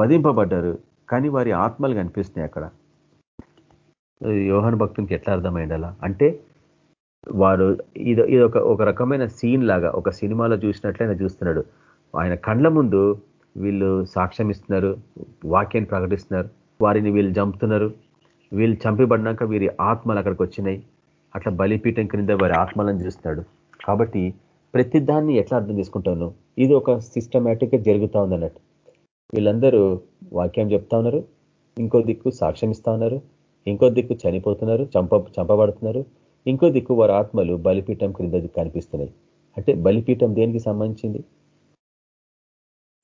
వధింపబడ్డారు కానీ వారి ఆత్మలు కనిపిస్తున్నాయి అక్కడ. యోహన్ భక్తునికి ఎట్లా అర్థమైండాలా అంటే వారు ఇది ఇది ఒక ఒక రకమైన సీన్ లాగా ఒక సినిమాలో చూసినట్లే ఆయన చూస్తున్నాడు. ఆయన కండ్ల ముందు వీళ్ళు సాక్ష్యం ఇస్తున్నారు వాక్యాన్ని ప్రకటిస్తున్నారు వారిని వీళ్ళు చంపుతున్నారు. వీళ్ళు చంపిబడినాక వీరి ఆత్మలు అక్కడికి వచ్చినాయి. అట్లా బలిపీఠం క్రింద వారి ఆత్మలను చూస్తున్నాడు. కాబట్టి ప్రతిదాన్ని ఎట్లా అర్థం చేసుకుంటాను? ఇది ఒక సిస్టమేటిక్గా జరుగుతూ ఉందన్నట్టు వీళ్ళందరూ వాక్యం చెప్తా ఉన్నారు ఇంకో దిక్కు సాక్ష్యం ఇస్తా ఉన్నారు ఇంకో దిక్కు చనిపోతున్నారు చంప చంపబడుతున్నారు ఇంకో దిక్కు వారి ఆత్మలు బలిపీఠం క్రింద కనిపిస్తున్నాయి. అంటే బలిపీఠం దేనికి సంబంధించింది?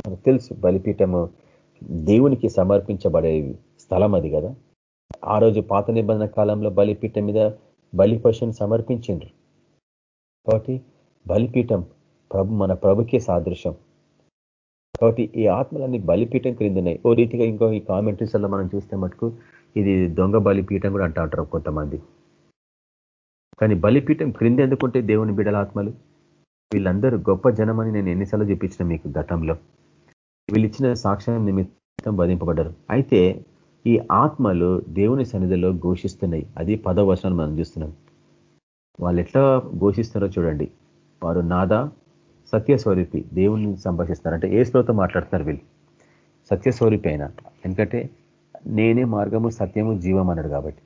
మనకు తెలుసు బలిపీఠము దేవునికి సమర్పించబడే స్థలం అది కదా. ఆ రోజు పాత నిబంధన కాలంలో బలిపీఠం మీద బలి పశువుని సమర్పించిండ్రు. కాబట్టి బలిపీఠం ప్రభు మన ప్రభుకే సాదృశ్యం. కాబట్టి ఈ ఆత్మలన్నీ బలిపీఠం క్రిందన్నాయి ఓ రీతిగా ఇంకో ఈ కామెంటరీస్లో మనం చూస్తే మటుకు ఇది దొంగ బలిపీఠం కూడా అంటారు కొంతమంది. కానీ బలిపీఠం క్రింద ఎందుకుంటే దేవుని బిడల ఆత్మలు? వీళ్ళందరూ గొప్ప జనమని నేను ఎన్నిసార్లు చూపించిన మీకు గతంలో. వీళ్ళు ఇచ్చిన సాక్ష్యం నిమిత్తం బధింపబడ్డారు. అయితే ఈ ఆత్మలు దేవుని సన్నిధిలో ఘోషిస్తున్నాయి. అది పదో వచనాన్ని మనం చూస్తున్నాం. వాళ్ళు ఎట్లా ఘోషిస్తున్నారో చూడండి. వారు నాద సత్యస్వరూపి దేవుని సంభాషిస్తారు అంటే ఏ శ్లోతో మాట్లాడుతున్నారు వీళ్ళు. సత్యస్వరూపి అయినా. ఎందుకంటే నేనే మార్గము సత్యము జీవం అన్నాడు కాబట్టి.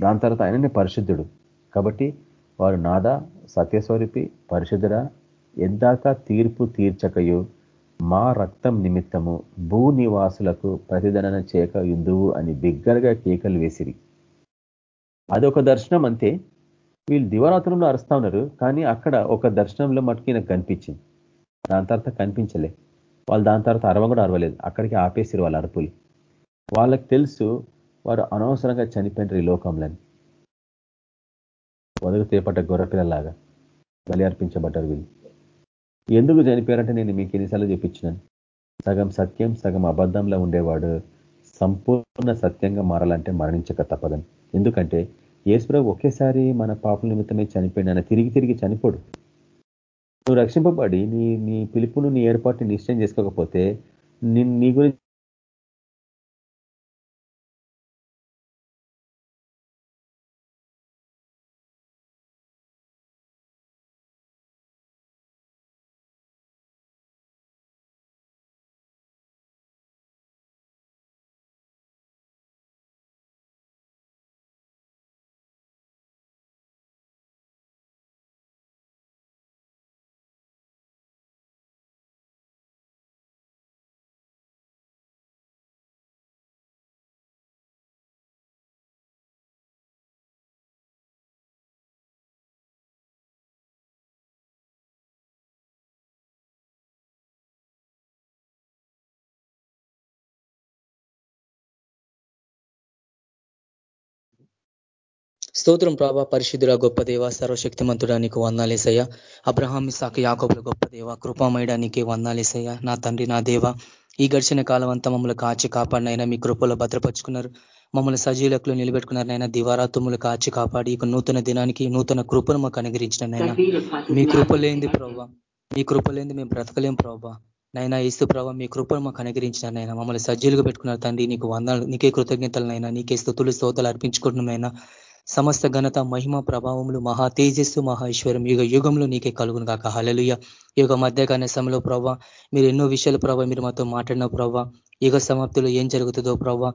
దాని తర్వాత ఆయననే పరిశుద్ధుడు. కాబట్టి వారు నాద సత్యస్వరూపి పరిశుద్ధుడ ఎందాక తీర్పు తీర్చకయు మా రక్తం నిమిత్తము భూ నివాసులకు ప్రతిదనన చేయక యుందువు అని బిగ్గరగా కేకలు వేసిరి. అదొక దర్శనం అంతే. వీళ్ళు దివరాత్రంలో అరుస్తా ఉన్నారు కానీ అక్కడ ఒక దర్శనంలో మటుకు నాకు కనిపించింది. దాని తర్వాత కనిపించలే. వాళ్ళు దాని తర్వాత అరవ కూడా అరవలేదు. అక్కడికి ఆపేసిరు వాళ్ళ అరుపులు. వాళ్ళకి తెలుసు వారు అనవసరంగా చనిపోయినారు ఈ లోకంలోని. వదులు తేపట్ట గొర్రెపిల్లలాగా బలి అర్పించబడ్డారు వీళ్ళు. ఎందుకు చనిపోయారంటే నేను మీకు ఎన్నిసార్లు చూపించినాను సగం సత్యం సగం అబద్ధంలో ఉండేవాడు సంపూర్ణ సత్యంగా మారాలంటే మరణించక తప్పదని. ఎందుకంటే యేసుప్రభు ఒకేసారి మన పాపల నిమిత్తమే చనిపోయిన తిరిగి తిరిగి చనిపోడు. నువ్వు రక్షింపబడి నీ నీ పిలుపును నీ ఏర్పాటుని నిశ్చయం చేసుకోకపోతే నీ గురించి స్తోత్రం ప్రభా పరిశుద్ధుల గొప్ప దేవ సర్వశక్తిమంతుడా నీకు వందాలేసయ్య అబ్రహామి ఇసాక యాకోబుల గొప్ప దేవ కృపామయడానికి వందాలేసయ్య నా తండ్రి నా దేవ ఈ గడిచిన కాలం అంతా మమ్మల్ని కాచి కాపాడినైనా మీ కృపలో భద్రపరుచుకున్నారు. మమ్మల్ని సజీలకులు నిలబెట్టుకున్నారనైనా దివారాత్ములు కాచి కాపాడి ఇక నూతన దినానికి నూతన కృపను మాకు అనుగ్రహించినైనా మీ కృప లేనిది ప్రభావ మీ కృప లేనిది మేము బ్రతకలేం ప్రభావ నైనా ఇస్తు ప్రభావ మీ కృపను మాకు అనుగ్రహించినైనా మమ్మల్ని సజ్జీలుగా పెట్టుకున్నారు తండ్రి నీకు వందలు నీకే కృతజ్ఞతలనైనా నీకే స్థుతులు స్తోతలు అర్పించుకుంటున్నాయినా సమస్త ఘనత మహిమ ప్రభావములు మహా తేజస్సు మహేశ్వరం యుగ యుగంలో నీకే కలుగును కాక హలలుయ యుగ మధ్యకాల సమయంలో ప్రభావ మీరు ఎన్నో విషయాలు ప్రభావ మీరు మాతో మాట్లాడిన ప్రభావ యుగ సమాప్తిలో ఏం జరుగుతుందో ప్రభావ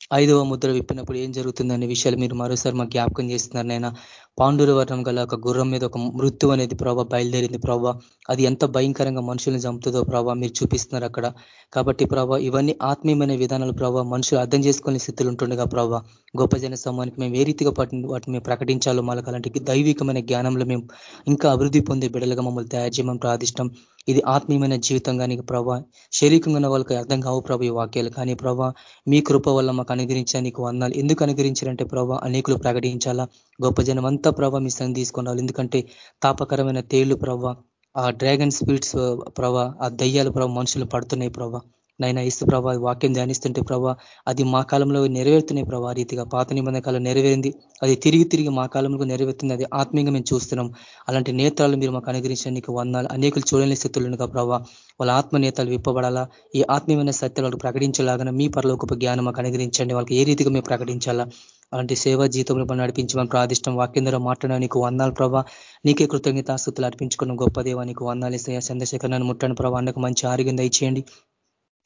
ఐదవ ముద్ర విప్పినప్పుడు ఏం జరుగుతుందనే విషయాలు మీరు మరోసారి మాకు జ్ఞాపకం చేస్తున్నారు నైనా. పాండుర వర్ణం గల ఒక గుర్రం మీద ఒక మృత్యు అనేది ప్రభావ బయలుదేరింది ప్రభావ అది ఎంత భయంకరంగా మనుషులను చంపుతుందో ప్రభావ మీరు చూపిస్తున్నారు అక్కడ. కాబట్టి ప్రభావ ఇవన్నీ ఆత్మీయమైన విధానాలు ప్రభావ మనుషులు అర్థం చేసుకునే స్థితిలో ఉంటుండగా ప్రభావ గొప్ప జన సమూహానికి మేము ఏ రీతిగా వాటిని మేము ప్రకటించాలో మాకు అలాంటి దైవికమైన జ్ఞానంలో మేము ఇంకా అభివృద్ధి పొందే బిడలుగా మమ్మల్ని తయారు చేయమని ప్రాదిష్టం ఇది ఆత్మీయమైన జీవితం కానీ ప్రభా శరీరంగా ఉన్న వాళ్ళకి అర్థం కావు ప్రభు ఈ వాక్యాలు. కానీ ప్రభా మీ కృప వల్ల మాకు అనుగ్రహించా నీకు వందాలు ఎందుకు అనుగ్రహించారంటే ప్రభా అనేకులు ప్రకటించాలా? గొప్ప జనం అంతా ప్రభా మీ సంగతి తీసుకున్నారు ఎందుకంటే తాపకరమైన తేళ్ళు ప్రభా ఆ డ్రాగన్ స్పిరిట్స్ ప్రభా ఆ దయ్యాలు ప్రభావ మనుషులు పడుతున్నాయి ప్రభా. నైనా ఇస్తు ప్రభా వాక్యం ధ్యానిస్తుంటే ప్రభా అది మా కాలంలో నెరవేరుతున్నాయి ప్రభా రీతిగా పాత నిబంధన కాలం నెరవేరింది అది తిరిగి తిరిగి మా కాలంలో నెరవేరుతుంది అది ఆత్మీయంగా మేము చూస్తున్నాం. అలాంటి నేత్రాలు మీరు మాకు అనుగ్రహించిన నీకు వందాలు అనేకులు చూడలేని స్థితులుగా ప్రభా వాళ్ళ ఆత్మ నేతలు విప్పబడాలా? ఈ ఆత్మీయమైన సత్యాలు వాళ్ళు ప్రకటించలాగా మీ పరలోకపు జ్ఞానం మాకు అనుగ్రహించండి. వాళ్ళకి ఏ రీతిగా మేము ప్రకటించాలా? అలాంటి సేవా జీతంలో మనం నడిపించమని ప్రాదిష్టం వాక్యం ద్వారా మాట్లాడడం నీకు వందాలు ప్రభా. నీకే కృతజ్ఞతాస్తుతులు అర్పించుకున్న గొప్ప దేవా నీకు వందాలు ఇస్తాయా చంద్రశేఖర్ నన్ను ముట్టని ప్రభా. అన్నకు మంచి ఆరోగ్యం దయచేయండి.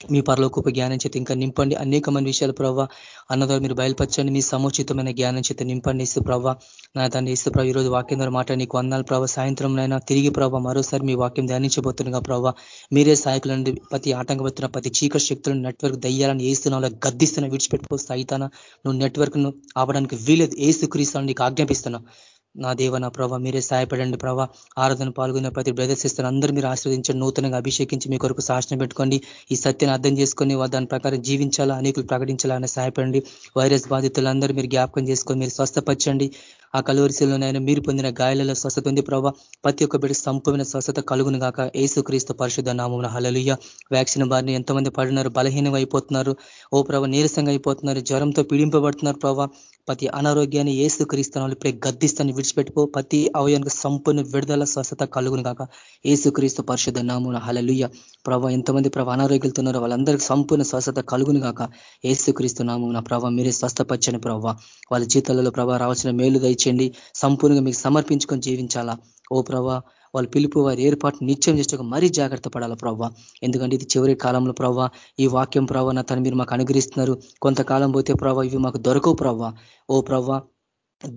మీ పరలోకపు జ్ఞానం చేత ఇంకా నింపండి. అనేక మంది విషయాలు ప్రభావ అన్నదారు మీరు బయలుపరచండి. మీ సముచితమైన జ్ఞానం చేత నింపండి ఇస్తూ ప్రభావ నా దాన్ని ఇస్తూ ప్రభావ ఈరోజు వాక్యం ద్వారా మాట నీకు వందాలు ప్రభావ సాయంత్రం అయినా తిరిగి ప్రభావ మరోసారి మీ వాక్యం ధ్యానించబోతుండగా ప్రభావ మీరే సహాయకుల నుండి ప్రతి ఆటంకపడుతున్న ప్రతి చీకటి శక్తులను నెట్వర్క్ దయ్యాలను ఏస్తున్నా గద్దిస్తున్న విడిచిపెట్టుకో సైతాన నువ్వు నెట్వర్క్ను ఆపడానికి వీలేదు ఏసు క్రీస్తాను నీకు ఆజ్ఞాపిస్తున్నా. నా దేవ నా ప్రభావ మీరే సహాయపడండి ప్రభావ ఆరాధన పాల్గొన్న ప్రతి బ్రదర్స్ ఇస్తారు అందరూ మీరు ఆశ్రవదించండి నూతనంగా అభిషేకించి మీ కొరకు శాసనం పెట్టుకోండి. ఈ సత్యాన్ని అర్థం చేసుకొని దాని ప్రకారం జీవించాలా అనేకులు ప్రకటించాలని సహాయపడండి. వైరస్ బాధితులందరూ మీరు జ్ఞాపకం చేసుకొని మీరు స్వస్థపరచండి. ఆ కలువరిశీలనైనా మీరు పొందిన గాయాలలో స్వస్థత ఉంది ప్రభావ ప్రతి ఒక్క బిడ్డ సంపూర్ణ స్వస్థత కలుగును గాక. ఏసుక్రీస్తు పరిశుద్ధ నామమున హలలుయ్య వ్యాక్సిన్ బారిని ఎంతమంది పడినారు బలహీనం అయిపోతున్నారు. ఓ ప్రభావ నీరసంగా అయిపోతున్నారు జ్వరంతో పీడింపబడుతున్నారు ప్రభావ ప్రతి అనారోగ్యాన్ని ఏసు క్రీస్తునాలు ఇప్పుడే గద్దిస్తాన్ని విడిచిపెట్టుకో. ప్రతి అవయానికి సంపూర్ణ విడుదల స్వస్థత కలుగును కాక ఏసు క్రీస్తు పరిశుద్ధ నామున హలలుయ్య ప్రభావ ఎంతమంది ప్రభావ అనారోగ్యాలుతున్నారో వాళ్ళందరికీ సంపూర్ణ స్వస్థత కలుగును కాక ఏసు క్రీస్తు నామున ప్రభావ మీరే స్వస్థపచ్చని ప్రభావ వాళ్ళ జీతాలలో ప్రభావ రావాల్సిన మేలు దయచేయండి. సంపూర్ణంగా మీకు సమర్పించుకొని జీవించాలా. ఓ ప్రభా వాళ్ళు పిలుపు వారి ఏర్పాటు నిత్యం చేసే మరీ జాగ్రత్త పడాలి ప్రవ్వ. ఎందుకంటే ఇది చివరి కాలంలో ప్రవ్వ ఈ వాక్యం ప్రవ్వ నా తను మీరు మాకు అనుగ్రహిస్తున్నారు. కొంతకాలం పోతే ప్రవ్వ ఇవి మాకు దొరకవు ప్రవ్వ. ఓ ప్రవ్వ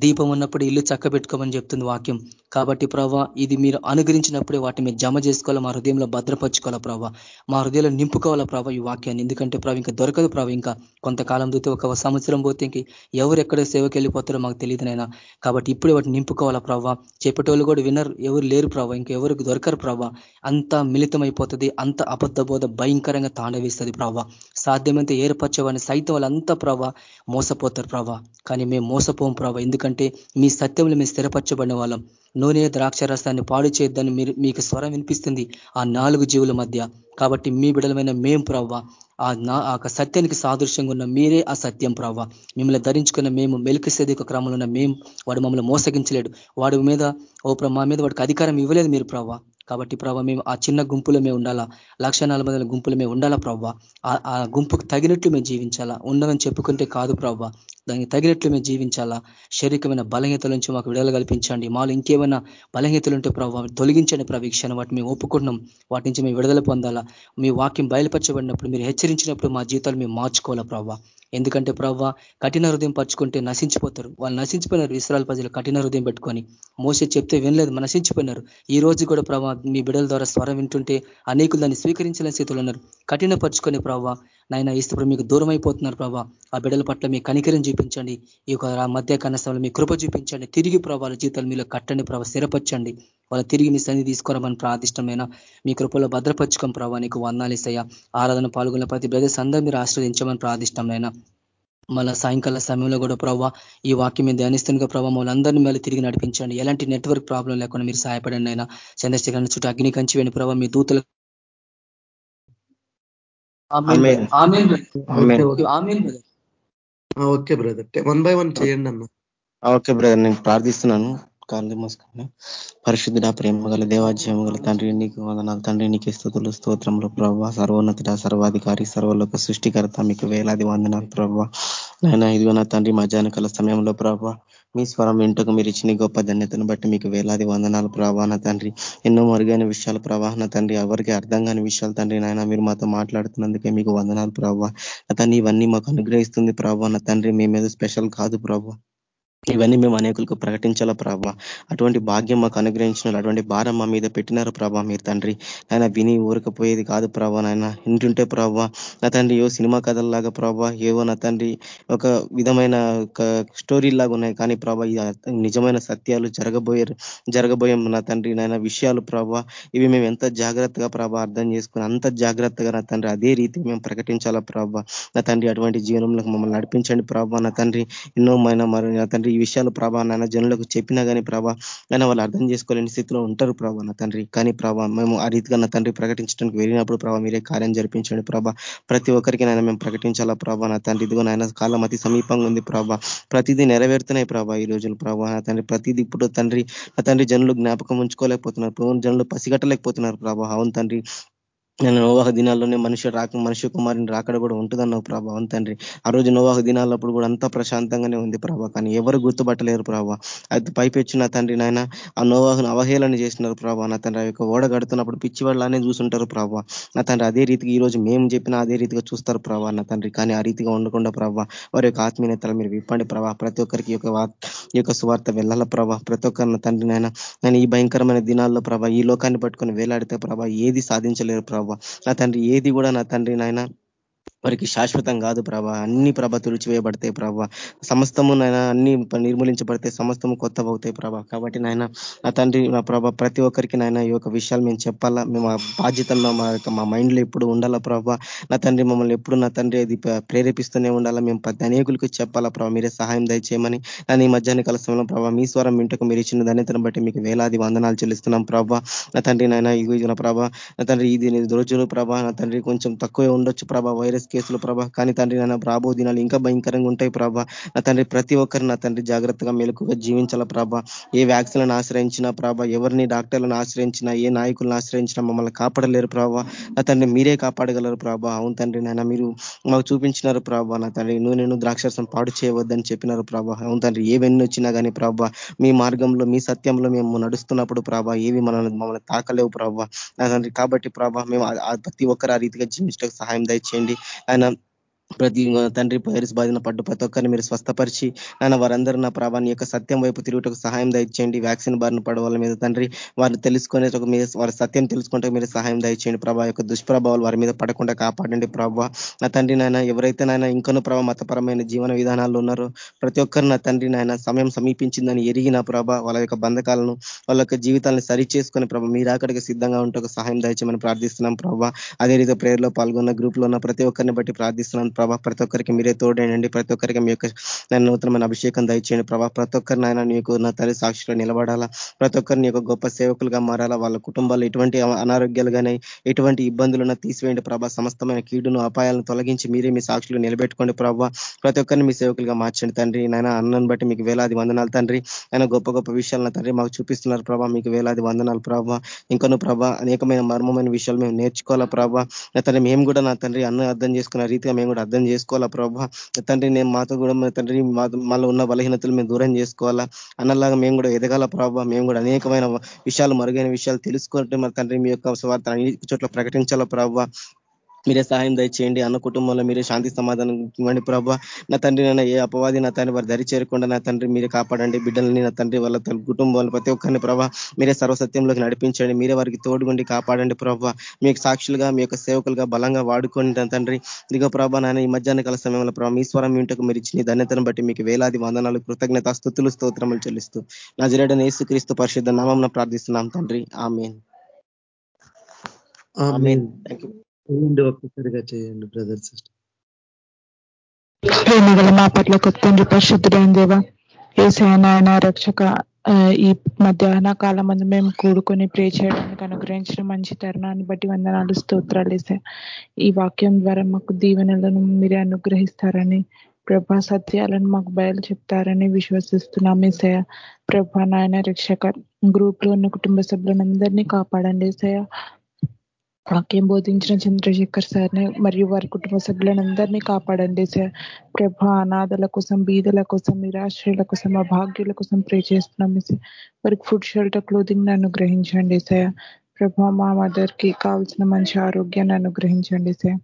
దీపం ఉన్నప్పుడు ఇల్లు చక్క పెట్టుకోమని చెప్తుంది వాక్యం. కాబట్టి ప్రభా ఇది మీరు అనుగ్రహించినప్పుడే వాటిని జమ చేసుకోవాలా మా హృదయంలో భద్రపరచుకోవాలా ప్రభావ మా హృదయంలో నింపుకోవాలా ప్రభావ ఈ వాక్యాన్ని? ఎందుకంటే ప్రభావ ఇంకా దొరకదు ప్రభావ ఇంకా. కొంతకాలం దూతే ఒక సంవత్సరం పోతే ఇంక ఎవరు ఎక్కడ సేవకి వెళ్ళిపోతారో మాకు తెలియదునైనా కాబట్టి ఇప్పుడే వాటిని నింపుకోవాలా ప్రభావ చెప్పేటోళ్ళు కూడా వినరు ఎవరు లేరు ప్రభావ ఇంకా ఎవరికి దొరకరు ప్రభావ అంత మిళితమైపోతుంది అంత అబద్ధబోధ భయంకరంగా తాండవేస్తుంది ప్రభావ సాధ్యమైతే ఏర్పరచేవాడిని సైతం వాళ్ళంతా ప్రభావ మోసపోతారు ప్రభావ కానీ మేము మోసపోం ప్రభావ ఎందుకంటే మీ సత్యంలో మేము స్థిరపరచబడిన వాళ్ళం. నూనె ద్రాక్ష రసాన్ని పాడు చేయొద్దని మీరు మీకు స్వరం వినిపిస్తుంది ఆ నాలుగు జీవుల మధ్య. కాబట్టి మీ బిడలమైన మేం ప్రవ్వ ఆ నా ఆ సత్యానికి సాదృశ్యంగా ఉన్న మీరే ఆ సత్యం ప్రవ్వ. మిమ్మల్ని ధరించుకున్న మేము మెలికిసేది క్రమంలో ఉన్న మేము వాడు మమ్మల్ని మోసగించలేడు. వాడి మీద ఓ మా మీద వాడికి అధికారం ఇవ్వలేదు మీరు ప్రవ్వ. కాబట్టి ప్రభావ మేము ఆ చిన్న గుంపులో మేము ఉండాలా? లక్ష నలభై గుంపులు మేము ఉండాలా ప్రవ్వ ఆ గుంపుకు తగినట్లు మేము జీవించాలా? ఉండమని చెప్పుకుంటే కాదు ప్రవ్వ దానికి తగినట్లు మేము జీవించాలా? శారీరకమైన బలహీతల నుంచి మాకు విడుదల కల్పించండి. మాలో ఇంకేమైనా బలహీతలు ఉంటే ప్రభావ తొలగించండి ప్రవీక్షణ వాటిని మేము ఒప్పుకుంటున్నాం. వాటి నుంచి మేము విడుదల పొందాలా? మీ వాక్యం బయలుపరచబడినప్పుడు మీరు హెచ్చరించినప్పుడు మా జీవితాలు మేము మార్చుకోవాలా ప్రభావ ఎందుకంటే ప్రవ్వ కఠిన హృదయం పరుచుకుంటే నశించిపోతారు. వాళ్ళు నశించిపోయినారు ఇస్రాయల్ ప్రజలు కఠిన హృదయం పెట్టుకొని. మోసే చెప్తే వినలేదు నశించిపోయినారు. ఈ రోజు కూడా ప్రభావ మీ బిడల ద్వారా స్వరం వింటుంటే అనేకులు దాన్ని స్వీకరించిన స్థితిలో ఉన్నారు. కఠిన పరుచుకొని ప్రభావ నాయన ఇస్తప్పుడు మీకు దూరం అయిపోతున్నారు ప్రభావ ఆ బిడ్డల పట్ల మీ కనికరం చూపించండి. ఈ యొక్క మధ్య కనసంలో మీ కృప చూపించండి. తిరిగి ప్రభావాల జీవితాలు మీలో కట్టండి ప్రభావ స్థిరపరచండి. వాళ్ళ తిరిగి మీ సన్ని తీసుకోరమని ప్రాదిష్టమైన మీ కృపలో భద్రపరచుకోం ప్రభావ నీకు వందాలేసయ్యా ఆరాధన పాల్గొన్న ప్రతి బ్రదర్స్ అందరూ మీరు ఆశ్రయించమని ప్రాదిష్టమైన మళ్ళీ సాయంకాల సమయంలో కూడా ప్రభావ ఈ వాక్యం మీద ధ్యానిస్తుండగా ప్రభావ మమ్మల్ని అందరినీ మళ్ళీ తిరిగి నడిపించండి. ఎలాంటి నెట్వర్క్ ప్రాబ్లం లేకుండా మీరు సహాయపడండి అయినా చంద్రశేఖర చుట్టూ అగ్ని కంచి వేయండి ప్రభావ మీ దూతలు okay brother. One by one చేయండి అన్న. ఓకే బ్రదర్ నేను ప్రార్థిస్తున్నాను. కాళ్ళు మోసుకుని. పరిశుద్ధుడ ప్రేమ గల దేవాధ్యాయం గల తండ్రి నీకు వందనాలు. తండ్రి నీకు స్థుతులు స్తోత్రములు ప్రభావ సర్వోన్నతుడ సర్వాధికారి సర్వలోక సృష్టికర్త మీకు వేలాది వందనాలు ప్రభావ నాయన ఇదిగో నా తండ్రి మధ్యాహ్న కాల సమయంలో ప్రభావ మీ స్వరం వెంటకు మీరు ఇచ్చిన గొప్ప ధన్యతను బట్టి మీకు వేలాది వందనాలు. ప్రవాహన తండ్రి ఎన్నో మరుగైన విషయాలు ప్రవాహన తండ్రి ఎవరికి అర్థం కాని విషయాలు తండ్రి నాయన మీరు మాతో మాట్లాడుతున్నందుకే మీకు వందనాలు ప్రభావ. అతన్ని ఇవన్నీ మాకు అనుగ్రహిస్తుంది ప్రభావ తండ్రి మీ మీద స్పెషల్ కాదు ప్రభావ ఇవన్నీ మేము అనేకులకు ప్రకటించాలా ప్రభావ అటువంటి భాగ్యం మాకు అనుగ్రహించిన అటువంటి భారం మా మీద పెట్టినారు ప్రభావ మీరు తండ్రి. ఆయన విని ఊరకపోయేది కాదు ప్రభావ నాయన. ఇంటుంటే ప్రభావ నా తండ్రి ఏవో సినిమా కథల్లాగా ప్రభావ ఏవో నా తండ్రి ఒక విధమైన స్టోరీ లాగా ఉన్నాయి. కానీ ప్రభా నిజమైన సత్యాలు జరగబోయే జరగబోయే నా తండ్రి నాయన విషయాలు ప్రభావ ఇవి మేము ఎంత జాగ్రత్తగా ప్రభావ అర్థం చేసుకుని అంత జాగ్రత్తగా నా తండ్రి అదే రీతి మేము ప్రకటించాలా ప్రభావ నా తండ్రి అటువంటి జీవనంలో మమ్మల్ని నడిపించండి ప్రభావ నా తండ్రి. ఎన్నో మైన మరి నా తండ్రి విషయాలు ప్రభా నాయన జనులకు చెప్పినా కానీ ప్రభా అయినా వాళ్ళు అర్థం చేసుకోలేని స్థితిలో ఉంటారు ప్రభా నా తండ్రి. కానీ ప్రభా మేము ఆ రీతిగా నా తండ్రి ప్రకటించడానికి వెళ్ళినప్పుడు ప్రభా మీరే కార్యం జరిపించండి ప్రభా. ప్రతి ఒక్కరికి నాయన మేము ప్రకటించాలా ప్రభా నా తండ్రి? ఇదిగో నాయన కాలం అతి సమీపంగా ఉంది ప్రభా. ప్రతిదీ నెరవేరుతున్నాయి ప్రభా ఈ రోజులు ప్రభా నా తండ్రి. ప్రతిదీ ఇప్పుడు తండ్రి నా తండ్రి జనులు జ్ఞాపకం ఉంచుకోలేకపోతున్నారు జనులు పసిగట్టలేకపోతున్నారు ప్రభా. అవును తండ్రి. నేను నోవాహ దినాల్లోనే మనిషి రాక మనిషి కుమారుని రాకడ కూడా ఉంటుందన్నావు ప్రభావం తండ్రి. ఆ రోజు నోవాహ దినాలప్పుడు కూడా అంతా ప్రశాంతంగానే ఉంది ప్రభా కానీ ఎవరు గుర్తుపట్టలేరు ప్రభా. అది పైపెచ్చిన తండ్రి నాయన ఆ నోవాహను అవహేళన చేసినారు ప్రభా. నా తండ్రి ఆ యొక్క ఓడ గడుతున్నప్పుడు పిచ్చి చూసుంటారు ప్రభా. నా తండ్రి అదే రీతికి ఈ రోజు మేము చెప్పినా అదే రీతిగా చూస్తారు ప్రభా నా తండ్రి. కానీ ఆ రీతిగా ఉండకుండా ప్రభా వారి యొక్క ఆత్మీయతలు మీరు విప్పండి ప్రభా. ప్రతి ఒక్కరికి యొక్క ఈ యొక్క స్వార్థ వెళ్ళాల ప్రభా? ప్రతి ఒక్కరిని తండ్రి నాయన నేను ఈ భయంకరమైన దినాల్లో ప్రభా ఈ లోకాన్ని పట్టుకొని వేలాడితే ప్రభా ఏది సాధించలేరు ప్రభా. ప్రభావ నా తండ్రి ఏది కూడా నా తండ్రి నాయన వారికి శాశ్వతం కాదు ప్రభా. అన్ని ప్రభ తుడిచివేయబడతాయి ప్రభా. సమస్తము నాయన అన్ని నిర్మూలించబడితే సమస్తము కొత్త అవుతాయి ప్రభా. కాబట్టి నాయన నా తండ్రి నా ప్రభ ప్రతి ఒక్కరికి నాయన ఈ యొక్క విషయాలు మేము చెప్పాలా? మేము బాధ్యతల్లో మా యొక్క మా మైండ్లో ఎప్పుడు ఉండాలా ప్రభా? నా తండ్రి మమ్మల్ని ఎప్పుడు నా తండ్రి అది ప్రేరేపిస్తూనే ఉండాలా? మేము ప్రతి అనేకులకు చెప్పాలా ప్రభా? మీరే సహాయం దయచేయమని నేను ఈ మధ్యాహ్న కాల సమయంలో ప్రభా మీ స్వరం ఇంటకు మీరు ఇచ్చిన ధన్యతను బట్టి మీకు వేలాది వందనాలు చెల్లిస్తున్నాం ప్రభా. నా తండ్రి నాయన ఇది ప్రభా. నా తండ్రి ఇది రోజులు ప్రభా. నా తండ్రి కొంచెం తక్కువే ఉండొచ్చు ప్రభా. వైరస్ కేసులు ప్రభా కానీ తండ్రి నన్ను రాబో దినాలు ఇంకా భయంకరంగా ఉంటాయి ప్రభా. నా తండ్రి ప్రతి ఒక్కరు నా తండ్రి జాగ్రత్తగా మెలకుగా జీవించాల ప్రభా. ఏ వ్యాక్సిన్లను ఆశ్రయించినా ప్రభా ఎవరిని డాక్టర్లను ఆశ్రయించినా ఏ నాయకులను ఆశ్రయించినా మమ్మల్ని కాపాడలేరు ప్రభా. నా తండ్రి మీరే కాపాడగలరు ప్రభా. అవును తండ్రి నాయన మీరు మాకు చూపించినారు ప్రభా. నా తండ్రి నువ్వు నేను ద్రాక్షరసం పాడు చేయవద్దని చెప్పినారు ప్రభా. అవును తండ్రి ఏవన్నీ వచ్చినా కానీ ప్రభా మీ మార్గంలో మీ సత్యంలో మేము నడుస్తున్నప్పుడు ప్రభా ఏవి మనల్ని మమ్మల్ని తాకలేవు ప్రభా. నా తండ్రి కాబట్టి ప్రభా మేము ప్రతి ఒక్కరు ఆ రీతిగా జీవించడానికి సహాయం దయచేయండి. ఆయన ప్రతి తండ్రి వైరస్ బాధిన పడ్డ ప్రతి ఒక్కరిని మీరు స్వస్థపరిచి నాన్న వారందరూ నా ప్రభాని యొక్క సత్యం వైపు తిరుగుటకు సహాయం దయచేయండి. వ్యాక్సిన్ బారిన పడ వాళ్ళ మీద తండ్రి వారిని తెలుసుకునే మీద వారి సత్యం తెలుసుకుంటే మీరు సహాయం దయచేయండి. ప్రభా యొక్క దుష్ప్రభావాలు వారి మీద పడకుండా కాపాడండి ప్రభా. నా తండ్రి నాయన ఎవరైతే నాయన ఇంకనూ ప్రభావ మతపరమైన జీవన విధానాల్లో ఉన్నారో ప్రతి ఒక్కరు నా తండ్రి నాయన సమయం సమీపించిందని ఎరిగిన ప్రభ వాళ్ళ యొక్క బంధకాలను వాళ్ళ యొక్క జీవితాలను సరి చేసుకుని ప్రభ మీరు అక్కడికి సిద్ధంగా ఉంటే సహాయం దయచేయమని ప్రార్థిస్తున్నాం ప్రభా. అదే రీతి ప్రేయర్లో పాల్గొన్న గ్రూప్లో ఉన్న ప్రతి ఒక్కరిని బట్టి ప్రార్థిస్తున్నాం ప్రభా ప్రతి ఒక్కరికి మీరే తోడేయండి ప్రతి ఒక్కరికి మీ యొక్క నూతనమైన అభిషేకం దయచేయండి ప్రభా. ప్రతి ఒక్కరిని ఆయన నీకు నా తల్లి సాక్షిలో నిలబడాలా? ప్రతి ఒక్కరిని యొక్క గొప్ప సేవకులుగా మారాలా? వాళ్ళ కుటుంబాలు ఎటువంటి అనారోగ్యాలు కానీ ఎటువంటి ఇబ్బందులను తీసివేయండి ప్రభా. సమస్తమైన కీడును అపాయాలను తొలగించి మీరే మీ సాక్షులు నిలబెట్టుకోండి ప్రభావ ప్రతి ఒక్కరిని మీ సేవకులుగా మార్చండి తండ్రి. నాయన అన్నను బట్టి మీకు వేలాది వందనాలు తండ్రి. ఆయన గొప్ప గొప్ప విషయాలను తండ్రి మాకు చూపిస్తున్నారు ప్రభా. మీకు వేలాది వందనాలు ప్రభా. ఇంకను ప్రభా అనేకమైన మర్మమైన విషయాలు మేము నేర్చుకోవాలా ప్రభా. తండ్రి మేము కూడా నా తండ్రి అన్న అర్థం చేసుకున్న రీతిగా మేము కూడా అర్థం చేసుకోవాలా ప్రభా? తండ్రి నేను మాతో కూడా తండ్రి మళ్ళీ ఉన్న బలహీనతలు మేము దూరం చేసుకోవాలా? అన్నలాగా మేము కూడా ఎదగాల ప్రభావ మేము కూడా అనేకమైన విషయాలు మరుగైన విషయాలు తెలుసుకుంటే మన తండ్రి మీ యొక్క స్వార్థ అన్ని చోట్ల ప్రకటించాలా ప్రభావ మీరే సహాయం దయచేయండి. అన్న కుటుంబంలో మీరే శాంతి సమాధానం ఇవ్వండి ప్రభా. నా తండ్రి నన్ను ఏ అపవాది నా తండ్రి వారి దరి చేరకుండా నా తండ్రి మీరే కాపాడండి. బిడ్డలని నా తండ్రి వాళ్ళ కుటుంబాలు ప్రతి ఒక్కరిని ప్రభా మీరే సర్వసత్యంలోకి నడిపించండి. మీరే వారికి తోడుగుండి కాపాడండి ప్రభా. మీకు సాక్షులుగా మీ యొక్క సేవకులుగా బలంగా వాడుకోండి తండ్రి. ఇదిగో ప్రభా నాయన ఈ మధ్యాహ్న కాల సమయంలో ప్రభావ మీ స్వరం ఇంటకు మీరు ఇచ్చిన ధన్యతను బట్టి మీకు వేలాది వందనాలు కృతజ్ఞత స్థుతులు స్తోత్రములు చెల్లిస్తూ నా జరేడని యేసుక్రీస్తు పరిశుద్ధ నామం ప్రార్థిస్తున్నాం తండ్రి. ఆమెన్. థ్యాంక్ యూ చేయండి ఒక్కసారిగా చేయండి బ్రదర్ సిస్టర్. ప్రేమ గల మా పట్ల కొత్తండ్రి పరిశుద్ధుడైన దేవ ఏసైనా రక్షక ఈ మధ్యాహ్న కాలం మందు మేము కూడుకొని ప్రే చేయడానికి అనుగ్రహించిన మంచి తరుణాన్ని బట్టి వందనాలు స్తోత్రాలు వేసా ఈ వాక్యం ద్వారా మాకు దీవెనలను మీరే అనుగ్రహిస్తారని ప్రభా సత్యాలను మాకు బయలు చెప్తారని విశ్వసిస్తున్నాం ఏసయ ప్రభా నాయన రక్షక గ్రూప్లో ఉన్న కుటుంబ సభ్యులందరినీ కాపాడండి ఏసయ వాక్యం బోధించిన చంద్రశేఖర్ సార్ని మరియు వారి కుటుంబ సభ్యులందరినీ కాపాడండి సార్. ప్రభ అనాథల కోసం బీదల కోసం నిరాశ్రయుల కోసం అభాగ్యుల కోసం ప్రే చేస్తున్నాం సార్. వారికి ఫుడ్ షెల్టర్ క్లోదింగ్ అనుగ్రహించండి సార్. ప్రభా మా మదర్కి కావాల్సిన మంచి ఆరోగ్యాన్ని అనుగ్రహించండి సార్.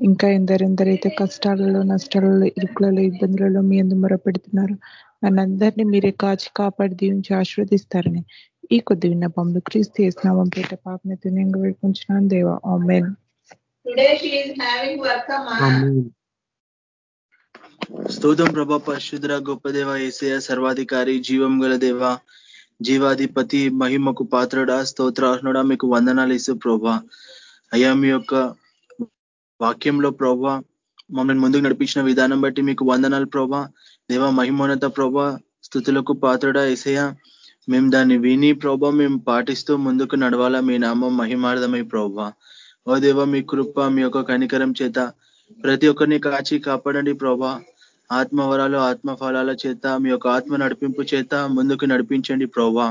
ఇంకా ఎందరెందరైతే కష్టాలలో నష్టాలలో ఇరుకులలో ఇబ్బందులలో మీ ఎందు మొరపెడుతున్నారు మనందరినీ మీరే కాచి కాపాడి దీవించి ఆశీర్వదిస్తారని ఈ కొద్ది విన్నపంలో క్రీస్తు చేసినామం పేట పాపని తినంగా వేడుకుంటున్నాను దేవా ఆమెన్ స్తోత్రం ప్రభా పరిశుద్ర గొప్ప దేవ ఏసయ సర్వాధికారి జీవం గల దేవ జీవాధిపతి మహిమకు పాత్రుడా స్తోత్రాహ్నుడా మీకు వందనాలు ఇసు ప్రభా అయ్యా మీ యొక్క వాక్యంలో ప్రభా మమ్మల్ని ముందుకు నడిపించిన విధానం బట్టి మీకు వందనాలు ప్రభా దేవ మహిమోన్నత ప్రభా స్థుతులకు పాత్రుడా ఏసయ మేము దాన్ని విని ప్రభా మేము పాటిస్తూ ముందుకు నడవాలా? మీ నామం మహిమార్థమై ప్రభా. ఓ దేవ మీ కృప మీ యొక్క కనికరం చేత ప్రతి ఒక్కరిని కాచి కాపాడండి ప్రభా. ఆత్మవరాలు ఆత్మ ఫలాల చేత మీ యొక్క ఆత్మ నడిపింపు చేత ముందుకు నడిపించండి ప్రభా.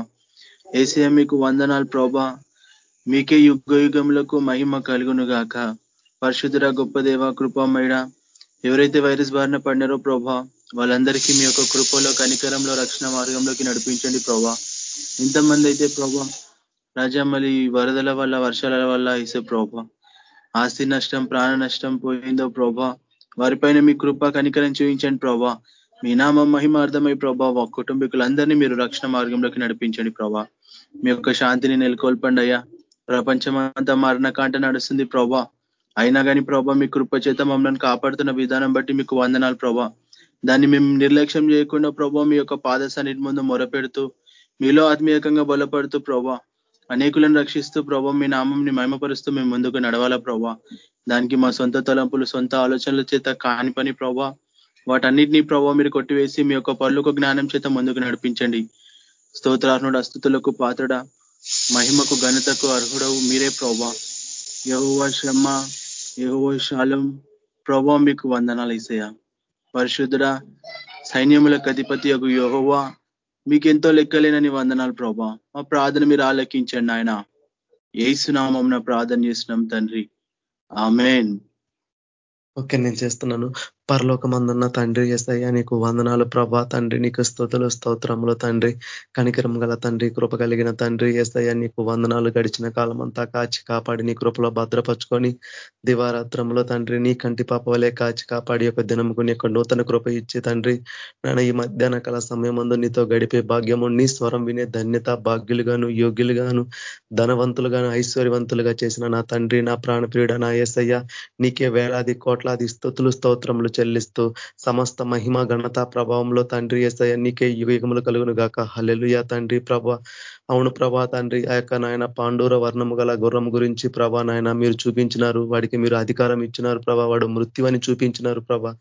ఏసీఎం మీకు వందనాలు ప్రభా. మీకే యుగ యుగములకు మహిమ కలుగును గాక పరిశుద్ధుర గొప్ప దేవ కృపమేడ ఎవరైతే వైరస్ బారిన పడినారో ప్రభా వాళ్ళందరికీ మీ యొక్క కృపలో కనికరంలో రక్షణ మార్గంలోకి నడిపించండి ప్రభా. ఇంతమంది అయితే ప్రభా రాజా మళ్ళీ వరదల వల్ల వర్షాల వల్ల ఇసే ప్రభా. ఆస్తి నష్టం ప్రాణ నష్టం పోయిందో ప్రభా. వారిపైన మీ కృప కనికరం చూపించండి ప్రభా. మీ నామం మహిమార్థమై ప్రభా కుటుంబీకులందరినీ మీరు రక్షణ మార్గంలోకి నడిపించండి ప్రభా. మీ యొక్క శాంతిని నెలకొల్పండి అయ్యా ప్రపంచమంతా మరణకాంట నడుస్తుంది ప్రభా. అయినా కానీ ప్రభా మీ కృప చేత మమ్మల్ని కాపాడుతున్న విధానం బట్టి మీకు వందనాలు ప్రభా. దాన్ని మేము నిర్లక్ష్యం చేయకుండా ప్రభావ మీ యొక్క పాద ముందు మొరపెడుతూ మీలో ఆత్మీయకంగా బలపడుతూ ప్రభా అనేకులను రక్షిస్తూ ప్రభా మీ నామంని మహిమపరుస్తూ మేము ముందుకు నడవాలా ప్రభా. దానికి మా సొంత తలంపులు సొంత ఆలోచనల చేత కాని పని ప్రభా. వాటన్నిటినీ ప్రభావ మీరు కొట్టివేసి మీ యొక్క పర్లుకు జ్ఞానం చేత ముందుకు నడిపించండి. స్తోత్రార్హుడు అస్తుతులకు పాత్రడ మహిమకు ఘనతకు అర్హుడవు మీరే ప్రభా. యహోవా శ్రమ యహోవ శాలం ప్రభా మీకు వందనాలు ఇసయా పరిశుద్ధుడ సైన్యములకు అధిపతి యొక్క యోహోవా మీకెంతో లెక్కలేనని వందనాలు ప్రభా. మా ప్రార్థన మీరు ఆలకించండి ఆయన ఏసునామం ప్రార్థన చేసినాం తండ్రి. ఆమెన్. ఓకే నేను చేస్తున్నాను. పరలోకమందున్న తండ్రి ఎసయ్యా నీకు వందనాలు ప్రభా. తండ్రి నీకు స్థుతులు స్తోత్రములు తండ్రి. కనికరం గల తండ్రి కృప కలిగిన తండ్రి ఎసయ్యా నీకు వందనాలు గడిచిన కాలం అంతా కాచి కాపాడి నీ కృపలో భద్రపరుచుకొని దివారాత్రంలో తండ్రి నీ కంటి పాప వలె కాచి కాపాడి యొక్క దినముకు నీ యొక్క నూతన కృప ఇచ్చి తండ్రి నేను ఈ మధ్యాహ్న కాల సమయం నీతో గడిపే భాగ్యము నీ స్వరం వినే ధన్యత భాగ్యులుగాను యోగ్యులుగాను ధనవంతులుగాను ఐశ్వర్యవంతులుగా చేసిన నా తండ్రి నా ప్రాణప్రియుడ నా ఏసయ్య. నీకే వేలాది కోట్లాది స్థుతులు స్తోత్రములు చెల్లిస్తూ సమస్త మహిమ ఘనత ప్రభావంలో తండ్రి ఎస్ఐ నీకే యుగములు కలుగును గాక హలెలుయ తండ్రి ప్రభ. అవును ప్రభా తండ్రి ఆ యొక్క నాయన పాండూర వర్ణము గల గుర్రం గురించి ప్రభా నాయన మీరు చూపించినారు. వాడికి మీరు అధికారం ఇచ్చినారు ప్రభా. వాడు మృత్యు అని చూపించినారు ప్రభా.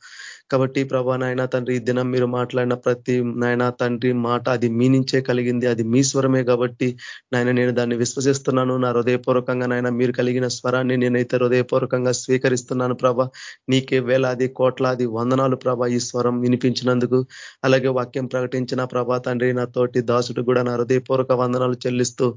కాబట్టి ప్రభా నాయన తండ్రి ఈ దినం మీరు మాట్లాడిన ప్రతి నాయన తండ్రి మాట అది మీ నుంచే కలిగింది అది మీ స్వరమే కాబట్టి నాయన నేను దాన్ని విశ్వసిస్తున్నాను. నా హృదయపూర్వకంగా నాయన మీరు కలిగిన స్వరాన్ని నేనైతే హృదయపూర్వకంగా స్వీకరిస్తున్నాను ప్రభా. నీకే వేలాది కోట్లాది వందనాలు ప్రభా ఈ స్వరం వినిపించినందుకు. అలాగే వాక్యం ప్రకటించిన ప్రభా తండ్రి నా తోటి దాసుడు కూడా నా హృదయపూర్వక వందనాలు చెల్లిస్తూ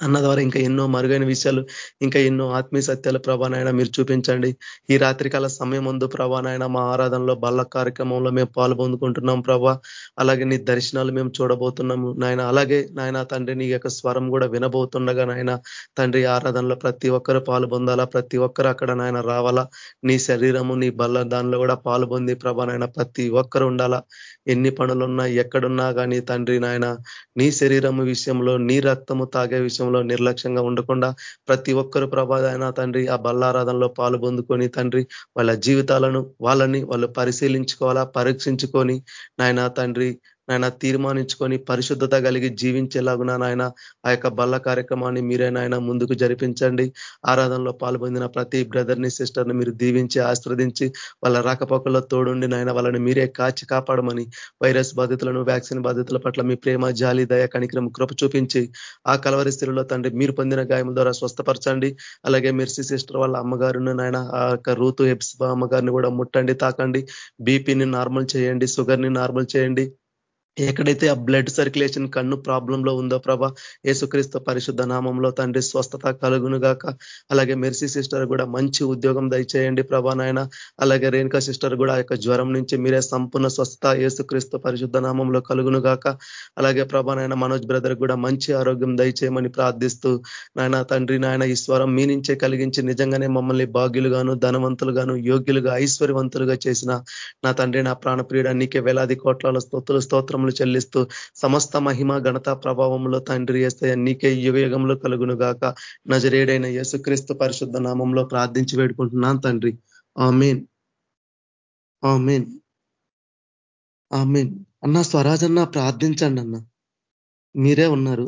అన్న ద్వారా ఇంకా ఎన్నో మరుగైన విషయాలు ఇంకా ఎన్నో ఆత్మీయ సత్యాల ప్రభానాయన మీరు చూపించండి. ఈ రాత్రికాల సమయం ముందు ప్రభానాయన మా ఆరాధనలో బల్ల కార్యక్రమంలో మేము పాల్పొందుకుంటున్నాం ప్రభా. అలాగే నీ దర్శనాలు మేము చూడబోతున్నాము నాయన. అలాగే నాయన తండ్రి నీ యొక్క స్వరం కూడా వినబోతుండగా నాయన తండ్రి ఆరాధనలో ప్రతి ఒక్కరు పాలు పొందాలా? ప్రతి ఒక్కరు అక్కడ నాయన రావాలా? నీ శరీరము నీ బల్ల దానిలో కూడా పాలు పొంది ప్రభానైనా ప్రతి ఒక్కరు ఉండాలా? ఎన్ని పనులున్నా ఎక్కడున్నా కానీ తండ్రి నాయన నీ శరీరము విషయంలో నీ రక్తము తాగే విషయం విషయంలో నిర్లక్ష్యంగా ఉండకుండా ప్రతి ఒక్కరు ప్రభాదైనా తండ్రి ఆ బల్లారాధనలో పాలు పొందుకొని తండ్రి వాళ్ళ జీవితాలను వాళ్ళని వాళ్ళు పరిశీలించుకోవాలా పరీక్షించుకొని నాయన తండ్రి నాయన తీర్మానించుకొని పరిశుద్ధత కలిగి జీవించేలాగున నాయన ఆ యొక్క బల్ల కార్యక్రమాన్ని మీరే నాయన ముందుకు జరిపించండి. ఆరాధనలో పాల్పొందిన ప్రతి బ్రదర్ని సిస్టర్ని మీరు దీవించి ఆశ్రదించి వాళ్ళ రాకపోకల్లో తోడుండి నాయన వాళ్ళని మీరే కాచి కాపాడమని వైరస్ బాధితులను వ్యాక్సిన్ బాధితుల పట్ల మీ ప్రేమ జాలి దయ కణిక్రమ కృప చూపించి ఆ కలవరి స్థితిలో తండ్రి మీరు పొందిన గాయం ద్వారా స్వస్థపరచండి. అలాగే మెర్సీ సిస్టర్ వాళ్ళ అమ్మగారును నాయన ఆ యొక్క రూతు ఎప్సిబా అమ్మగారిని కూడా ముట్టండి తాకండి. బీపీని నార్మల్ చేయండి షుగర్ని నార్మల్ చేయండి. ఎక్కడైతే ఆ బ్లడ్ సర్క్యులేషన్ కన్ను ప్రాబ్లంలో ఉందో ప్రభా యేసుక్రీస్తు పరిశుద్ధ నామంలో తండ్రి స్వస్థత కలుగును గాక. అలాగే మెర్సీ సిస్టర్ కూడా మంచి ఉద్యోగం దయచేయండి ప్రభా నాయన. అలాగే రేణుకా సిస్టర్ కూడా ఆ జ్వరం నుంచి మీరే సంపూర్ణ స్వస్థత యేసుక్రీస్తు పరిశుద్ధ నామంలో కలుగును గాక. అలాగే ప్రభా నాయన మనోజ్ బ్రదర్ కూడా మంచి ఆరోగ్యం దయచేయమని ప్రార్థిస్తూ నాయన తండ్రి నాయన ఈ స్వరం మీ నుంచే కలిగించి నిజంగానే మమ్మల్ని భాగ్యులుగాను ధనవంతులుగాను యోగ్యులుగా ఐశ్వర్యవంతులుగా చేసిన నా తండ్రి నా ప్రాణప్రియుడ నీకే వేలాది కోట్ల స్తోత్రులు స్తోత్రం స్తోత్రములు చెల్లిస్తూ సమస్త మహిమ ఘనత ప్రభావంలో తండ్రి వేస్తే నీకే యుగ యుగంలో కలుగును గాక నజరేడైన యేసుక్రీస్తు పరిశుద్ధ నామంలో ప్రార్థించి వేడుకుంటున్నాను తండ్రి. ఆమెన్. ఆమెన్. ఆమెన్. అన్న స్వరాజన్న ప్రార్థించండి అన్న మీరే ఉన్నారు.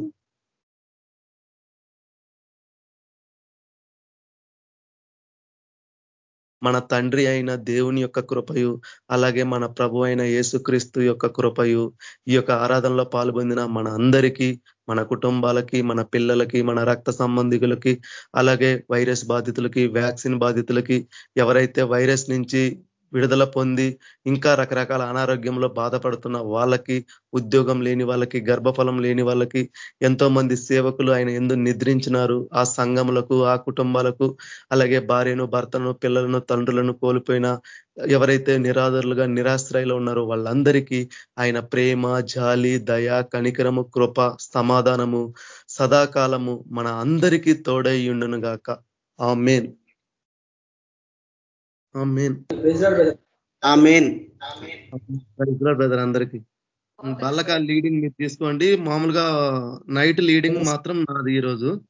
మన తండ్రి అయిన దేవుని యొక్క కృపయు అలాగే మన ప్రభు అయిన యేసుక్రీస్తు యొక్క కృపయు ఈ యొక్క ఆరాధనలో పాల్పొందిన మన అందరికీ మన కుటుంబాలకి మన పిల్లలకి మన రక్త సంబంధికులకి అలాగే వైరస్ బాధితులకి వ్యాక్సిన్ బాధితులకి ఎవరైతే వైరస్ నుంచి విడుదల పొంది ఇంకా రకరకాల అనారోగ్యంలో బాధపడుతున్న వాళ్ళకి ఉద్యోగం లేని వాళ్ళకి గర్భఫలం లేని వాళ్ళకి ఎంతో మంది సేవకులు ఆయన ఎందు నిద్రించినారు. ఆ సంఘములకు ఆ కుటుంబాలకు అలాగే భార్యను భర్తను పిల్లలను తండ్రులను కోల్పోయిన ఎవరైతే నిరాధరులుగా నిరాశ్రయలో ఉన్నారో వాళ్ళందరికీ ఆయన ప్రేమ జాలి దయ కనికరము కృప సమాధానము సదాకాలము మన అందరికీ తోడై ఉండును గాక ఆ మేన్ బ్రదర్. అందరికి. బల్లక లీడింగ్ మీరు తీసుకోండి. మామూలుగా నైట్ లీడింగ్ మాత్రం నాది ఈరోజు.